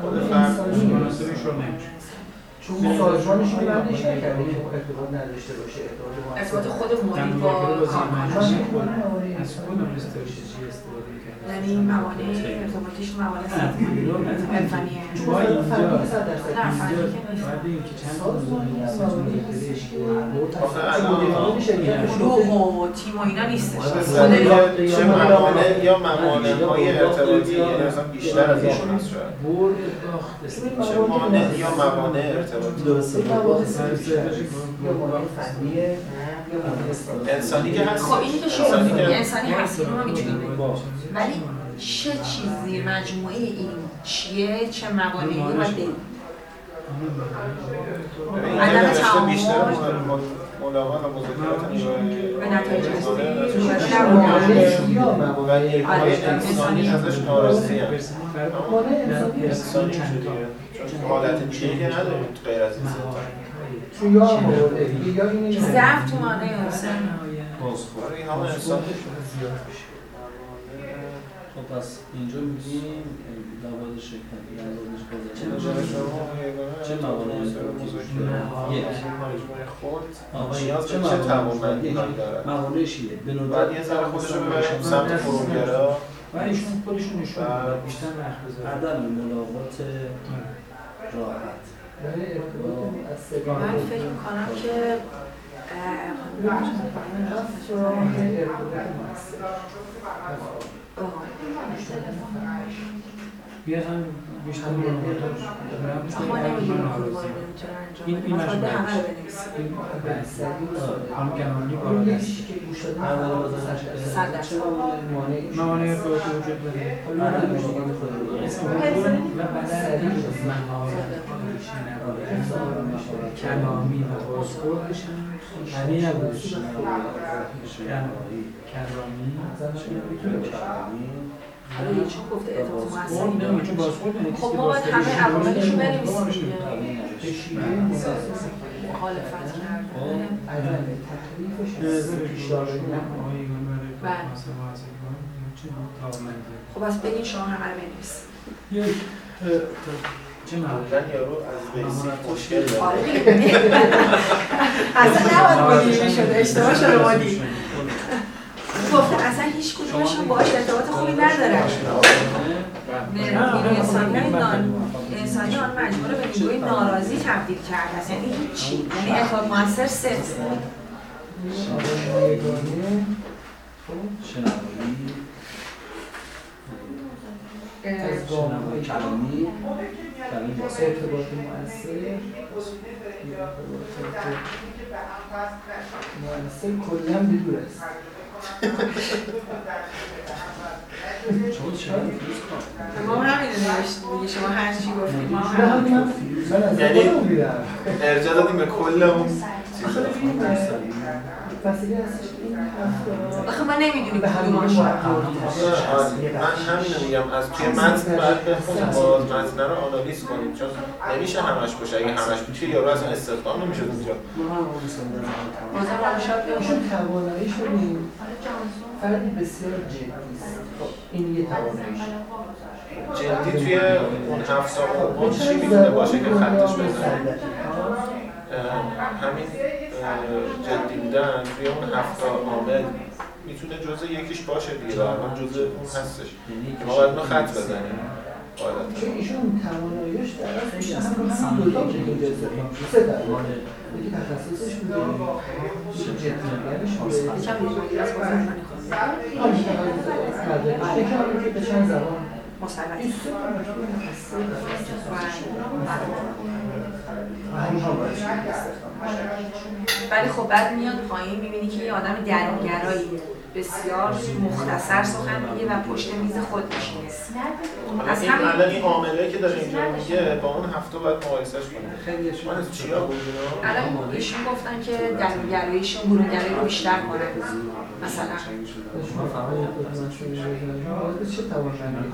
خود خود خود چون سازمانش رو بندش نکرده که ارتباط نداشته باشه. ارتباط با ارتباط خود مدیر با خود موانع از. کدوم استراتژی استفاده یعنی موانع ارتباطیش موانع عرفانیه چون با مثلا اینجا فنی صد درصد نه نیست. فنی روح و تیم و اینا نیستش. استفاده چه موانع یا موانع های ارتباطی یعنی مثلا بیشتر از ایشون هست چه مانع یا موانع ارتباطی. این فنیه انسانی که هست. خب اینی که شما انسانی هست. اینو ما می‌تونیم. ولی چه چیزی مجموعه این چیه؟ چه موانعی بگیم این عدم تعامل. ملاقات و مذاکرات به نتایج آره، و انسانی ازش موانع انسانی انسانی چون حالت که نداریم غیر از این سه تا. چون یا مورد دیگه یا اینه. یا ضعف تو مانع انسان بازخور آره، همه انسان خب پس اینجا میگیم لوازم شرکت لوازم چه چه موانع یک. چه موانع داره؟ موانعش یه به ندرت یه ذره خودش رو ببره سمت فروگرا و ایشون خودشون نشون بیشتر وقت عدم ملاقات راحت. من فکر می‌کنم که مؤثر بیا هم بیشتر به این- این این. هم اون بالا موانع. باید وجود داره. آره، پرسنل؟ و بلد مهارت. کلامی و بازخوردش هم همین نبودش. کلامی حالا یه چون گفته یعنی کسی خب ما باید همه عواملش رو. بنویسیم. مخالفت کردن به از خب بگین شما همه رو بنویسیم یک کلا یارو از بیسیک مشکل داره. آره. اصلا نباید مدیر می‌شد اشتباه شده مدیر. گفته اصلا هیچ کدومشون باش ارتباط خوبی ندارن. انسانی نان انسانی آن مجموعه رو به نیروی ناراضی تبدیل کرده. است یعنی هیچی یعنی اعتماد موثر صفر. شنوایی. از گام‌های کلامی. کلامی با ارتباط مؤثر. مؤثر کلا به دور است ما هم همین نوشتیم شما هر چی گفتیم ما هم یعنی- ارجاع دادیم به کل اون آخه این وسیله هستش که این هفته آخه ما نمی‌دونیم به مورد من همینو میگم از توی متن باید بخونیم باز متن رو آنالیز کنیم چون نمیشه همش باشه. اگه همش بود یارو اصلا استخدام نمی‌شد اونجا. بخون تواناییش ببین فردی بسیار جدی خب این یه تواناییش جدی توی اون هفت سال چی می‌تونه باشه که خطش بزنه؟ همین جدی بودن توی اون هفت عامل می‌تونه جزء یکیش باشه دیگه در حال جزء اون هستش. که ما باید اونو خط بزنیم. چون ایشون تواناییش در اصل هم اینجا استخدام شد سه توانایی یکی تخصصش بوده به چند زبان ولی خب بعد میاد پایین می‌بینی که یه آدم درونگرایی بسیار مختصر سخن میگه و پشت میز خود میشینه. از این همین- الان این عامله که داره اینجا میگه با اون هفته باید مقایسش کنیم خیلی من چیا بود؟ الان ایشون گفتن که درونگراییشون برونگرایی رو بیشتر کنن مثلا. شما باید چه توانایی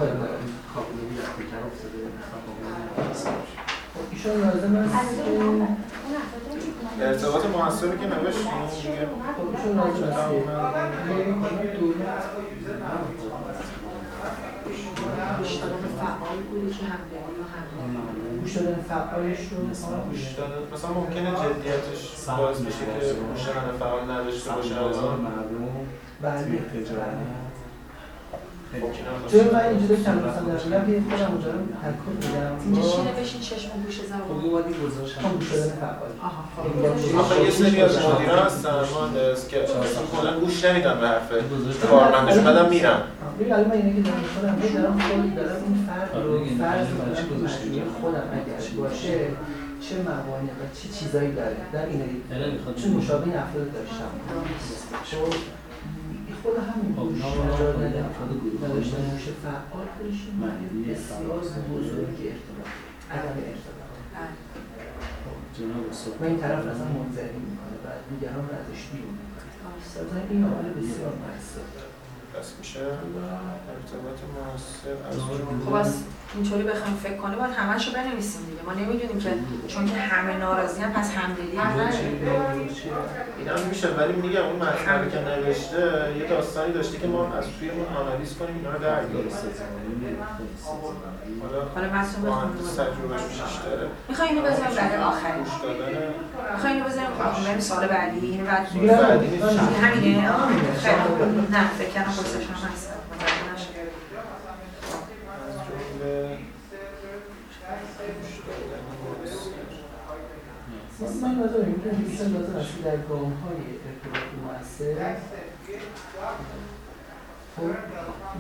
خب ایشون لازم است. ارتباط موثر رو که نوشت دیگه خب ایشون لازم است گوش دادن فعالش رو گوش دادن مثلا ممکنه جدیتش باعث بشه که گوش دادن فعال نداشته باشه. الان بله. خب اینا چون من اینجا داشتم مثلا در میگم که خودم اونجا رو تکون میدم اینجا شینه بشین چشم و گوش زبان. هم گوش دادن فعال آها آخه یه سری از مدیران هستن مهندس که اصلا کلا گوش نمیدن به حرف کارمندشون بعدم میرن ببین الان من اینه که دارم. یه دارم خود دارم این فرد رو فرض می‌کنم که مجموعه خودم اگر باشه چه موانع و چه چیزایی داره. در این چون مشابه این افراد داشتم. خب این خود همین نداشتن گوش فعال معنی بسیار بزرگ ارتباط. عدم ارتباط. و این طرف اصلا منظری می‌کنه و دیگران رو ازش بیرون می‌کنه این عامل بسیار مؤثر پس میشه؟ ارتباط موثر از خب از اینطوری بخوایم فکر کنیم باید همه‌شو بنویسیم دیگه. ما نمی‌دونیم که چون که همه ناراضی هم پس همدلی هم نداریم. این هم میشه ولی میگم اون متن که نوشته یه داستانی داشته که ما از توی اون آنالیز کنیم اینا رو در بیاریم. حالا متن حالا بخونیم بیشتره. می‌خوای اینو بذاریم برای آخری گوش دادن. می‌خوای اینو بذاریم بریم سال بعدی اینو بعد. همینه. نه فکر کردم پرسشم هست متوجه نشدم. تجربه گوش دادن موثر. من لازم میگم بیشتر لازم است که در گام های ارتباط مؤثر خب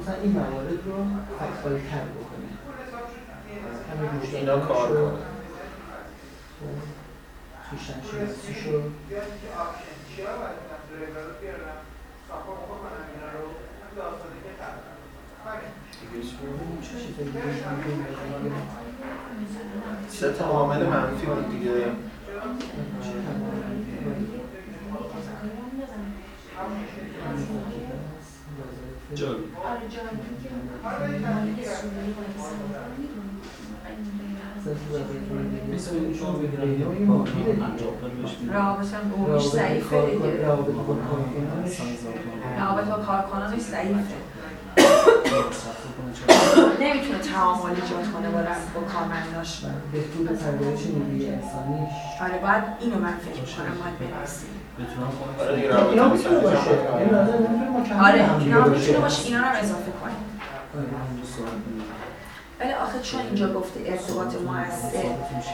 مثلا این موارد رو فعال تر بکنه اینا کار کنه خیشتن شناسی شد سه تا عامل منفی بود دیگه. جالب رابطه روحیش ضعیفه. دیگه رابطه با کارکنانش ضعیفه. نمی‌تونه تعامل ایجاد کنه با با کارمنداش. بهبود پرورش نیروی انسانیش. آره باید اینو من فکر می‌کنم باید آره دیگه اینا می‌تونه باشه. این بسازی نظر نمی‌تونه مکمل آره اینا. می‌تونه باشه. اینا رو اضافه کنیم. آره. ولی آخه چون اینجا گفته ارتباط موثر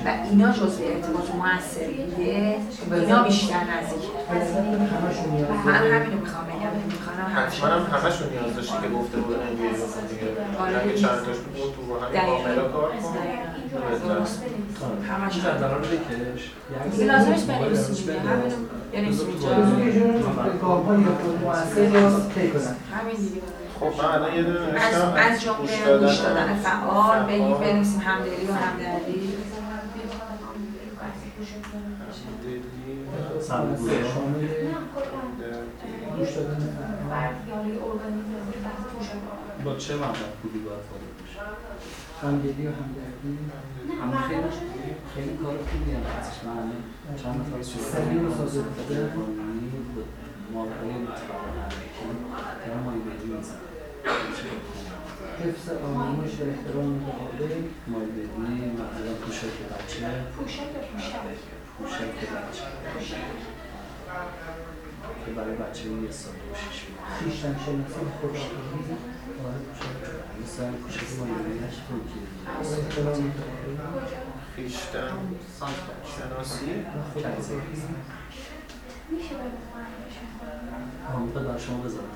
و اینا جزء ارتباط موثر دیگه اینا بیشتر به نظر من. همینو می‌خوام بگم می‌خوام حتما هم همشون نیاز داشتی که گفته بود NBA بکن دیگه. اگه چند تاش بود تو همین عاملا کار کن بهتر. همش در قرار بکش دیگه لازمش بنویسیم رو طی کنن. همین دیگه. خب من الان یه دونه از نوشتم از جمله گوش دادن. فعال بگیم بنویسیم همدلی و همدردی فعال، با چه مبلغ پولی باید وارد بشه؟ همدلی و همدردی. همه خیلی خیلی کار خوبی هم هستش. من چند نفر سریع و ساده بوده. ماهی متفاوت بدی میزن حفظ آرامش و احترام متقابل. ماهی بدی مثلا پوشک بچه پوشک بچه که برای بچه یه سال و شش خویشتن شناسی. پوشک مثلا پوشک توکیه و احترام متقابل خیشتن شناسی و می‌خواد برای شما بزنم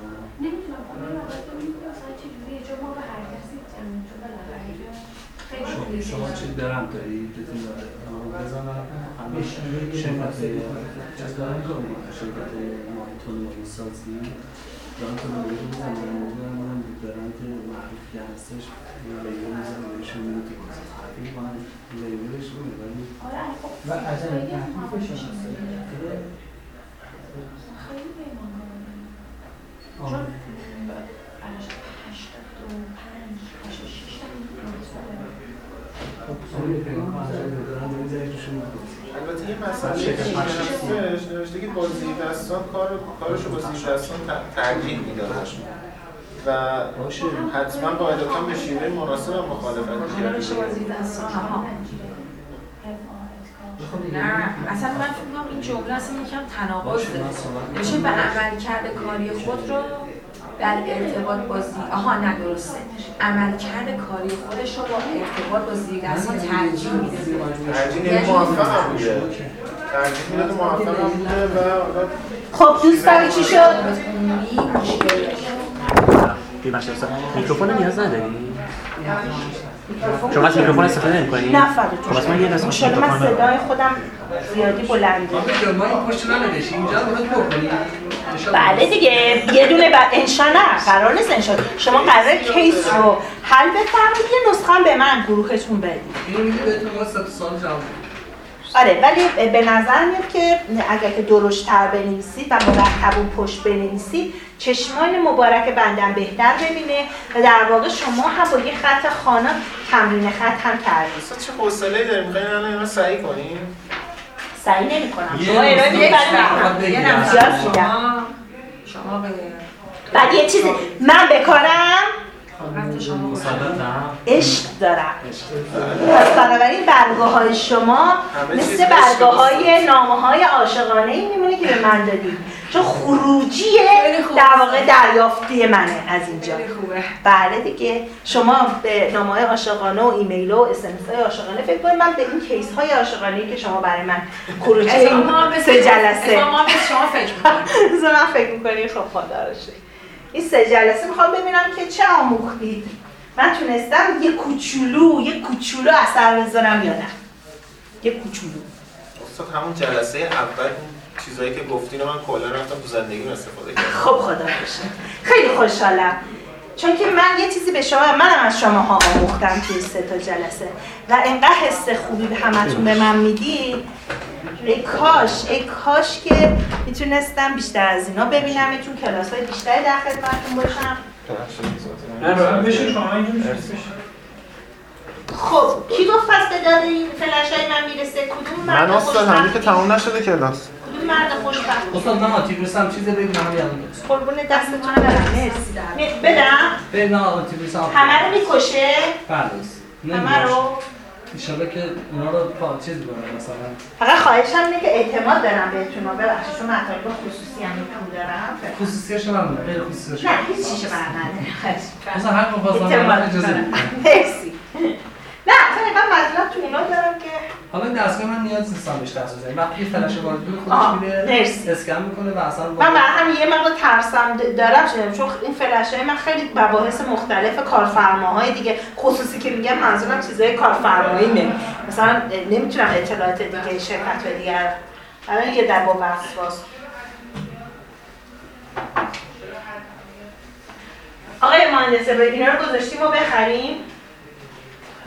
شما شما چی درم داری؟ بتونی بزنم همه شرکت شرکت ماهیتون ماهی سازی؟ دارم تو رو می‌زنم موضوع هم برند معروف که هستش. لیبل می‌زنم بهشون تو بازی تحقیق من لیبلش میده ولی و عدم تحقیق شناسی آه. البته یه مسئله که نوشته نوشته که با زیردستان کار کارشو با زیردستان ت- ترجیح می‌دادن و حتما قاعدتا به شیوه مناسب هم مخالفت نمیشه با می‌کرد. نه اصلا من فکر می‌کنم این جمله اصلا یکم تناقض داره میشه به عمل کرده کاری خود رو در ارتباط با زی... آها نه درسته. عمل کرده کاری خودش رو با ارتباط با زیر دستان ترجیح میده. ترجیح موفق بوده ترجیح موفق بوده و خب دوستان چی شد؟ مشکل. میکروفون نیاز نداری؟ شما از میکروفون استفاده نمی‌کنی؟ نه فداتون خب من یه دست ماشاءالله من میکروفون صدای خودم زیادی بلنده. ما این پشت نداشی اینجا رو بکنی بله دیگه یه دونه بعد انشا نه قرار نیست انشا شما قرار کیس رو حل بفرمایید یه نسخه هم به من گروهتون بدید. اینو میگه بهتون ما سال جواب. آره ولی به نظر میاد که اگر که درشتر بنویسید و مرتب اون پشت بنویسید چشمان مبارک بندن بهتر ببینه و در واقع شما هم با یه خط خانه تمرین خط هم کردید چه حوصله‌ای داریم؟ می‌خواین الان اینا سعی کنیم. سعی نمی کنم یه شما ارائه. شما شما به بعد یه چیزی من به عشق دارم. پس بنابراین برگاه های شما مثل برگاه های نامه های عاشقانه ای میمونه که به من دادید. چون خروجی. در واقع دریافتی منه از اینجا. بله دیگه. شما به نامه های عاشقانه و ایمیل و اسمس های عاشقانه فکر کنید. من به این کیس های عاشقانه که شما برای من خروجی این سه جلسه. اتفاقا ما به شما فکر می‌کنیم بذار من فکر می‌کنی؟ خب خدا رو شکر. این سه جلسه می‌خوام ببینم که چه آموختید من تونستم یه کوچولو یه کوچولو اثر بذارم یا نه. یه کوچولو. استاد همون جلسه اول چیزایی که گفتین من کلا رفتم تو زندگیم استفاده کردم. خب خدا باشه خیلی خوشحالم. چون که من یه چیزی به شما منم از شما ها آموختم توی سه تا جلسه. و انقدر حس خوبی به همتون به من میدی؟ ای کاش ای کاش که می‌تونستم بیشتر از اینا ببینمتون کلاس های بیشتری در خدمتتون باشم. خب کی گفت پس به داده این فلش های من می‌رسه؟ کدوم مرد من استاد هنوز که؟ تموم نشده کلاس. مرد خوشبخت استاد من آتیبریس هم چیزی بگم یادم نیست قربون دستتون برم مرسی. بدم. بگم آتیبریس هم همه رو می‌کشه. بردست همه رو. ایشالا که اونا رو پا چیز کنه مثلا. فقط خواهشم اینه که اعتماد دارم بهتون و ببخشید چون مطالب خصوصی هم میتون دارم خصوصیش من غیر خصوصیش نه هیچ چیش بر نداره مثلا هر موقع من اجازه مرسی. نه اصلا اینقدر مطلب تو دارم که حالا دستگاه من نیاز نیستم بهش دست بزنیم. وقتی یه فلش وارد آه، خودش میره. اسکن می‌کنه و اصلا من برای همین یه مقدار ترسم دارم شدم چون این فلش های من خیلی مباحث مختلف کارفرماهای دیگه خصوصی که میگم منظورم چیزای کارفرمایی نه. مثلا نمی‌تونم اطلاعات دیگه شرکت های دیگر الان یه در با وسواس آقای مهندس به اینا رو گذاشتیم و بخریم؟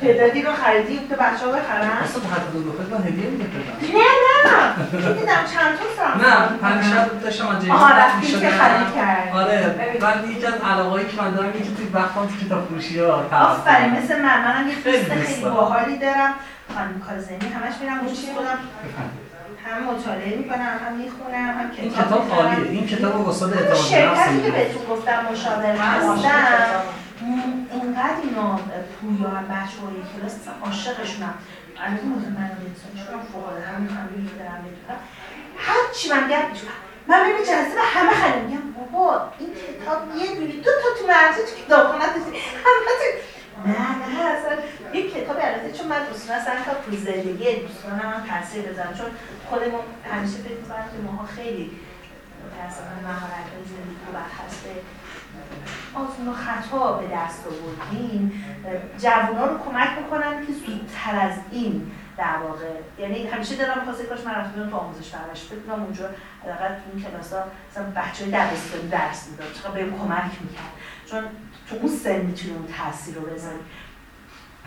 تعدادی رو خریدیم که بچه ها بخرن اصلا حتی دو بخواد من هدیه بدم نه نه. دیدم؟ چند تا ساختم نه پنج شب داشتم از آها بند رفتی. که خرید کرد آره من یکی از علاقه‌ای که من دارم که توی وقتام تو کتاب فروشی ها آفرین مثل من. منم یه خیلی دوست خیلی دارم. باحالی دارم. خانم کاظمی همش میرم گوش خودم هم مطالعه می‌کنم هم می‌خونم هم کتاب این کتاب. عالیه. این کتاب رو استاد اون اعتماد به شرکتی که نفس بهتون گفتم مشاور هستم اینقدر اینا پویا هم بچه های کلاس اصلا عاشقشونم البته مطمئنم انسانشون هم فوق العاده هم می‌خوام یکی دارم بدونم هر چی من گرد میشونم من ببین جلسه به همه خیلی میگم بابا این کتاب یه دونی دو تا تو مرزه تو کتابخونه داشتی همه تو نه نه اصلا یک کتاب البته چون من دوستان اصلا تا تو زندگی دوستانم هم تاثیر بزنم چون خودمون همیشه فکر می‌کنم که ماها خیلی متاسفانه مهارت های زندگی رو بر آزمون و خطا به دست آوردیم. جوونا رو کمک می‌کنن که زودتر از این در واقع یعنی همیشه دلم خواسته کاش من رفته بودم تو آموزش پرورش بتونم اونجا حداقل تو این کلاس ها مثلا بچه های دبستانی درس می‌داد چقدر بهم کمک می‌کرد. چون تو اون سن می‌تونی اون تاثیر رو بذاری.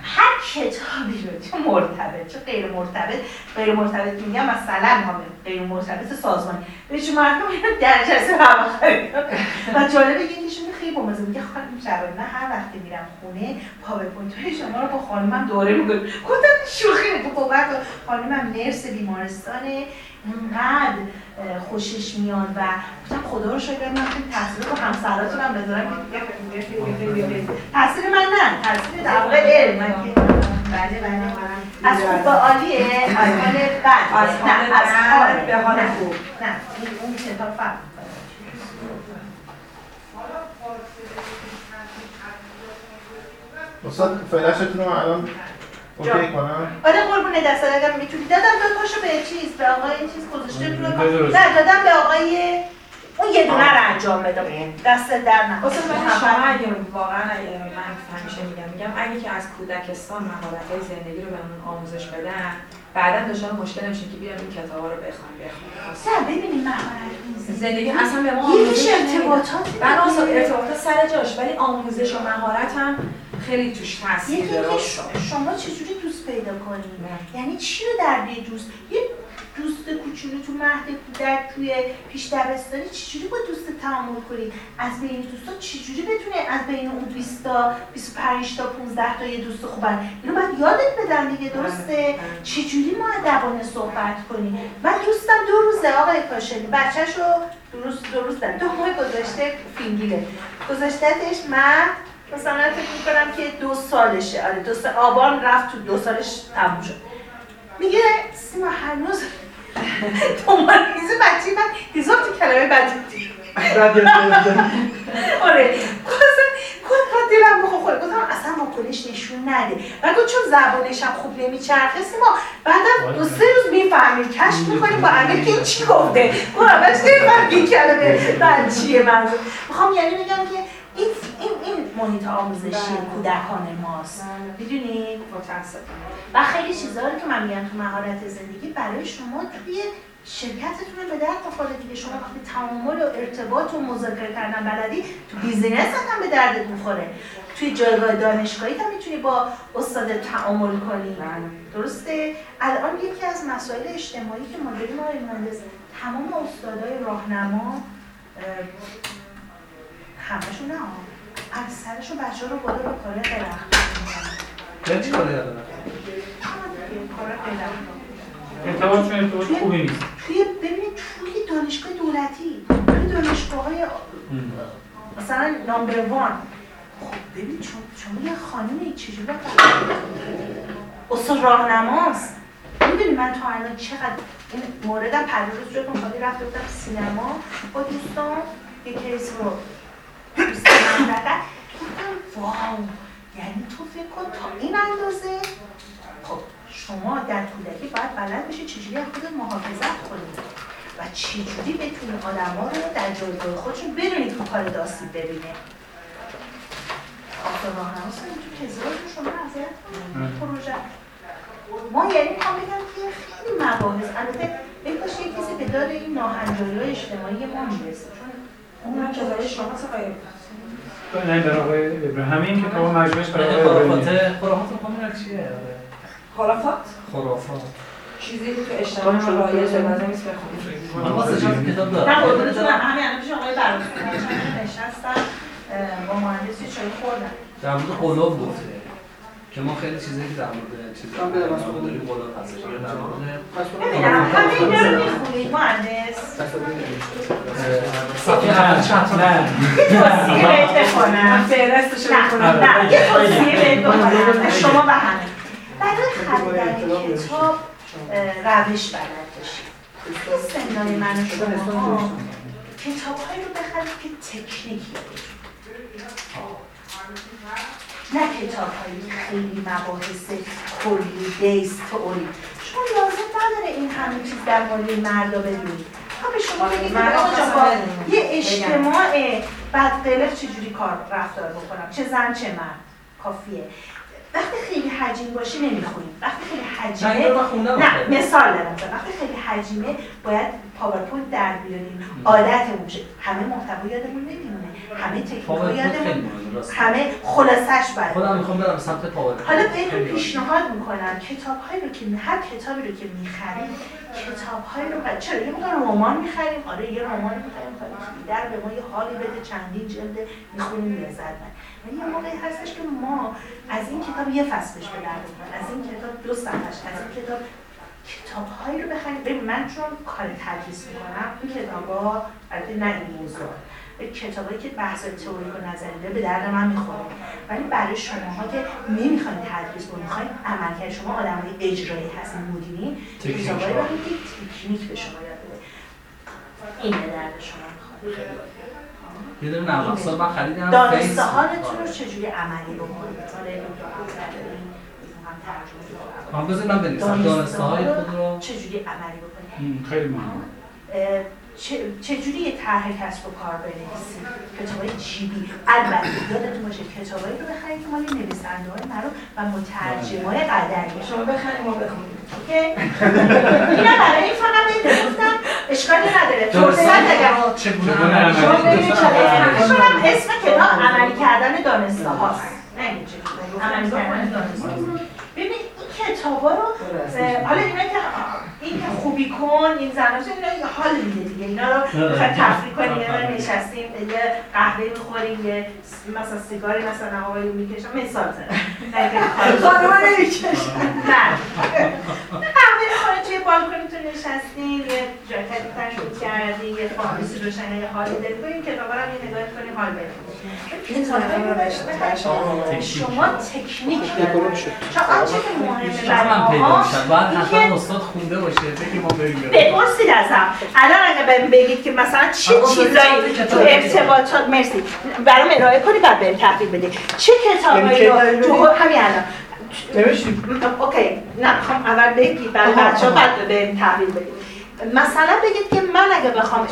هر کتابی رو چه مرتبط چه غیر مرتبط غیر مرتبط میگم مثلا ها غیر مرتبط سازمانی. به شما میگن در جلسه و جالبه یکیشون خیلی بامزه میگه خانم شعبانی من هر وقتی میرم خونه پاورپوینت های شما رو با خانمم دوره می‌کنم. گفتم شوخی تو بابت خانمم نرس بیمارستانه. اینقدر خوشش میاد و گفتم خدا رو شکر من خیلی تاثیر رو همسراتون هم بذارم تاثیر من نه تاثیر در واقع علم من که- بله بله از خوب به عالیه از حال بد از نه حال از بد حال به حال. خوب. نه اون کتاب فرق. استاد فلشتون رو الان اوکی. کنم. آره قربون دست اگر می‌تونی. دادم دو تاشو به چیز به آقای چیز گذاشته تو درست. نه دادم به آقای اون یه دونه رو انجام بده دست در نه. اصلا من شما اگه واقعا اگه من همیشه میگم میگم اگه که از کودکستان مهارت های زندگی رو بهمون آموزش بدن بعدا دچار مشکل نمیشه که بیام این کتابا رو بخوام بخونم نه ببینید مهارت زندگی اصلا به ما آموزش ارتباطات بناس ارتباطات سر جاش ولی آموزش و مهارت هم خیلی توش تاثیر یکی داره شما چجوری دوست پیدا کنید. یعنی چی رو در دوست؟ یه دوست کوچولو تو مهد کودک توی پیش دبستانی چجوری با دوست تعامل کنی؟ از بین دوستا چجوری بتونی از بین اون 20 تا 25 تا 15 تا یه دوست خوبن؟ اینو باید یادت بدن دیگه درسته. چجوری مؤدبانه صحبت کنی؟ من دوستم دو روزه آقای کاشانی بچه‌شو درست درست دو ماه گذاشته فینگیله گذاشتهش من مثلا فکر می‌کنم که دو سالشه. آره دو سال. آبان رفت تو دو سالش تموم شد. میگه سیما هنوز دنبال میزه بچه من هزار تو کلمه بدی آره. گفتم گفت دلم بخور خود گفتم اصلا واکنش نشون نده. و گفت چون زبانش هم خوب نمیچرخه سیما بعدم دو سه روز می‌فهمید. کشف می‌کنیم با امیر که این چی گفته؟ گفتم بچه نمیفهم این کلمه چیه. منظور می‌خوام یعنی بگم که این این این محیط آموزشی بله. کودکان ماست. می‌دونی؟ متاسفانه. و خیلی چیزا رو که من میگم تو مهارت زندگی برای شما توی شرکتتون به درد می‌خوره دیگه. شما وقتی تعامل و ارتباط و مذاکره کردن بلدی تو بیزینس هم به دردت می‌خوره. توی جایگاه دانشگاهی هم می‌تونی با استاد تعامل کنی. درسته؟ الان یکی از مسائل اجتماعی که ما داریم آقای تمام استادای راهنما اه، همشون نه اکثرشون بچه رو بالا به کار غیر اخلاقی یعنی چی کاره. کار. ارتباطشون ارتباط توی- خوبی نیست. توی ببینید توی دانشگاه دولتی توی دانشگاه های مثلا نامبر وان. خب ببین شما شما یه خانمی چجوری استاد راهنماست؟ می‌دونی من تا الان چقدر این موردم پرداز شد خالی رفته بودم سینما با دوستان یه کیس رو واو یعنی تو فکر کن تا این اندازه خب شما در کودکی باید بلد بشید چجوری از خودت محافظت کنید و چجوری بتونی آدما رو در جایگاه خودشون بدونید که کار آسیب ببینه آخه راهنما تو تزارشون شما کنید پروژه ما یعنی می‌خوام بگم که خیلی مباحث. البته یک کاش یک کسی به داد این ناهنجاری های اجتماعی ما می‌رسه. اون هم شما سقای نه برای آقای ابراهیم این کتاب مجموعش برای آقای خرافات. ابراهیم خرافات خانم چیه آره. خلافات خرافات؟ چیزی که تو اجتماع ما رایجه لازم نیست بخونید من واسه چند کتاب نه دارم قربونتون همین الان پیش آقای برادر نشستم اه، با مهندسی چای خوردن در مورد قلوب گفته. که ما خیلی چیزایی که در مورد چیز از داریم قلوب هستش یا در مورد همه اینا رو می‌خونید مهندس. شما و همه برای خریدن کتاب روش بلد باشید. توی سنای من و شما کتابهایی رو بخرید که تکنیک یادتون نه کتاب خیلی مباحث کلی بیس تئوری شما لازم نداره این همه چیز در مورد مردا بدونید به شما بگید. یه. اجتماع بدقلق چجوری کار رفتار بکنم؟ چه زن چه مرد؟ کافیه. وقتی خیلی حجیم باشه نمی‌خونیم وقتی خیلی حجیمه نه. مثال دارم. وقتی خیلی حجیمه باید پاورپوینت در بیاریم عادتمون شه. همه محتوا یادمون نمیمونه. همه تکنیک پاورپوینت خیلی یادمون مهمه، راست. همه خلاصش باید خودم می‌خوام برم سمت پاور حالا بهتون پیشنهاد می‌کنم کتاب رو که هر کتابی رو که می‌خریم کتاب رو بعد چرا؟ یه موقع رمان می‌خریم. آره یه رمان می‌خریم در به ما یه حالی بده چندین جلد می‌خونیم لذت ببریم ولی یه موقعی هستش که ما از این کتاب یه فصلش به درد. از این کتاب دو صفحش از این کتاب کتاب هایی رو بخرید ببین من چون کار تدریس می‌کنم این کتاب ها البته نه این موضوع کتابایی که بحث تئوریک و نظری داره به درد من می‌خوره. ولی برای شماها که نمی‌خواین تدریس کنید می‌خواین عملکرد شما آدمای اجرایی هستین مدیرین تکنیک کتابایی. رو که تکنیک به شما یاد بده این به درد شما می‌خوره. یه دونه نرم افزار من خریدم. دانسته هاتون رو. چجوری عملی بکنید؟ من بنویسم. دانسته های خود رو چجوری عملی بکنید؟ خیلی مهمه چجوری یه طرح کسب و کار بنویسید کتابای جیبی البته یادتون باشه کتابایی رو بخرید که مال نویسنده های و مترجم های قدری شما بخرید ما بخونیم. اوکی؟ اینم برای این فقط بهت گفتم اشکالی نداره. توضیحات اگر شما؟ ببینید اسم کتاب عملی کردن دانسته هاست نه اینجوری. عملی کردن دانسته هاست ببین کتابا رو اه، حالا اینا که این که خوبی کن این زناش اینا یه حال میده دیگه اینا رو بخوایم تفریح کنیم یه بار نشستیم یه قهوه می‌خوریم یه مثلا سیگاری مثلا آقایی می‌کشم مثال زدم. خانم نمی‌کشم. نه. قهوه می‌خوره توی بالکنیتون نشستین یه جاکت تنشون کردین یه فانوسی روشن یه حالی داریم. کنیم کتابا رو هم یه نگاه کنیم حال بدیم. شما تکنیک شد. چون آنچه که مهمه؟ پیدا میشن. باید حتما استاد خونده باشه بگی ما بریم. بپرسید ازم. الان اگه بهم بگید که مثلا چه چیزایی تو ارتباطات مرسی. برام ارائه کنی بعد بریم تحویل بدی. چه کتابایی رو؟ تو همین الان. نوشتی اوکی. نه می‌خوام اول بگی بعد بچه ها بعد بریم تحویل بدیم. مثلا بگید که من اگه بخوام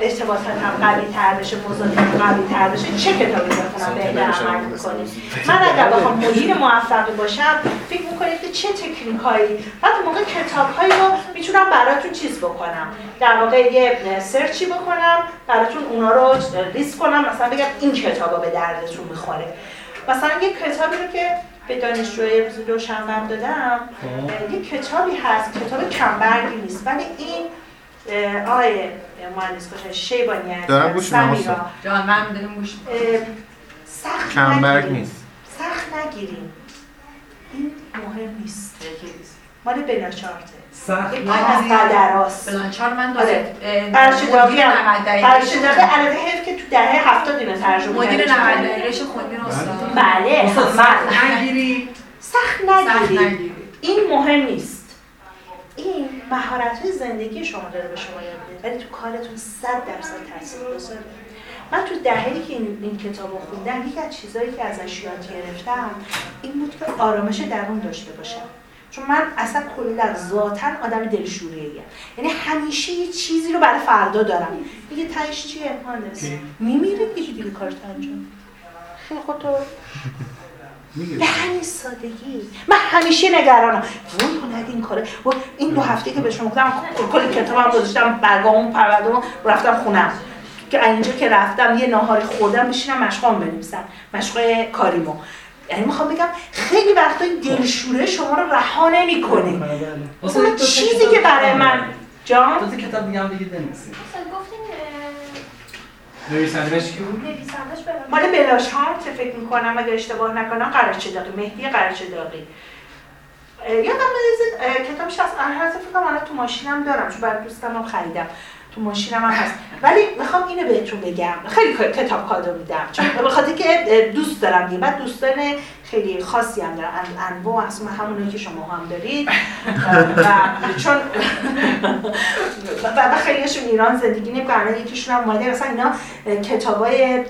ارتباط هم قوی تر بشه هم قوی تر بشه چه کتابی بخونم؟ به عمل می‌کنید من اگر بخوام مدیر موفقی باشم فکر می‌کنید که چه تکنیکایی بعد موقع کتابهایی رو می‌تونم براتون چیز بکنم. در واقع یه سرچی بکنم براتون اونا رو لیست کنم. مثلا بگم این کتابا به دردتون می‌خوره. مثلا یه کتابی رو که به دانشجوی روز دوشنبه دادم. خب. یه کتابی هست کتاب کمبرگی نیست ولی این آقای مهندس خوش شیبانی هست دارم گوش جان من دارم گوش سخت کمبرگ نیست. سخت نگیریم. این مهم نیست. مال بلاچارته سخت این از قدراست بلانچار من داره هم حیف که تو دهه هفتاد اینو ترجمه مدیر 90 دقیقهش خوندین استاد بله. سخت نگیری. سخت نگیری. این مهم نیست. این مهارت های زندگی شما داره به شما یاد میده. ولی تو کارتون صد درصد تاثیر گذاره. من تو دهه‌ای که این, این کتاب رو خوندم یکی از چیزهایی که ازش یاد گرفتم این بود که آرامش درون داشته باشم. چون من اصلا کلا ذاتا آدم دلشوره یعنی همیشه یه چیزی رو برای فردا دارم. میگه تایش چیه مهندس میمیره یه دیگه کارت انجام خیلی خودتو به همین سادگی. من همیشه نگرانم. وای کنه این کاره. این دو هفته که به شما گفتم کل کتابم گذاشتم برگامون پروردم رفتم خونم. که اینجا که رفتم یه ناهاری خوردم بشینم مشقام بنویسم. مشق کاریمو. یعنی می‌خوام بگم خیلی وقتا دلشوره شما رو رها نمی‌کنه. مثلا چیزی که برای من جان؟ دو کتاب دیگه هم بگید بنویسید. نویسندش کی بود؟ مال بلاش که فکر می‌کنم اگه اشتباه نکنم قرچه داقی مهدی داقی یادم میاد کتابش از هر فکر کنم تو ماشینم دارم چون برای دوستم هم خریدم. تو ماشینم هم هست. ولی می‌خوام اینو بهتون بگم. خیلی کتاب کادو میدم. چون به که دوست دارم دیگه. بعد دوستان خیلی خاصی هم دارن. انواع از همونایی که شما هم دارید. و چون و خیلیشون ایران زندگی نمی‌کنن یکیشون هم اومده. مثلا اینا کتابای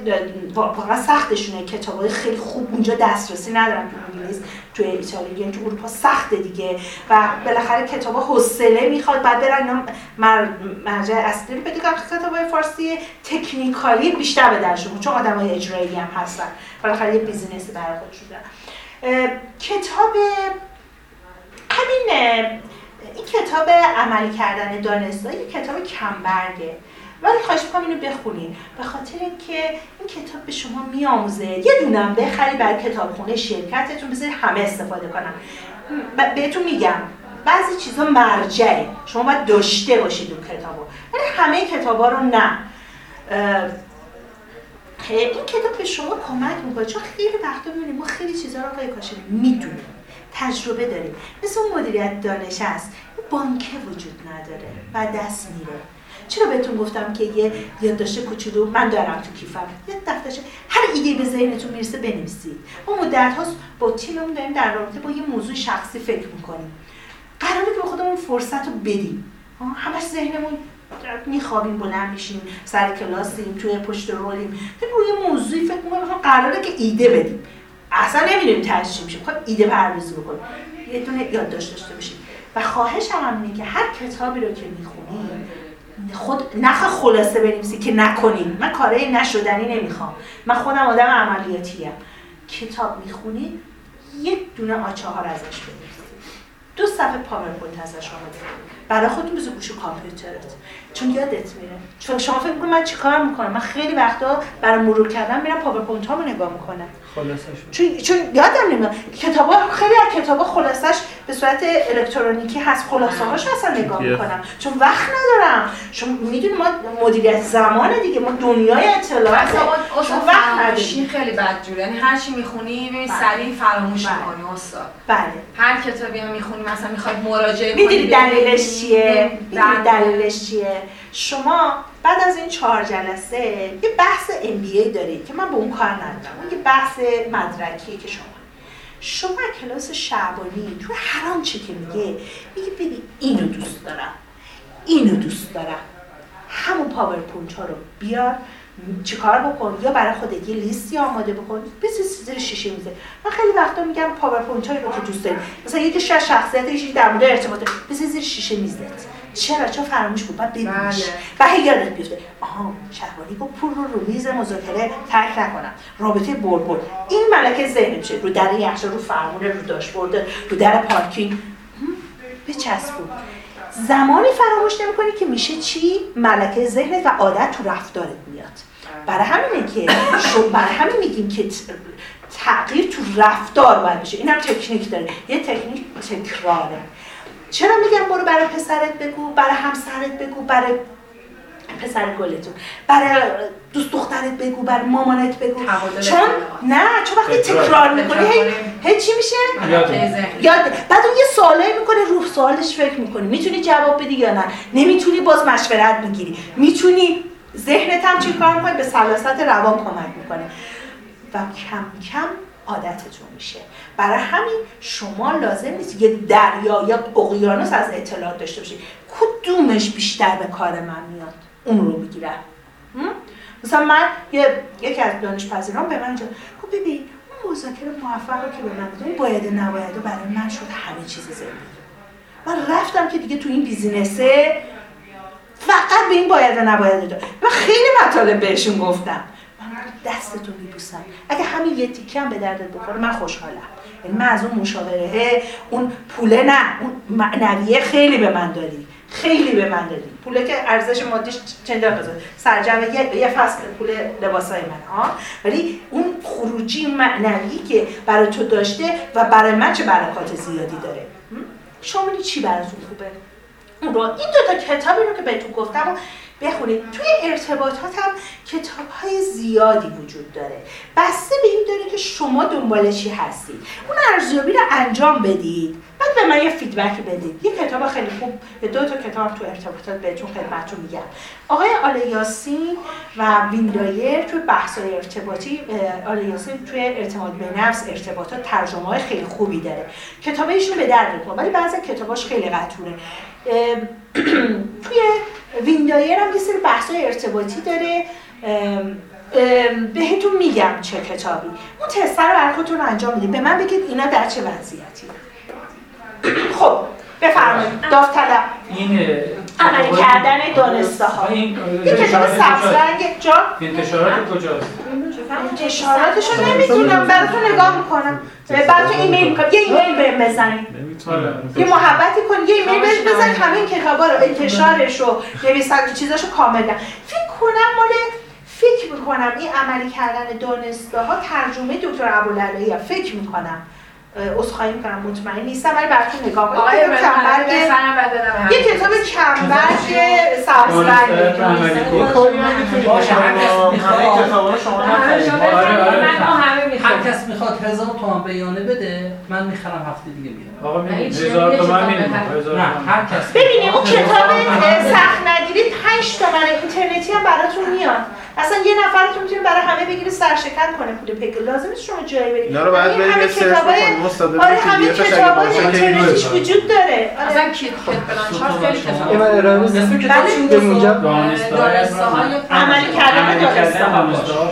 واقعا سختشونه. کتابای خیلی خوب اونجا دسترسی ندارن تو انگلیس. تو ایتالیا یعنی تو اروپا سخته دیگه. و بالاخره کتاب حوصله می‌خواد بعد برن اینا مرجع اصلی رو بده کتابای فارسی تکنیکالی بیشتر به درشون چون آدمای اجرایی هم هستن. بالاخره یه بیزینسی برای خودشون کتاب همین این کتاب عملی کردن دانستا یه کتاب کمبرگه. ولی خواهش می‌کنم اینو بخونین. به خاطر اینکه این کتاب به شما میآموزه. یه دونم بخری برای کتابخونه شرکتتون. بذارید همه استفاده کنن بهتون میگم. بعضی چیزا مرجعه. شما باید داشته باشید اون کتابو. ولی همه کتابا رو نه. این کتاب به شما کمک می‌کنه. چون خیلی وقتا می‌بینیم ما خیلی چیزا رو آقای کاشی می‌دونیم. تجربه داریم. مثل اون مدیریت دانش هست. بانکه وجود نداره و دست میره. چرا بهتون گفتم که یه یادداشت کوچولو من دارم تو کیفم؟ یه دفترچه. هر ایده به ذهنتون می‌رسه بنویسید. ما مدت هاست با تیممون داریم در رابطه با یه موضوع شخصی فکر می‌کنیم. قراره که به خودمون فرصت رو بدیم. همش ذهنمون میخوابیم بلند میشیم سر کلاسیم توی پشت رولیم. روی موضوعی فکر می‌کنم قراره که ایده بدیم. اصلا نمی‌دونیم تشریح میشه. می‌خوایم ایده پردازی بکنیم. یه دونه یادداشت داشته باشیم. و خواهش هم اینه که هر کتابی رو که می‌خونیم خود نخ خلاصه بنویسی که نکنیم من کاره نشدنی نمی‌خوام. من خودم آدم عملیاتیم. کتاب می‌خونی یک دونه آچه ها ازش بنویسید دو صفحه پاورپوینت ازش آماده. برای خودتون بذار گوش کامپیوترت. چون یادت میره. چون شما فکر من چیکار می‌کنم؟ من خیلی وقتا برای مرور کردن میرم پاورپوینت هامو نگاه می‌کنم. چون چون یادم نمیاد. کتابا خیلی از کتابا خلاصش به صورت الکترونیکی هست. خلاصه هاش اصلا نگاه می‌کنم. چون وقت ندارم. چون می‌دونی ما مدیریت زمان دیگه. ما دنیای اطلاعات. چون وقت نداریم. خیلی بدجوره یعنی هر چی می‌خونی ببین بله. سریع فراموش بله. می‌کنی استاد. بله. هر کتابی هم می‌خونی مثلا می‌خواید مراجعه کنی می‌دونی دلیلش چیه؟ دلیلش چیه؟ شما بعد از این چهار جلسه یه بحث MBA دارید که من به اون کار ندارم. اون یه بحث مدرکی که شما. شما کلاس شعبانی تو هر آنچه که میگه میگه ببین اینو دوست دارم. اینو دوست دارم. همون پاورپوینت ها رو بیار چیکار بکن؟ یا برای خودت یه لیستی آماده بکن. بذاری زیر شیشه میزت من خیلی وقتا میگم پاورپوینت رو که دوست داری مثلا یکی از شخصیت یکی در مورد ارتباط بذاری زیر شیشه میزت چرا؟ چون فراموش بود. بعد ببینیش. بله. و هی یادت بیفته آها شعبانی گفت پول رو رو میز مذاکره ترک نکنم. رابطه بلبل. این ملکه ذهن میشه رو در یخچال رو فرمون رو داشبورد رو در پارکینگ. بچسبون. زمانی فراموش نمی‌کنی که میشه چی؟ ملکه ذهنت و عادت تو رفتارت میاد. برای همینه که برای همین میگیم که تغییر تو رفتار باید بشه. این هم تکنیک داره. یه تکنیک تکراره. چرا میگم برو برای پسرت بگو برای همسرت بگو برای پسر گلتون برای دوست دخترت بگو برای مامانت بگو. چون نه چون وقتی تکرار می‌کنی هی, هی چی میشه؟ یاد یاد بعد اون یه سوالایی می‌کنه روح سوالش فکر می‌کنی. می‌تونی جواب بدی یا نه؟ نمی‌تونی باز مشورت می‌گیری. می‌تونی ذهنت هم چی کار می‌کنه به سلاست روان کمک می‌کنه. و کم کم عادتتون میشه. برای همین شما لازم نیست یه دریا یا اقیانوس از اطلاعات داشته باشید. کدومش بیشتر به کار من میاد؟ اون رو می‌گیرم. مثلا من یه یکی از دانشپذیران به من گفت ببین اون مذاکره موفق رو که به من باید نباید برای من شد همه چیز زندگی. من رفتم که دیگه تو این بیزینسه فقط به این باید و نباید من خیلی مطالب بهشون گفتم. دستتو میبوسم. اگه همین یه تیکه هم به دردت بخوره من خوشحالم. یعنی من از اون مشاوره اون پوله نه اون معنویه خیلی به من دادی. خیلی به من دادی. پوله که ارزش مادیش چند بذار سرجم یه یه فصل پول لباسای من ها ولی اون خروجی معنوی که برای تو داشته و برای من چه برکات زیادی داره? شما چی براتون خوبه؟ اون رو این دو تا کتابی رو که بهتون گفتم بخونید توی ارتباطات هم کتاب های زیادی وجود داره. بسته به این داره که شما دنبال چی هستید. اون ارزیابی رو انجام بدید. بعد به من یه فیدبک بدید. یه کتاب خیلی خوب دو تا کتاب تو ارتباطات بهتون خدمتتون میگم. آقای آل یاسین و ویندایر توی بحث ارتباطی اه، آل یاسین توی اعتماد به نفس ارتباطات ترجمه های خیلی خوبی داره. کتابایشون به درد می‌خوره ولی بعضی کتاباش خیلی قطوره توی ویندایر هم یه سری بحث ارتباطی داره. بهتون میگم چه کتابی. اون تست رو برای خودتون انجام می‌دید. به من بگید اینا در چه وضعیتی خب بفرمایید. داوطلب. این عملی کردن دانسته ها این کتاب سبز رنگ جا انتشارات کجاست؟ انتشاراتش رو نمی‌تونم براتون نگاه می‌کنم. براتون ایمیل می‌کنم. یه ایمیل بهم بزنید. یه محبتی کن یه ایمیل بهش بزن همه این کتابا رو انتشارش رو نویسنده چیزاشو کامل دارم فکر کنم مال فکر می‌کنم این عملی کردن دانسته ها ترجمه دکتر ابوالعلایی فکر می‌کنم. عذرخواهی می‌کنم مطمئن نیستم ولی براتون نگاه کنم آقای بدم یه کتاب کمبرگ سبز رنگه یه کاری هم می‌تونید باشه، هر کس بکنید. می‌خواد. همه کتابا رو شما نخرید. آره، آره. هر کس می‌خواد هزار تومان بیانه بده من می‌خرم هفته دیگه میرم آقا؟ هزار تومن نه تومن. هر کس ببینید اون کتاب سخت نگیری 5 تومن اینترنتی هم براتون میاد اصلا یه نفرتون می‌تونه برای همه بگیره سرشکن کنه پول پیک لازم نیست شما جایی برید. اینا رو باید این برید سرچ کتابای- بکنید. مصادره آره همه کتابای که اینو وجود داره. آره. اصلا کیت کت بلانشار خیلی کتاب یه من ارائه می‌دم. بله. کتاب های دانسته های عملی کردن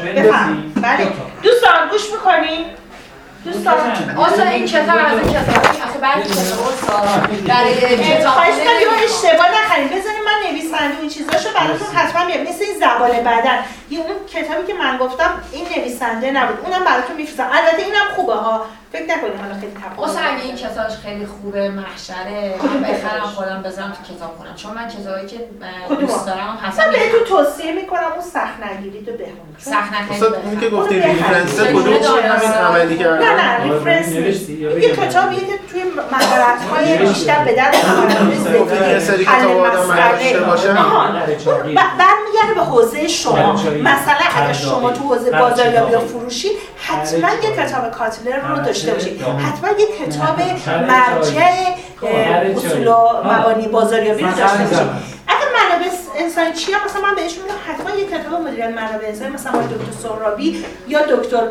بنویسیم. بله دوستان گوش می‌کنین؟ دوستان. اصلا این کتاب از این کتاب. اصلا بعد کتاب استاد. برای کتاب خواهش کنم اشتباه نخرید بذارید من نویسنده این چیزاشو براتون حتما میام مثل زبان بدن. یه اون کتابی که من گفتم این نویسنده نبود اونم براتون میفرستم البته اینم خوبه ها فکر نکنید حالا خیلی تفاوت اصلا اگه این کتابش خیلی خوبه محشره من بخرم خودم بذارم تو کتاب خونم چون من کتابی که؟ دوست دارم اصلا حتما بهتون توصیه می‌کنم اون سخت نگیرید و بخونید چون- سخت استاد اون که گفتی reference. کدوم چیه همین عملی نه کردن نه آره، reference یه بگم؟ کتابیه که توی مهارت های بیشتر به درد می‌خوره گفتی که یه سری کتاب آدم داشته باشه آها. اون ب- برمیگرده به حوزه شما مثلا اگر شما تو حوزه بازاریابی یا فروشی حتما یه کتاب کاتلر رو داشته باشید. حتما یه کتاب مرجع اه، اصول و مبانی بازاریابی رو داشته باشید. اگر منابع انسانی چی مثلا من بهشون میگم حتما یه کتاب مدیریت منابع انسانی مثلا دکتر سهرابی یا دکتر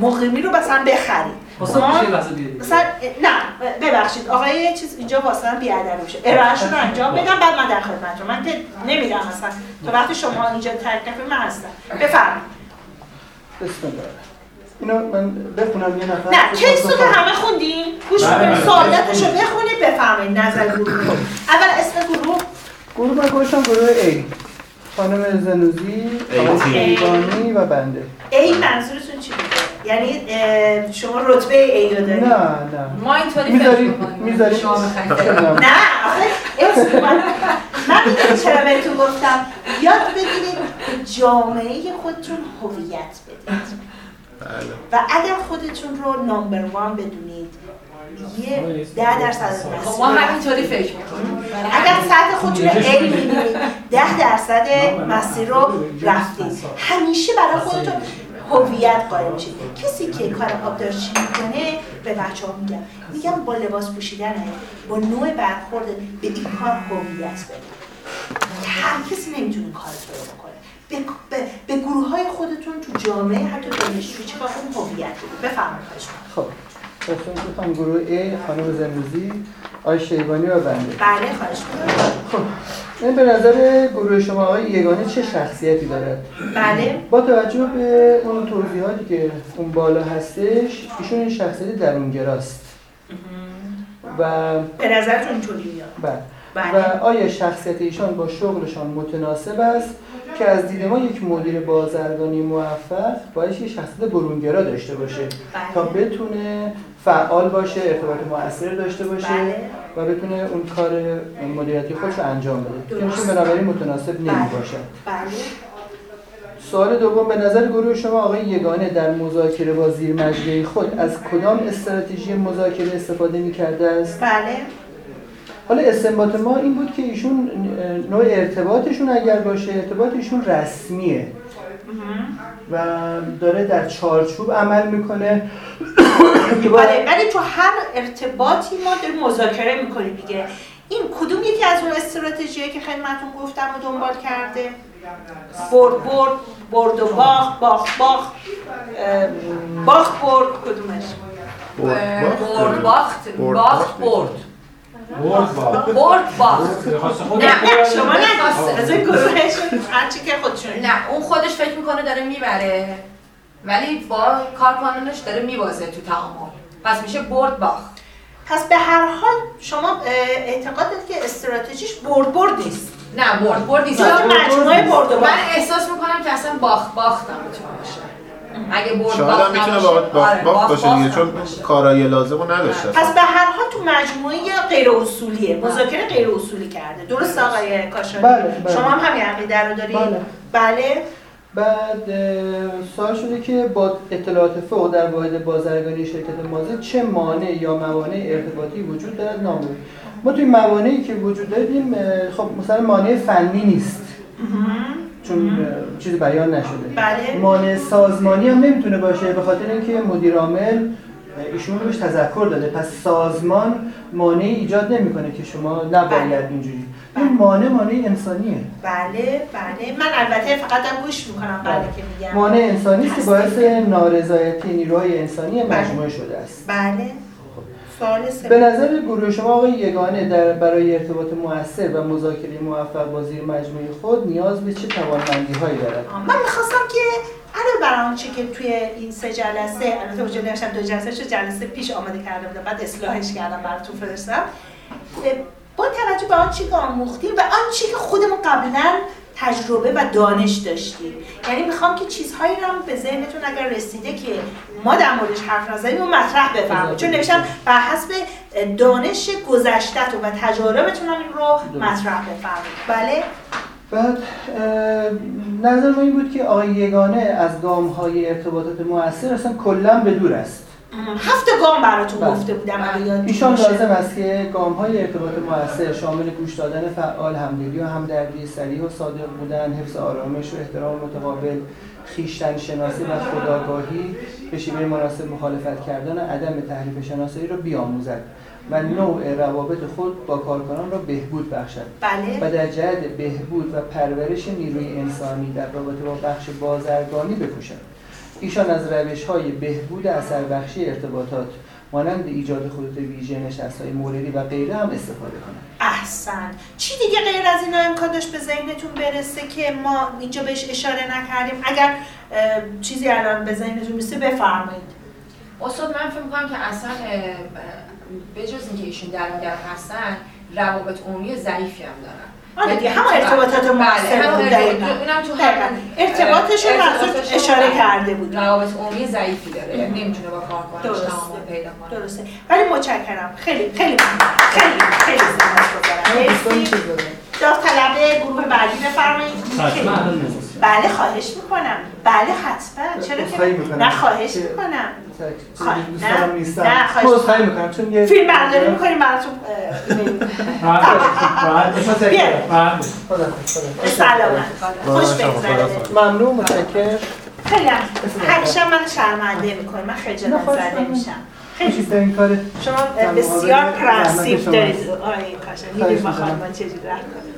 مقیمی رو مثلا بخرید. استاد لحظه بیارید مثلا نه ببخشید آقای یه چیز اینجا واسه من بی‌ادبی میشه. ارائهشون رو انجام بدم بعد من در خدمتتون من که نمیدم اصلا. تا وقتی شما اینجا نکنید من هستم. بفرمایید. بسم الله. اینو من بخونم یه نفر نه کیس رو همه خوندین؟ گوش بله، کنید بله. سوالاتش رو بخونید بفهمید نظر گروه. اول اسم گروه. گروه من گوشم گروه A. خانم زنوزی آقای و بنده. ای منظورتون چی بوده؟ یعنی شما رتبه ای رو نه دارید؟ نه ما اینطوری می‌ذاری- فکر می‌کنیم. می‌ذاری- شما. نه آخه من می‌دونی چرا بهتون گفتم. یاد بگیرید به جامعه خودتون هویت بدید. بله. و اگر خودتون رو نامبر وان بدونید یه ده درصد از خب ما همینطوری فکر می‌کنیم. اگر سطح خودتون رو A می‌بینید ده درصد مسیر رو رفتید. همیشه برای خودتون هویت قائل میشید کسی که کار آبدارچی می‌کنه به بچه ها میگم. میگم با لباس پوشیدنه با نوع برخورد به این کار هویت بده هر کسی نمی‌تونه کار رو بکنه. به, به, به گروه های خودتون تو جامعه حتی دانشجو چه هویت بدید بفرمایید. خب. پس می‌خوام گروه A خانم زنوزی آقای شیبانی و بنده. بله خواهش می‌کنم. خب این به نظر گروه شما آقای یگانه چه شخصیتی دارد بله. با توجه به اون توضیحاتی که اون بالا هستش ایشون این شخصیت درونگراست. و به نظرتون اینطوری میاد. بله. بله. و آیا شخصیت ایشان با شغلشان متناسب است که از دید ما یک مدیر بازرگانی موفق باید یک شخصیت برونگرا داشته باشه؟ تا بله بتونه فعال باشه ارتباط مؤثر داشته باشه بله و بتونه اون کار مدیریتی خودش رو انجام بده که. ایشون بنابراین متناسب نمی بله. باشه بله سوال دوم به نظر گروه شما آقای یگانه در مذاکره با زیر مجموعه خود از کدام استراتژی مذاکره استفاده می کرده است؟ بله حالا استنباط ما این بود که ایشون نوع ارتباطشون اگر باشه ارتباط ایشون رسمیه و داره در چارچوب عمل می‌کنه. بله ولی تو هر ارتباطی ما داریم مذاکره می‌کنیم دیگه. این کدوم یکی از اون استراتژیه که خدمتتون گفتم و دنبال کرده؟ برد برد برد و باخت باخت باخت. باخت برد کدومش؟ برد باخت برد باخت باخت. برد. برد با. برد باخت خود نه شما. نه از این گروهشون هرچی که خودشون. نه اون خودش فکر می‌کنه داره می‌بره. ولی با کارکنانش داره میبازه تو تعامل. پس میشه برد باخت پس به هر حال شما اعتقاد دارید که استراتژیش برد برد نیست. نه برد برد نیست. مجموعه برد من احساس می‌کنم که اصلا باخت باختم می‌تونه باشه اگه برد شاید هم می‌تونه نباشه، باخت باخت آره، باخت باشه دیگه چون باشه. کارایی لازم رو نداشته پس به هر حال تو مجموعه غیر اصولیه. مذاکره غیر اصولی کرده. درست آقای کاشانی؟ بله، بله. شما هم همین عقیده رو دارید؟ بله. بله. بعد اه، سوال شده که با اطلاعات فوق در واحد بازرگانی شرکت مازه چه مانع یا موانع ارتباطی وجود دارد؟ نام ببرید. ما توی موانعی که وجود داریم خب مثلا مانع فنی نیست. چون چیزی بیان نشده. بله. مانع سازمانی هم نمی‌تونه باشه به خاطر اینکه مدیر عامل ایشون رو بهش تذکر داده. پس سازمان مانعی ایجاد نمی‌کنه که شما نباید بله. اینجوری. این مانع مانع انسانیه. بله بله. من البته فقط هم گوش می‌کنم بله. که میگم مانع انسانی است که باعث نارضایتی نیروهای انسانی مجموعه شده است. بله. سوال به نظر گروه شما آقای یگانه در برای ارتباط موثر و مذاکره موفق با زیر مجموعه خود نیاز به چه توانمندی هایی دارد من می‌خواستم که علاوه بر آنچه که توی این سه جلسه البته وجود نوشتم دو جلسه شو جلسه پیش آماده کرده بودم بعد اصلاحش کردم براتون فرستم. با توجه به آنچه که آموختیم و آنچه که خودمون قبلا تجربه و دانش داشتیم. یعنی می‌خوام که چیزهایی رو هم به ذهنتون اگر رسیده که ما در موردش حرف نزدیم و مطرح بفرمایید چون نوشتم بر حسب دانش گذشتهتون و تجاربتون هم این رو مطرح بفرمایید بله. بعد نظر ما این بود که آقای یگانه از گام های ارتباطات موثر اصلا کلا به دور است. هفت گام براتون بله. گفته بودم یادتون ایشان. لازم است که گام های ارتباط موثر شامل گوش دادن فعال همدلی و همدردی سریع و صادق بودن حفظ آرامش و احترام متقابل خیشتن شناسی و خداگاهی به شیوه مناسب مخالفت کردن و عدم تحریف شناسایی را بیاموزد و نوع روابط خود با کارکنان را بهبود بخشد و بله در جهت بهبود و پرورش نیروی انسانی در رابطه با بخش بازرگانی بکوشد ایشان از روش های بهبود اثر بخشی ارتباطات مانند ایجاد خطوط ویژه نشست های موردی و غیره هم استفاده کنند. احسن. چی دیگه غیر از اینا امکان داشت به ذهنتون برسه که ما اینجا بهش اشاره نکردیم؟ اگر چیزی الان به ذهنتون میسته بفرمایید. استاد من فکر می‌کنم که اصلا به جز اینکه ایشون درونگر هستن روابط عمومی ضعیفی هم دارن. آره دیگه هم ارتباطات بله مؤثر بود دقیقاً. اونم تو. همون ارتباطش رو اشاره کرده بود روابط عمومی ضعیفی داره یعنی نمی‌تونه با کارکنش درسته. تعامل پیدا کنه درسته ولی متشکرم خیلی خیلی. خیلی خیلی سپاسگزارم. داوطلب گروه بعدی بفرمایید. بله خواهش می‌کنم. بله حتما. چرا که. نه خواهش می‌کنم. نه، نه، خواهش عذرخواهی می‌کنم. چون فیلم برداری می‌کنیم براتون. سلامت. خوش بگذره ممنون متشکرم. خیلی هم همیشه من شرمنده می‌کنه من خجالت زده. میشم. خیلی شما بسیار زحمت دارید. آقای کاشان می‌دونی با. خانمان چجوری رفت کنید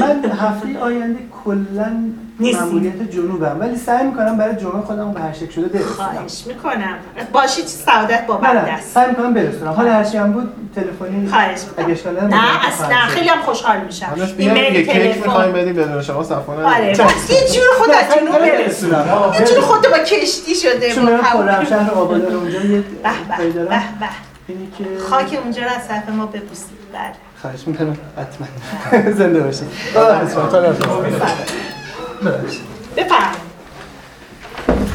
من هفته آینده کلا نیستی. مأموریت جنوبم. ولی سعی می‌کنم برای جمعه خودم به هر شکل شده برسونم. خواهش می‌کنم. باشید سعادت با بنده نه است سعی می‌کنم برسونم. حالا هرچی هم بود تلفنی خواهش اگه اشکال نداره نه اصلا. خیلی هم خوشحال میشم. یه کیک می‌خوایم بدیم بدون شما صفانه آره. بس یه جور خود از جنوب می‌کنم برسون برسونم. یه جور خود با کشتی شده چون من. خورم شهر آبادان اونجا یه به به دارم. به به. اینی که خاک اونجا رو از صف ما ببوسید. بله. خواهش می‌کنم حتما. زنده باشید خدا حافظ شما. خدا حافظ. ببخشید. بفرمایید.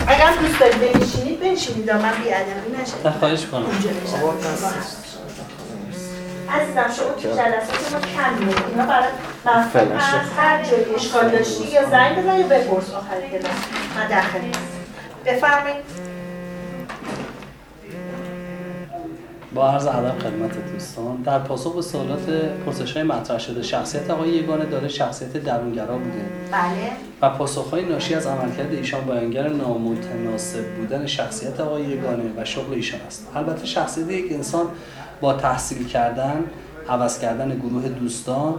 اگر دوست دارید بنشینید بنشینید. من بیادبی نشه نه، خواهش کنم. عزیزم شما تو جلسات ما کم میاد اینا برای مفهوم هست. هر جایی اشکال داشتی یا زنگ بزن یا بپرس. آخر کلاس. من در خدمت بفرمایید. با عرض ادب خدمت دوستان در پاسخ به سوالات پرسش های مطرح شده شخصیت آقای یگانه داره شخصیت درونگرا بوده. بله. و پاسخهای ناشی از عملکرد ایشان بیانگر نامتناسب بودن شخصیت آقای یگانه و شغل ایشان است. البته شخصیت یک انسان با تحصیل کردن عوض کردن گروه دوستان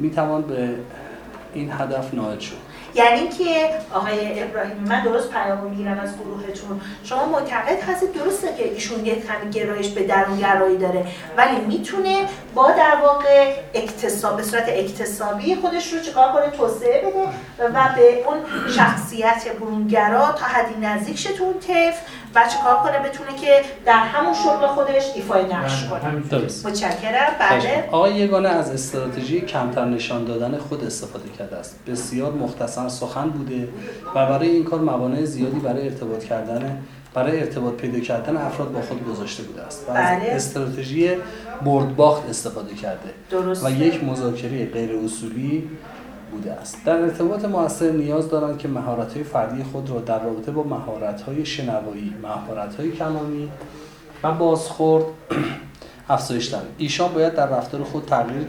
می‌توان به این هدف نائل شد. یعنی که آقای ابراهیمی من درست پیام می‌گیرم از گروهتون. شما معتقد هستید؟ درسته که ایشون یک کمی گرایش به درونگرایی داره. ولی می‌تونه با در واقع اکتساب به صورت اکتسابی خودش رو چیکار کنه؟ توسعه بده و به اون شخصیت برونگرا تا حدی نزدیک شه تو اون و چیکار کنه؟ بتونه که در همون شغل خودش ایفای نقش کنه. همینطور. درست. متشکرم. بله. آقای یگانه از استراتژی کمتر نشان دادن خود استفاده کرده است. بسیار مختصر سخن بوده و برای این کار موانع زیادی برای ارتباط کردن برای ارتباط پیدا کردن افراد با خود گذاشته بوده است. و از بله. استراتژی بردباخت استفاده کرده. درست و یک مذاکره غیر اصولی بوده است در ارتباط موثر نیاز دارند که مهارت‌های فردی خود را در رابطه با مهارت‌های شنوایی، مهارت‌های کلامی و بازخورد افزایش دهند. ایشان باید در رفتار خود تغییر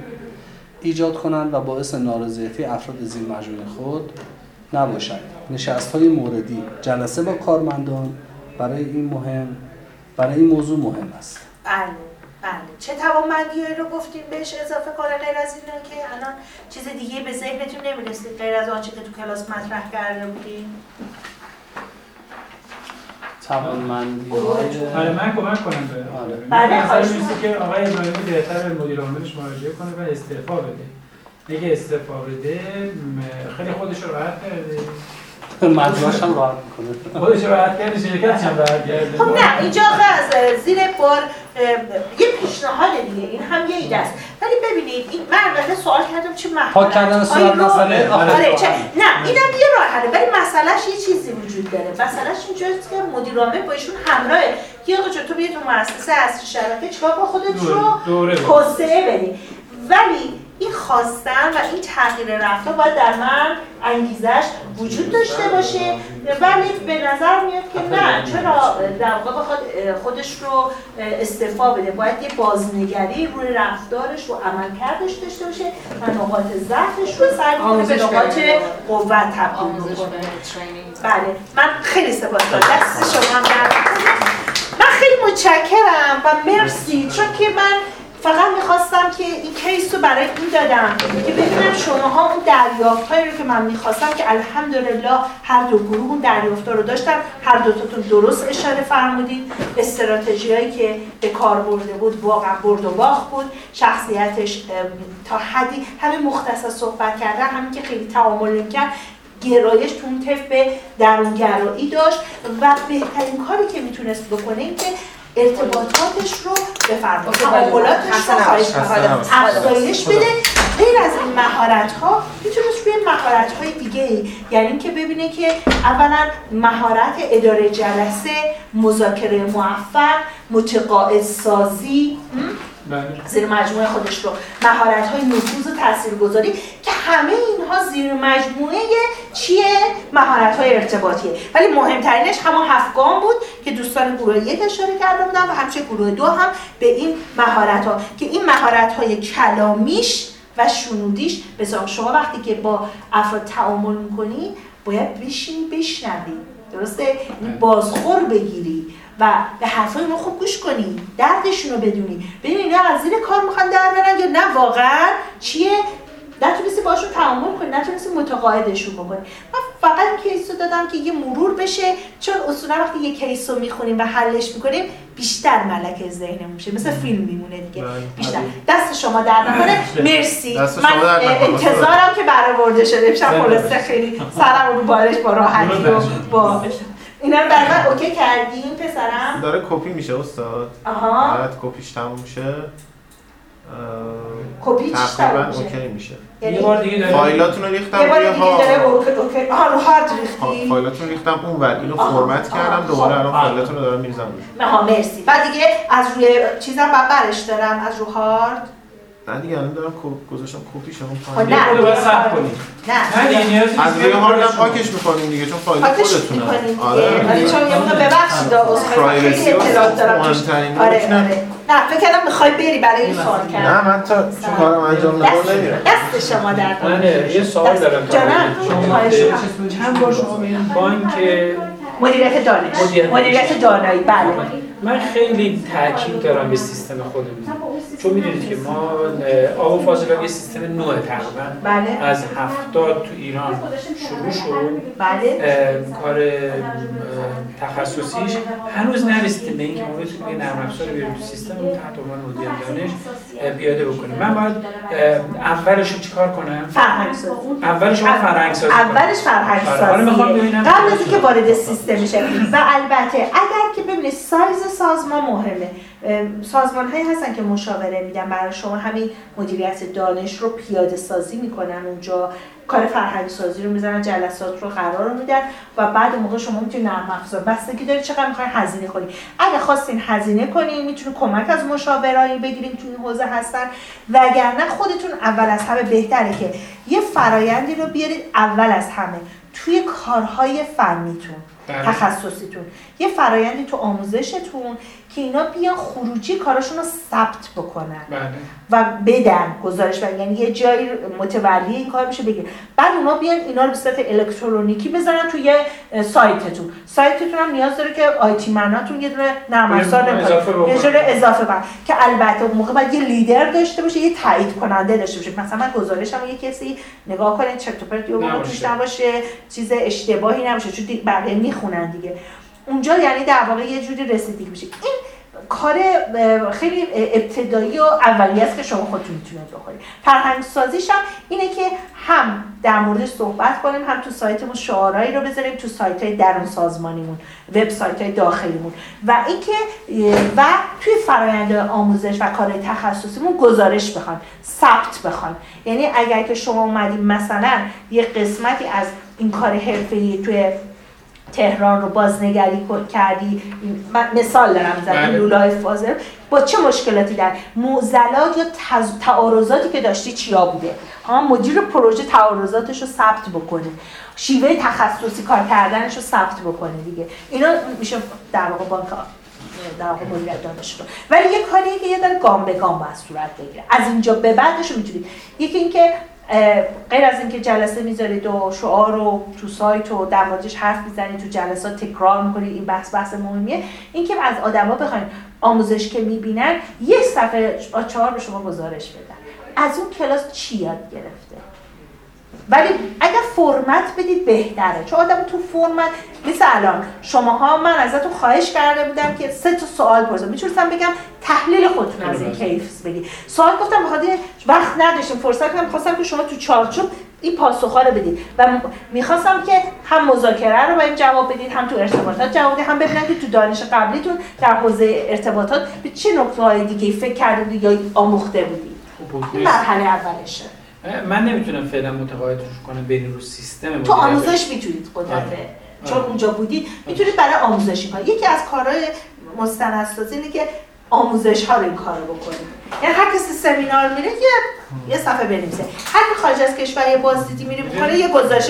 ایجاد کنند و باعث نارضایتی افراد زیر مجموعه خود نباشند. نشست‌های موردی، جلسه با کارمندان برای این مهم برای این موضوع مهم است. بله. چه توانمندی رو گفتیم بهش اضافه کنه غیر از اینا که الان چیز دیگه به ذهنتون نمی‌رسید غیر از آنچه که تو کلاس مطرح کرده بودیم؟ توانمندی آره من کمک کنم به آره. بله، خواهش که آقای ابراهیمی بهتر به مدیر عاملش مراجعه کنه و استعفا بده. اگه استعفا بده خیلی خودش رو راحت کرده. مجموعش هم راحت می‌کنه. خودش راحت کرده شرکتش هم راحت کرده خب نه اینجا آخه از زیر بار یه پیشنهاد دیگه این هم یه ایده است. ولی ببینید این من البته سوال کردم چه مهارت پاک کردن صورت مسئله آره آره. چه نه اینم یه راه حله ولی مسئلهش یه چیزی وجود داره. مسئلهش اینجاست که مدیر عامل با ایشون همراهه. که آقا تو بیا تو مؤسسه اصلی شبکه چیکار کن خودت رو. توسعه بدی. ولی این خواستن و این تغییر رفتار باید در من انگیزش وجود داشته باشه. ولی به نظر میاد که نه چرا در واقع بخواد خودش رو استعفا بده. باید یه بازنگری روی رفتارش و عملکردش داشته باشه و نقاط ضعفش رو سعی کنه به آموزش نقاط. قوت تبدیل آموزش کنه بله. من خیلی سپاسگزارم دست شما هم. من خیلی متشکرم و مرسی. چون که من فقط می‌خواستم که این کیس رو برای این دادم که ببینم شماها اون دریافت رو که من می‌خواستم که الحمدلله هر دو گروه اون دریافت رو داشتن هر دوتاتون درست اشاره فرمودید استراتژی هایی که به کار برده بود واقعا برد و باخت بود. شخصیتش تا حدی همین مختصر صحبت کردن همین که خیلی تعامل نمی‌کرد گرایش تو اون طفل به درونگرایی داشت. و بهترین کاری که می‌تونست بکنه این که ارتباطاتش رو بفرمایید. تعاملاتش رو افزایش بده. غیر از این مهارت ها می‌تونست روی مهارت های دیگه ای یعنی اینکه ببینه که اولا مهارت اداره جلسه مذاکره موفق متقاعد سازی بله. زیر مجموعه خودش رو. مهارت های نفوذ و تاثیرگذاری که همه اینها زیر مجموعه چیه؟ مهارت های ارتباطیه. ولی مهمترینش همون هفت گام بود که دوستان گروه یک اشاره کرده بودن و همچنین گروه دو هم به این مهارت ها که این مهارت های کلامیش و شنودیش بسیار شما وقتی که با افراد تعامل می‌کنی باید بشین بشنوی. درسته؟ یعنی بازخور بگیری. و به حرفای ما خوب گوش کنی. دردشون رو بدونی. ببین اینا از زیر کار می‌خوان در برن یا نه واقعا. چیه؟ نتونستی باشون تعامل کنی نتونستی متقاعدشون بکنی. من فقط این کیس رو دادم که یه مرور بشه. چون اصولا وقتی یه کیس رو می‌خونیم و حلش می‌کنیم بیشتر ملکه ذهنمون میشه. مثل فیلم میمونه دیگه. بله. بیشتر. دست شما در نکنه. مرسی. من انتظارم که برآورده شده. امشب خلاصه خیلی سرم رو بالش با راحتی و با اینا رو برای okay کردیم پسرم؟ داره کپی میشه استاد. آها. بعد کپیش تموم میشه. کپی تقریبا okay میشه. یعنی یه بار دیگه داره فایلاتون رو ریختم یه بار دیگه داره اوکی اوکی. آها رو هارد ریختی. فایلاتون ریختم اون ور اینو فرمت کردم دوباره الان فایلاتون رو دارم میریزم روش. ها مرسی. بعد دیگه از روی چیزم بعد برش دارم از رو هارد. نه دیگه الان دارم گذاشتم کپی شما پایین. نه. خود باید صبر کنید نه. از روی هارد هم پاکش می‌کنیم دیگه چون فایل خودتونه. آره. آره چون یه موقع ببخشید خیلی اطلاعات دارم. آره آره. نه فکر کردم می‌خوای بری برای این سوال کردم نه من تا چون کارم انجام نمیدم نمیرم دست شما در من یه سوال دارم چند بار شما بانک؟ مدیریت دانش. مدیریت دانایی بله. من خیلی تاکید دارم به سیستم خودمون چون می‌دونید که ما آب و فاضلاب یه سیستم نوع تقریبا. بله. از هفتاد تو ایران شروع شد. بله. کار تخصصیش. هنوز نرسیده به اینکه ما بتونیم یه نرم افزار بیاریم تو سیستم تحت عنوان مدیر دانش پیاده بکنیم. من باید اولش رو چیکار کنم؟ فرهنگ سازی. اولش شما فرهنگ سازی اولش فرهنگ آره، سازی. قبل از اینکه وارد سیستم میشه و البته اگر که ببینید سایز سازمان مهمه. سازمان هایی هستن که مشاوره میدن برای شما. همین مدیریت دانش رو پیاده سازی می‌کنن اونجا. کار فرهنگ سازی رو می‌زنن جلسات رو قرار رو میدن و بعد موقع شما می‌تونید نرم افزار. بستگی داره چقدر می‌خواین هزینه کنید اگه خواستین هزینه کنین می‌تونید کمک از مشاورایی بگیریم تو این حوزه هستن. وگرنه خودتون اول از همه بهتره که یه فرایندی رو بیارید اول از همه. توی کارهای فنیتون. تخصصیتون. یه فرایندی تو آموزشتون که اینا بیان خروجی کاراشون رو ثبت بکنن. بله. و بدن گزارش بدن. یعنی یه جایی متولی این کار میشه بگیر بعد اونا بیان اینا رو به صورت الکترونیکی بزنن توی سایتتون. سایتتون هم نیاز داره که آیتی مناتون یه دونه نرم افزار یه اضافه بکن که البته اون موقع باید یه لیدر داشته باشه یه تایید کننده داشته باشه. مثلا من گزارشم یه کسی نگاه کنه چرت و پرت توش نباشه چیز اشتباهی نباشه. چون بقیه می‌خونن دیگه. اونجا یعنی در واقع یه جوری رسیدگی میشه. این کار خیلی ابتدایی و اولیه است که شما خودتون می‌تونید بکنید. فرهنگ سازیش هم اینه که هم در مورد صحبت کنیم هم تو سایتمون شعارهایی رو بذاریم تو سایت های درون سازمانیمون وبسایت های داخلیمون. و اینکه و توی فرایند آموزش و کار تخصصیمون گزارش بخوان ثبت بخوان یعنی اگر که شما اومدیم مثلا یه قسمتی از این کار حرفه‌ای توی تهران رو بازنگری کردی. مثال دارم می‌زنم بله. لولای فاضل. با چه مشکلاتی در؟ موزلات یا تعارضاتی که داشتی چیا بوده؟ ها مدیر پروژه تعارضاتش رو ثبت بکنه. شیوه تخصصی کار کردنش رو ثبت بکنه دیگه. اینا میشه در واقع بانک در واقع مدیریت دانش رو ولی یه کاریه که یه داره گام به گام باید صورت بگیره. از اینجا به بعدش رو می‌تونید یکی اینکه غیر از اینکه جلسه می‌ذارید و شعار رو تو سایت و در موردش حرف می‌زنید تو جلسات تکرار می‌کنید این بحث بحث مهمیه. اینکه از آدما بخواید آموزش که می‌بینن یک صفحه چهار به شما گزارش بدن. از اون کلاس چی یاد گرفته ولی اگر فرمت بدید بهتره. چون آدم تو فرمت مثل الان شماها من ازتون خواهش کرده بودم که سه تا سوال پرسم. می‌تونستم بگم تحلیل خودتون از این کیفز بگی سوال گفتم بخاطر وقت نداشتم. فرصت کنم خواستم که شما تو چارچوب این پاسخها رو بدید. و می‌خواستم که هم مذاکره رو باید جواب بدید هم تو ارتباطات جواب بدید هم ببینم که تو دانش قبلیتون در حوزه ارتباطات به چه نکته های دیگه فکر کرده بودید یا آموخته بودید. این مرحله اولشه. من نمی‌تونم فعلا متقاعدش کنم بریم رو سیستم تو. آموزش می‌تونید قدرت آره. چون آره. اونجا بودید می‌تونید برای آموزشی کار یکی از کارهای مستندسازی اینه که آموزش ها رو این کار رو بکنید یعنی هر کسی سمینار میره یه یه صفحه بنویسه هر کی خارج از کشور یه بازدیدی میره می‌کنه یه گزارش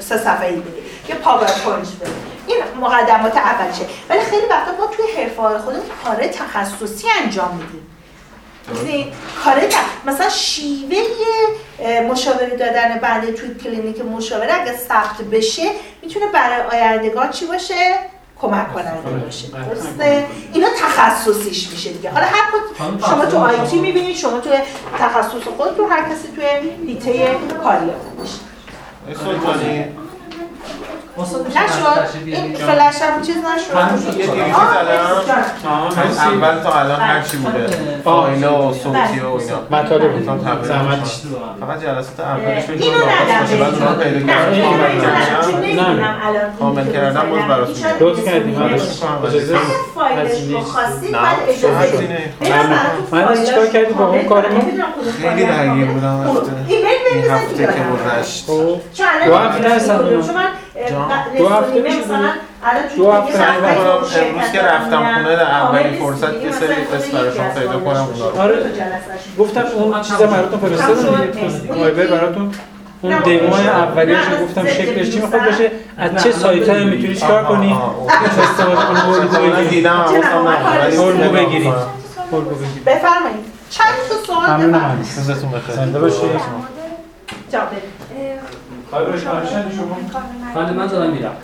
سه صفحه ای بده یه پاورپوینت بده این مقدمات اولشه ولی خیلی وقتا ما توی حرفه خودمون کار تخصصی انجام میدیم؟ کار ت- مثلا شیوه مشاوره دادن بنده توی کلینیک مشاوره اگه ثبت بشه می‌تونه برای آیندگان چی باشه؟ کمک کننده باشه. درسته؟ اینا تخصصیش میشه دیگه. حالا هر کدوم شما تو آیتی می‌بینید شما تو تخصص خودتون هر کسی توی هیته کاری خودش. نشد. این؟ فلش هم چیز نشد. از. اول تا الان هر چی بوده. فایلا و صوتی و اینا. مطالب. فقط جلسات اولش رو اینو ندم. کامل کردن باز براتون. لطف کردیم. می‌کنم. اجازه من چیکار فایلاش کردی با اون کامل کار کنم. ما؟ نمی‌دونم کدوم خیلی درگیر. بودم. خب، این هفته که. گذشت. خب. چون الان دو هفته هستن من میشه مثلا الان دو هفته. شرکت امروز که رفتم. خونه در اولین فرصت. یه سری اسم براشون پیدا کنم. اونا. آره. جلسه‌اش. گفتم اون چیزا براتون فرستادم. آیبر براتون اون دیمو اولیش گفتم شکلش چی؟ می‌خواد باشه؟ از چه سایت های می‌تونی چیکار کنی. استفاده کنی؟ بگیری. دیدم الگو نگاه بگیری. بفرمایید؟ چند تا سوال ممنونم. روزتون بخیر زنده باشی. جا برید. آیبر شما بله من دارم میرم